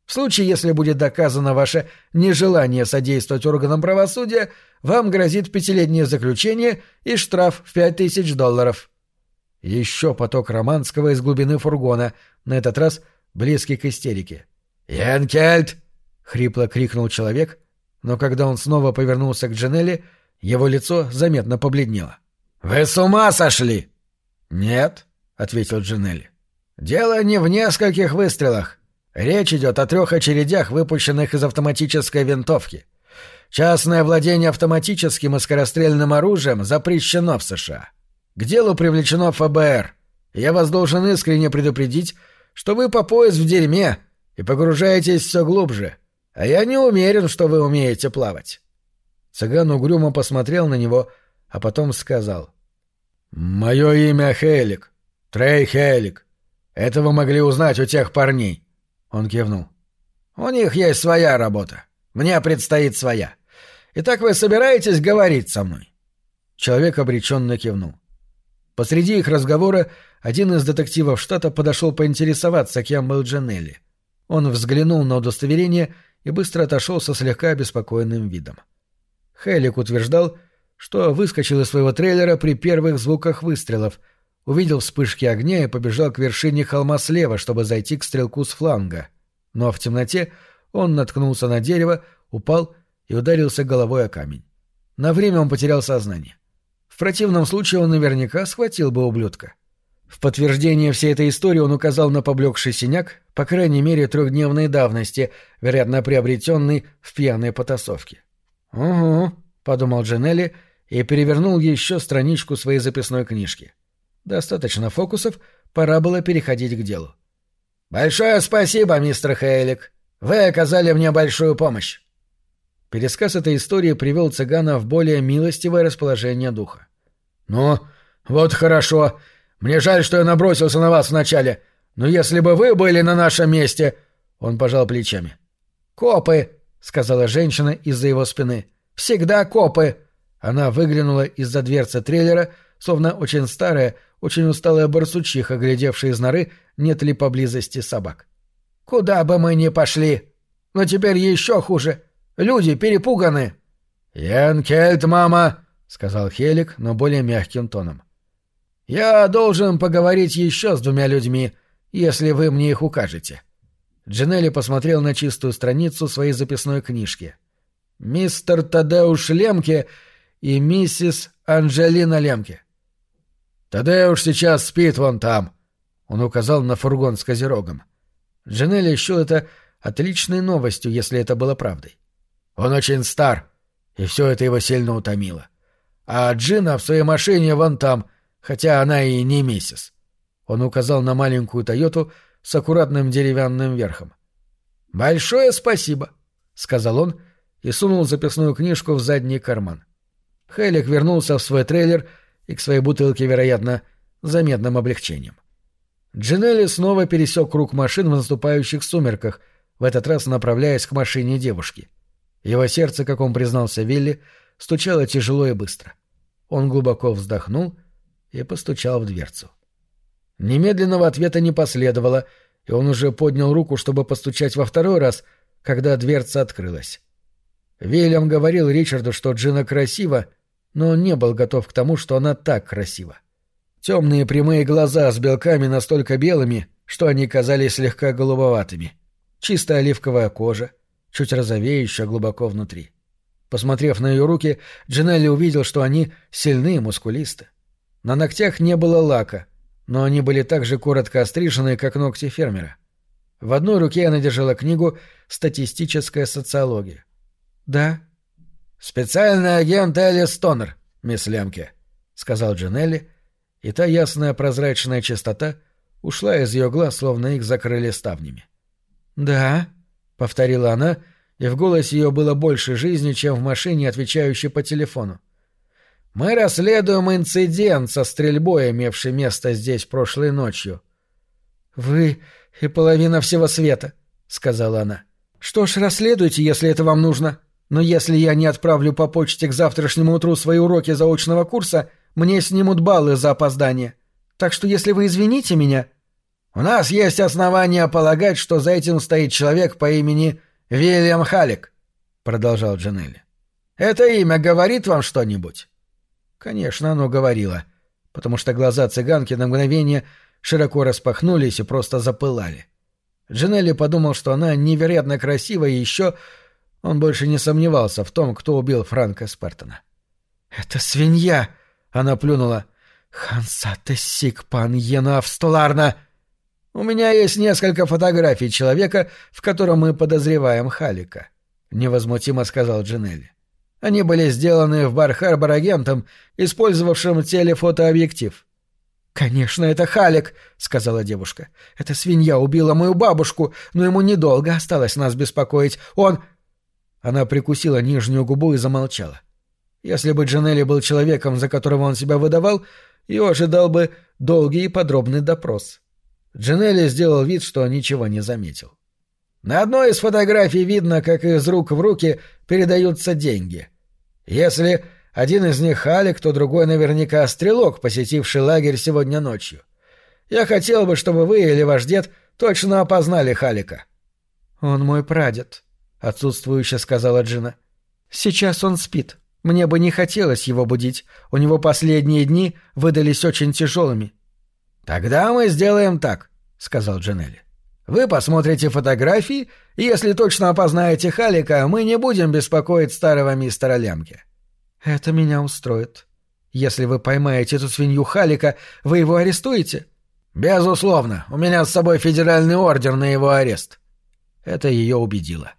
В случае, если будет доказано ваше нежелание содействовать органам правосудия, вам грозит пятилетнее заключение и штраф в пять тысяч долларов. Еще поток Романского из глубины фургона, на этот раз близкий к истерике. «Янкельд!» — хрипло крикнул человек, но когда он снова повернулся к Джанелли, его лицо заметно побледнело. «Вы с ума сошли?» «Нет», — ответил Джанелли. «Дело не в нескольких выстрелах. Речь идет о трех очередях, выпущенных из автоматической винтовки. Частное владение автоматическим и скорострельным оружием запрещено в США. К делу привлечено ФБР. Я вас должен искренне предупредить, что вы по пояс в дерьме и погружаетесь все глубже, а я не уверен, что вы умеете плавать». Цыган угрюмо посмотрел на него, а потом сказал. «Мое имя Хелик. Трей Хелик. Это вы могли узнать у тех парней. Он кивнул. «У них есть своя работа. Мне предстоит своя. Итак, вы собираетесь говорить со мной?» Человек обреченно кивнул. Посреди их разговора один из детективов штата подошел поинтересоваться, кем был Джанелли. Он взглянул на удостоверение и быстро отошел со слегка обеспокоенным видом. Хелик утверждал, что выскочил из своего трейлера при первых звуках выстрелов — увидел вспышки огня и побежал к вершине холма слева, чтобы зайти к стрелку с фланга. Но в темноте он наткнулся на дерево, упал и ударился головой о камень. На время он потерял сознание. В противном случае он наверняка схватил бы ублюдка. В подтверждение всей этой истории он указал на поблекший синяк, по крайней мере трехдневной давности, вероятно, приобретенный в пьяной потасовке. «Угу», — подумал Джанелли и перевернул еще страничку своей записной книжки. Достаточно фокусов, пора было переходить к делу. «Большое спасибо, мистер Хейлик. Вы оказали мне большую помощь». Пересказ этой истории привел цыгана в более милостивое расположение духа. «Ну, вот хорошо. Мне жаль, что я набросился на вас вначале. Но если бы вы были на нашем месте...» Он пожал плечами. «Копы!» — сказала женщина из-за его спины. «Всегда копы!» Она выглянула из-за дверцы трейлера, словно очень старая, очень усталая барсучиха, глядевшая из норы, нет ли поблизости собак. «Куда бы мы ни пошли! Но теперь еще хуже! Люди перепуганы!» «Янкельт, мама!» — сказал Хелик, но более мягким тоном. «Я должен поговорить еще с двумя людьми, если вы мне их укажете». Джинелли посмотрел на чистую страницу своей записной книжки. «Мистер Тадеуш Лемке и миссис Анжелина Лемке». «Тадеуш сейчас спит вон там», — он указал на фургон с козерогом. Джинелли счел это отличной новостью, если это было правдой. «Он очень стар, и все это его сильно утомило. А Джина в своей машине вон там, хотя она и не миссис». Он указал на маленькую «Тойоту», с аккуратным деревянным верхом. «Большое спасибо», — сказал он и сунул записную книжку в задний карман. Хелик вернулся в свой трейлер и к своей бутылке, вероятно, заметным облегчением. Джинелли снова пересек круг машин в наступающих сумерках, в этот раз направляясь к машине девушки. Его сердце, как он признался Вилли, стучало тяжело и быстро. Он глубоко вздохнул и постучал в дверцу. Немедленного ответа не последовало, и он уже поднял руку, чтобы постучать во второй раз, когда дверца открылась. Вильям говорил Ричарду, что Джина красива, но он не был готов к тому, что она так красива. Темные прямые глаза с белками настолько белыми, что они казались слегка голубоватыми. Чистая оливковая кожа, чуть розовеющая глубоко внутри. Посмотрев на ее руки, Джинелли увидел, что они сильны и мускулисты. На ногтях не было лака — но они были так же коротко острижены, как ногти фермера. В одной руке она держала книгу «Статистическая социология». «Да». «Специальный агент Элис Тоннер, мисс Лемке», — сказал Джинелли, и та ясная прозрачная чистота ушла из ее глаз, словно их закрыли ставнями. «Да», — повторила она, и в голосе ее было больше жизни, чем в машине, отвечающей по телефону. Мы расследуем инцидент со стрельбой, имевший место здесь прошлой ночью. Вы и половина всего света, сказала она. Что ж, расследуйте, если это вам нужно. Но если я не отправлю по почте к завтрашнему утру свои уроки заочного курса, мне снимут баллы за опоздание. Так что если вы извините меня... У нас есть основания полагать, что за этим стоит человек по имени Вильям Халик, продолжал Джанелли. Это имя говорит вам что-нибудь? Конечно, оно говорило, потому что глаза цыганки на мгновение широко распахнулись и просто запылали. Джинелли подумал, что она невероятно красива, и еще он больше не сомневался в том, кто убил Франка Спартона. «Это свинья!» — она плюнула. «Хансата сик пан енав столарна!» «У меня есть несколько фотографий человека, в котором мы подозреваем Халика», — невозмутимо сказал Джинелли. Они были сделаны в Бар-Харбор агентом, использовавшим телефотообъектив. «Конечно, это Халик», — сказала девушка. «Эта свинья убила мою бабушку, но ему недолго осталось нас беспокоить. Он...» Она прикусила нижнюю губу и замолчала. Если бы Джанелли был человеком, за которого он себя выдавал, ее ожидал бы долгий и подробный допрос. Джанелли сделал вид, что ничего не заметил. На одной из фотографий видно, как из рук в руки передаются деньги. Если один из них Халик, то другой наверняка стрелок, посетивший лагерь сегодня ночью. Я хотел бы, чтобы вы или ваш дед точно опознали Халика. — Он мой прадед, — отсутствующе сказала Джина. — Сейчас он спит. Мне бы не хотелось его будить. У него последние дни выдались очень тяжелыми. — Тогда мы сделаем так, — сказал Джинелли. Вы посмотрите фотографии, и если точно опознаете Халика, мы не будем беспокоить старого мистера Лямки. Это меня устроит. Если вы поймаете эту свинью Халика, вы его арестуете? Безусловно, у меня с собой федеральный ордер на его арест. Это ее убедило.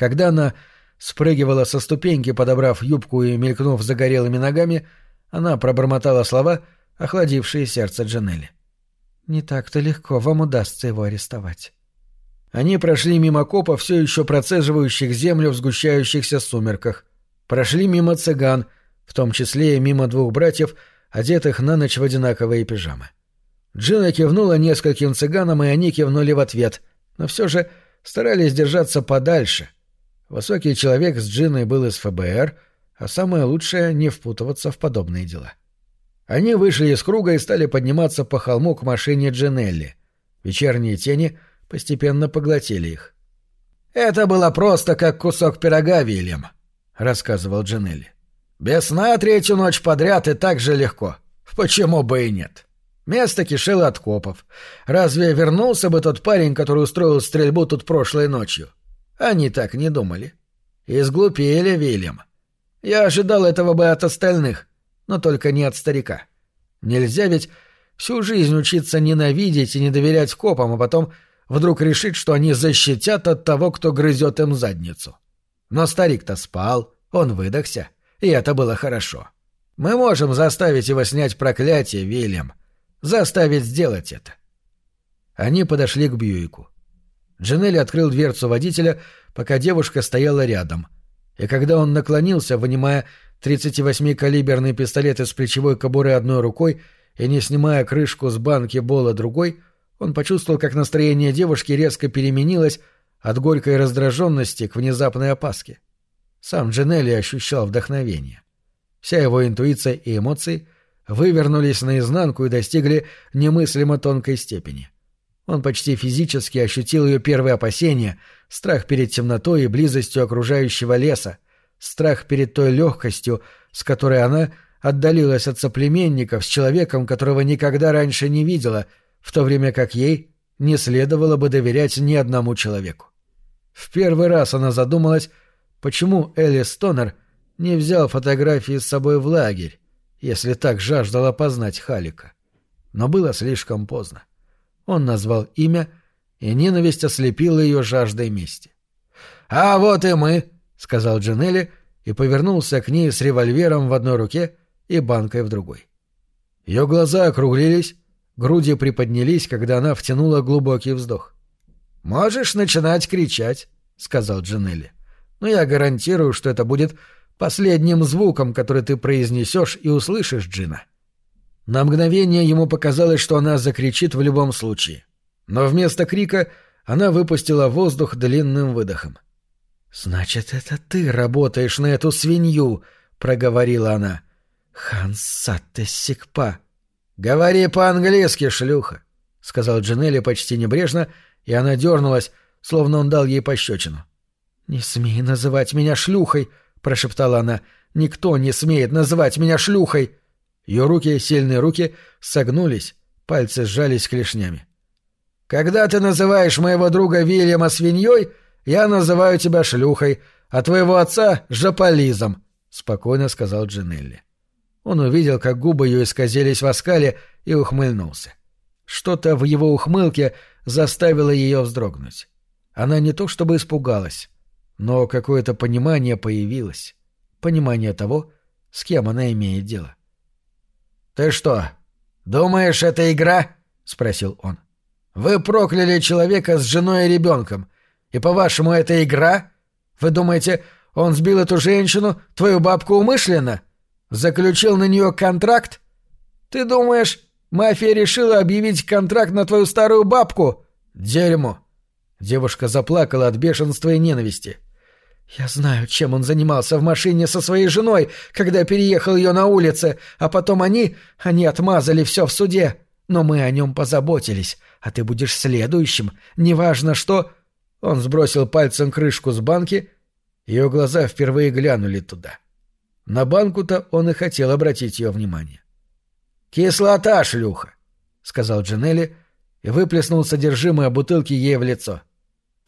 Когда она спрыгивала со ступеньки, подобрав юбку и мелькнув загорелыми ногами, она пробормотала слова, охладившие сердце Джанелли. Не так-то легко вам удастся его арестовать. Они прошли мимо копа, все еще процеживающих землю в сгущающихся сумерках. Прошли мимо цыган, в том числе и мимо двух братьев, одетых на ночь в одинаковые пижамы. Джина кивнула нескольким цыганам, и они кивнули в ответ, но все же старались держаться подальше. Высокий человек с Джиной был из ФБР, а самое лучшее — не впутываться в подобные дела. Они вышли из круга и стали подниматься по холму к машине Джинелли. Вечерние тени постепенно поглотили их. «Это было просто как кусок пирога, Вильям», — рассказывал Джинелли. «Без сна третью ночь подряд и так же легко. Почему бы и нет?» Место кишело от копов. Разве вернулся бы тот парень, который устроил стрельбу тут прошлой ночью? Они так не думали. Изглупели, Вильям. Я ожидал этого бы от остальных, но только не от старика. Нельзя ведь всю жизнь учиться ненавидеть и не доверять копам, а потом вдруг решить, что они защитят от того, кто грызет им задницу. Но старик-то спал, он выдохся, и это было хорошо. Мы можем заставить его снять проклятие, Вильям, заставить сделать это. Они подошли к Бьюику. Джанелли открыл дверцу водителя, пока девушка стояла рядом. И когда он наклонился, вынимая 38-калиберный пистолет из плечевой кобуры одной рукой и не снимая крышку с банки Бола другой, он почувствовал, как настроение девушки резко переменилось от горькой раздраженности к внезапной опаске. Сам Джанелли ощущал вдохновение. Вся его интуиция и эмоции — вывернулись наизнанку и достигли немыслимо тонкой степени. Он почти физически ощутил ее первые опасения, страх перед темнотой и близостью окружающего леса, страх перед той легкостью, с которой она отдалилась от соплеменников с человеком, которого никогда раньше не видела, в то время как ей не следовало бы доверять ни одному человеку. В первый раз она задумалась, почему Элли Стонер не взял фотографии с собой в лагерь, если так жаждал опознать Халика. Но было слишком поздно. Он назвал имя, и ненависть ослепила ее жаждой мести. «А вот и мы!» — сказал Джанелли и повернулся к ней с револьвером в одной руке и банкой в другой. Ее глаза округлились, груди приподнялись, когда она втянула глубокий вздох. «Можешь начинать кричать», — сказал Джанелли. «Но я гарантирую, что это будет Последним звуком, который ты произнесешь и услышишь, Джина. На мгновение ему показалось, что она закричит в любом случае. Но вместо крика она выпустила воздух длинным выдохом. «Значит, это ты работаешь на эту свинью», — проговорила она. «Хансатте Сикпа». «Говори по-английски, шлюха», — сказал Джинелли почти небрежно, и она дернулась, словно он дал ей пощечину. «Не смей называть меня шлюхой», — прошептала она. «Никто не смеет называть меня шлюхой!» Ее руки, сильные руки, согнулись, пальцы сжались клешнями. «Когда ты называешь моего друга Вильяма свиньей, я называю тебя шлюхой, а твоего отца — жополизом», — спокойно сказал Джинелли. Он увидел, как губы ее исказились в оскале, и ухмыльнулся. Что-то в его ухмылке заставило ее вздрогнуть. Она не то чтобы испугалась, но какое-то понимание появилось. Понимание того, с кем она имеет дело. «Ты что, думаешь, это игра?» — спросил он. «Вы прокляли человека с женой и ребенком. И, по-вашему, это игра? Вы думаете, он сбил эту женщину, твою бабку, умышленно? Заключил на нее контракт? Ты думаешь, мафия решила объявить контракт на твою старую бабку? Дерьмо!» Девушка заплакала от бешенства и ненависти. — я знаю, чем он занимался в машине со своей женой, когда переехал ее на улице, а потом они... они отмазали все в суде. Но мы о нем позаботились, а ты будешь следующим, неважно что...» Он сбросил пальцем крышку с банки, ее глаза впервые глянули туда. На банку-то он и хотел обратить ее внимание. «Кислота, шлюха!» — сказал Джинелли и выплеснул содержимое бутылки ей в лицо. —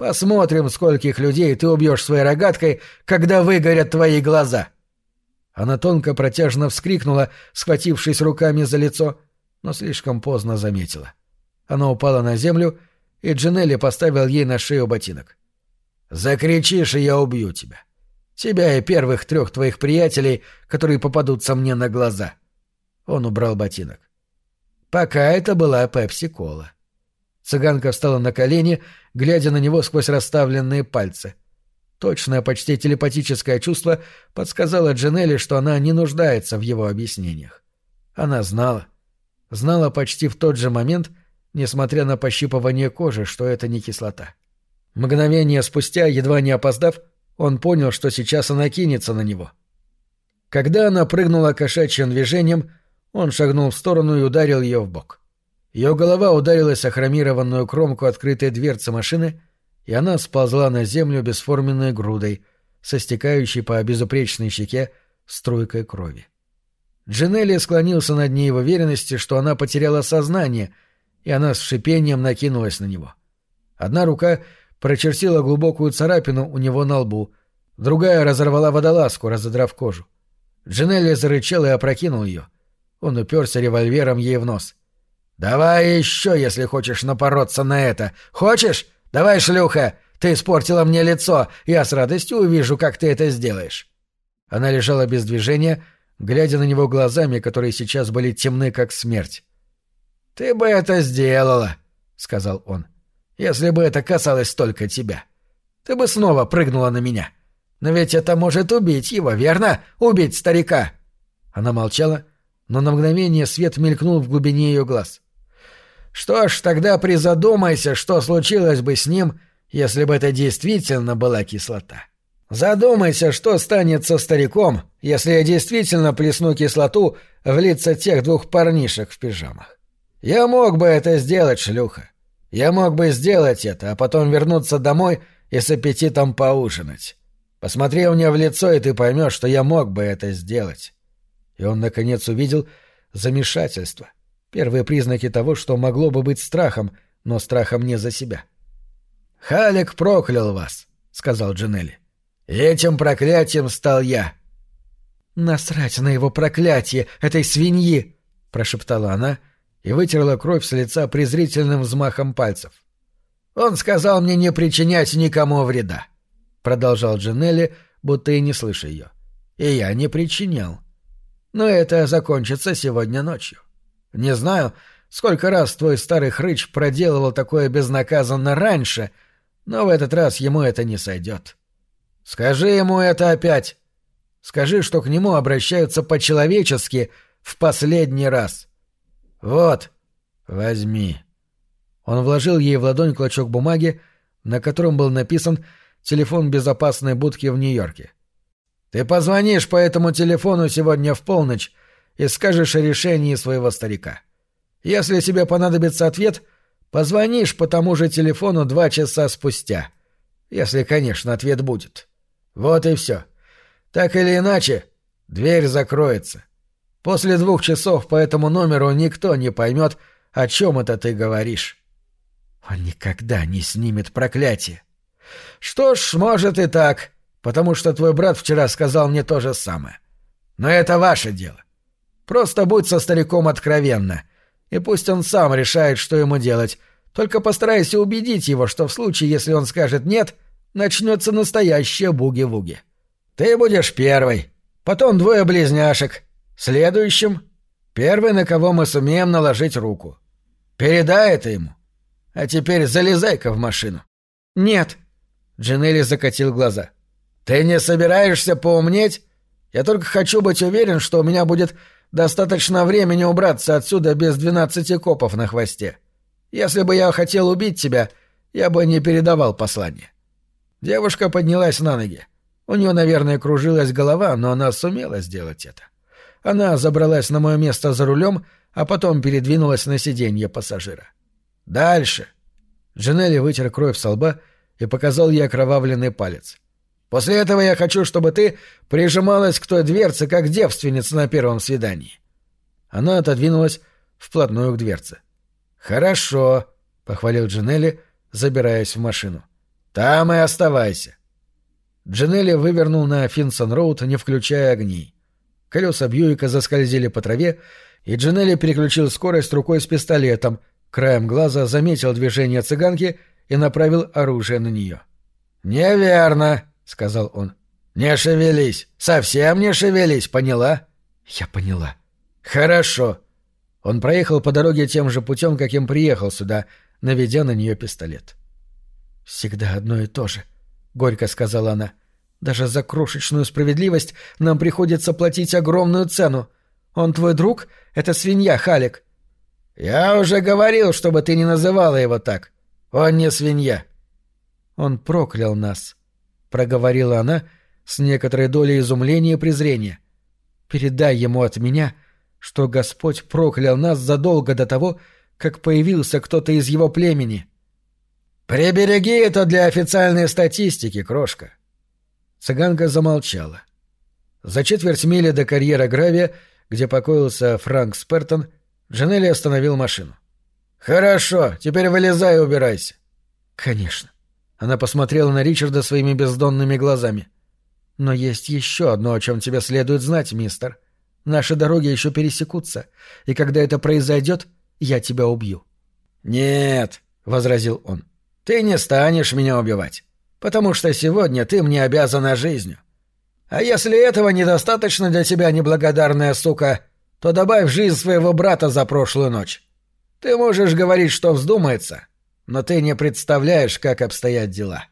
Посмотрим, скольких людей ты убьешь своей рогаткой, когда выгорят твои глаза. Она тонко протяжно вскрикнула, схватившись руками за лицо, но слишком поздно заметила. Она упала на землю, и Джинелли поставил ей на шею ботинок. «Закричишь, и я убью тебя. Тебя и первых трех твоих приятелей, которые попадутся мне на глаза». Он убрал ботинок. Пока это была пепси-кола. Цыганка встала на колени, глядя на него сквозь расставленные пальцы. Точное, почти телепатическое чувство подсказало Джанелли, что она не нуждается в его объяснениях. Она знала. Знала почти в тот же момент, несмотря на пощипывание кожи, что это не кислота. Мгновение спустя, едва не опоздав, он понял, что сейчас она кинется на него. Когда она прыгнула кошачьим движением, он шагнул в сторону и ударил ее в бок. Ее голова ударилась о хромированную кромку открытой дверцы машины, и она сползла на землю бесформенной грудой, со стекающей по безупречной щеке струйкой крови. Джинелли склонился над ней в уверенности, что она потеряла сознание, и она с шипением накинулась на него. Одна рука прочертила глубокую царапину у него на лбу, другая разорвала водолазку, разодрав кожу. Джинелли зарычал и опрокинул ее. Он уперся револьвером ей в нос. «Давай еще, если хочешь напороться на это. Хочешь? Давай, шлюха! Ты испортила мне лицо, я с радостью увижу, как ты это сделаешь». Она лежала без движения, глядя на него глазами, которые сейчас были темны, как смерть. «Ты бы это сделала», — сказал он, — «если бы это касалось только тебя. Ты бы снова прыгнула на меня. Но ведь это может убить его, верно? Убить старика!» Она молчала, но на мгновение свет мелькнул в глубине ее глаз. «Что ж, тогда призадумайся, что случилось бы с ним, если бы это действительно была кислота». Задумайся, что станет со стариком, если я действительно плесну кислоту в лица тех двух парнишек в пижамах. Я мог бы это сделать, шлюха. Я мог бы сделать это, а потом вернуться домой и с аппетитом поужинать. Посмотри мне в лицо, и ты поймешь, что я мог бы это сделать. И он, наконец, увидел замешательство. Первые признаки того, что могло бы быть страхом, но страхом не за себя. «Халек проклял вас», — сказал Джинелли. Этим проклятием стал я. Насрать на его проклятие, этой свиньи, прошептала она и вытерла кровь с лица презрительным взмахом пальцев. Он сказал мне не причинять никому вреда, продолжал Джинелли, будто и не слыша ее. И я не причинял. Но это закончится сегодня ночью. Не знаю, сколько раз твой старый хрыч проделывал такое безнаказанно раньше, но в этот раз ему это не сойдет. Скажи ему это опять. Скажи, что к нему обращаются по-человечески в последний раз. Вот, возьми. Он вложил ей в ладонь клочок бумаги, на котором был написан телефон безопасной будки в Нью-Йорке. Ты позвонишь по этому телефону сегодня в полночь и скажешь о решении своего старика. Если тебе понадобится ответ, позвонишь по тому же телефону два часа спустя. Если, конечно, ответ будет. — вот и все. Так или иначе, дверь закроется. После двух часов по этому номеру никто не поймет, о чем это ты говоришь. Он никогда не снимет проклятие. Что ж, может и так, потому что твой брат вчера сказал мне то же самое. Но это ваше дело. Просто будь со стариком откровенно, и пусть он сам решает, что ему делать. Только постарайся убедить его, что в случае, если он скажет «нет», начнется настоящая буги-вуги. Ты будешь первый, потом двое близняшек, следующим — первый, на кого мы сумеем наложить руку. Передай это ему. А теперь залезай-ка в машину. Нет. Джинелли закатил глаза. Ты не собираешься поумнеть? Я только хочу быть уверен, что у меня будет достаточно времени убраться отсюда без двенадцати копов на хвосте. Если бы я хотел убить тебя, я бы не передавал послание. Девушка поднялась на ноги. У нее, наверное, кружилась голова, но она сумела сделать это. Она забралась на мое место за рулем, а потом передвинулась на сиденье пассажира. «Дальше!» Джинелли вытер кровь со лба и показал ей окровавленный палец. «После этого я хочу, чтобы ты прижималась к той дверце, как девственница на первом свидании». Она отодвинулась вплотную к дверце. «Хорошо», — похвалил Джинелли, забираясь в машину. Там и оставайся. Джинелли вывернул на Финсон-Роуд, не включая огней. Колеса Бьюика заскользили по траве, и Джинелли переключил скорость рукой с пистолетом, краем глаза заметил движение цыганки и направил оружие на нее. «Неверно», — сказал он. «Не шевелись. Совсем не шевелись, поняла?» «Я поняла». «Хорошо». Он проехал по дороге тем же путем, каким приехал сюда, наведя на нее пистолет. «Всегда одно и то же», — горько сказала она. «Даже за крошечную справедливость нам приходится платить огромную цену. Он твой друг? Это свинья, Халик». «Я уже говорил, чтобы ты не называла его так. Он не свинья». Он проклял нас, — проговорила она с некоторой долей изумления и презрения. Передай ему от меня, что Господь проклял нас задолго до того, как появился кто-то из его племени. «Прибереги это для официальной статистики, крошка». Цыганка замолчала. За четверть мили до карьера Гравия, где покоился Франк Спертон, Джанелли остановил машину. «Хорошо, теперь вылезай и убирайся». «Конечно». Она посмотрела на Ричарда своими бездонными глазами. «Но есть еще одно, о чем тебе следует знать, мистер. Наши дороги еще пересекутся, и когда это произойдет, я тебя убью». «Нет», — возразил он, — «ты не станешь меня убивать, потому что сегодня ты мне обязана жизнью. А если этого недостаточно для тебя, неблагодарная сука, то добавь жизнь своего брата за прошлую ночь. Ты можешь говорить, что вздумается, но ты не представляешь, как обстоят дела.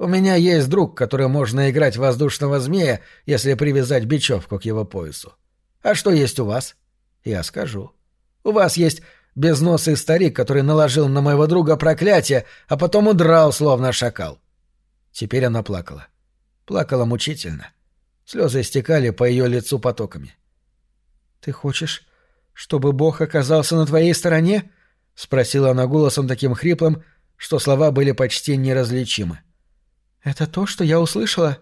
У меня есть друг, который можно играть воздушного змея, если привязать бечевку к его поясу. А что есть у вас? Я скажу. У вас есть безносый старик, который наложил на моего друга проклятие, а потом удрал, словно шакал. Теперь она плакала. Плакала мучительно. Слезы стекали по ее лицу потоками. — Ты хочешь, чтобы Бог оказался на твоей стороне? — спросила она голосом таким хриплым, что слова были почти неразличимы. — Это то, что я услышала?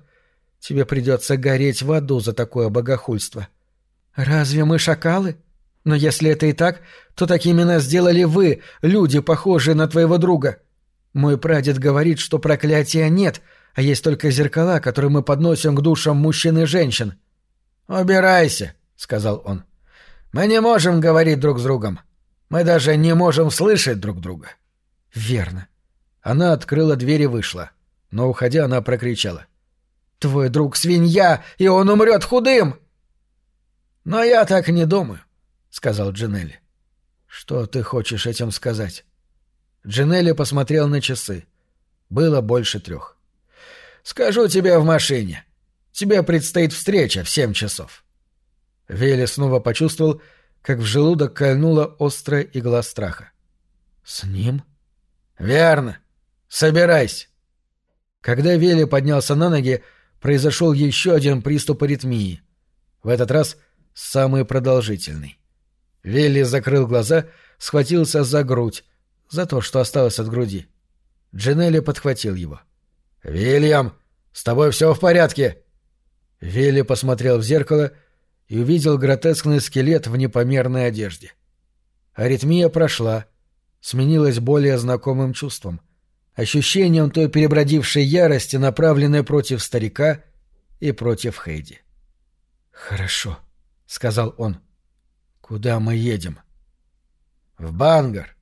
Тебе придется гореть в аду за такое богохульство. Разве мы шакалы? Но если это и так, то такими нас сделали вы, люди, похожие на твоего друга. Мой прадед говорит, что проклятия нет, а есть только зеркала, которые мы подносим к душам мужчин и женщин. — Убирайся, — сказал он. — мы не можем говорить друг с другом. Мы даже не можем слышать друг друга. Верно. Она открыла дверь и вышла. Но, уходя, она прокричала. Твой друг свинья, и он умрет худым. Но я так не думаю, сказал Джинелли. Что ты хочешь этим сказать? Джинелли посмотрел на часы. Было больше трех. Скажу тебе в машине. Тебе предстоит встреча в семь часов. Вилли снова почувствовал, как в желудок кольнула острая игла страха. «С ним?» «Верно. Собирайся». Когда Вилли поднялся на ноги, произошел еще один приступ аритмии. В этот раз самый продолжительный. Вилли закрыл глаза, схватился за грудь, за то, что осталось от груди. Джинелли подхватил его. «Вильям, с тобой все в порядке?» Вилли посмотрел в зеркало — и увидел гротескный скелет в непомерной одежде. Аритмия прошла, сменилась более знакомым чувством, ощущением той перебродившей ярости, направленной против старика и против Хейди. «Хорошо», — сказал он. «Куда мы едем?» «В Бангар.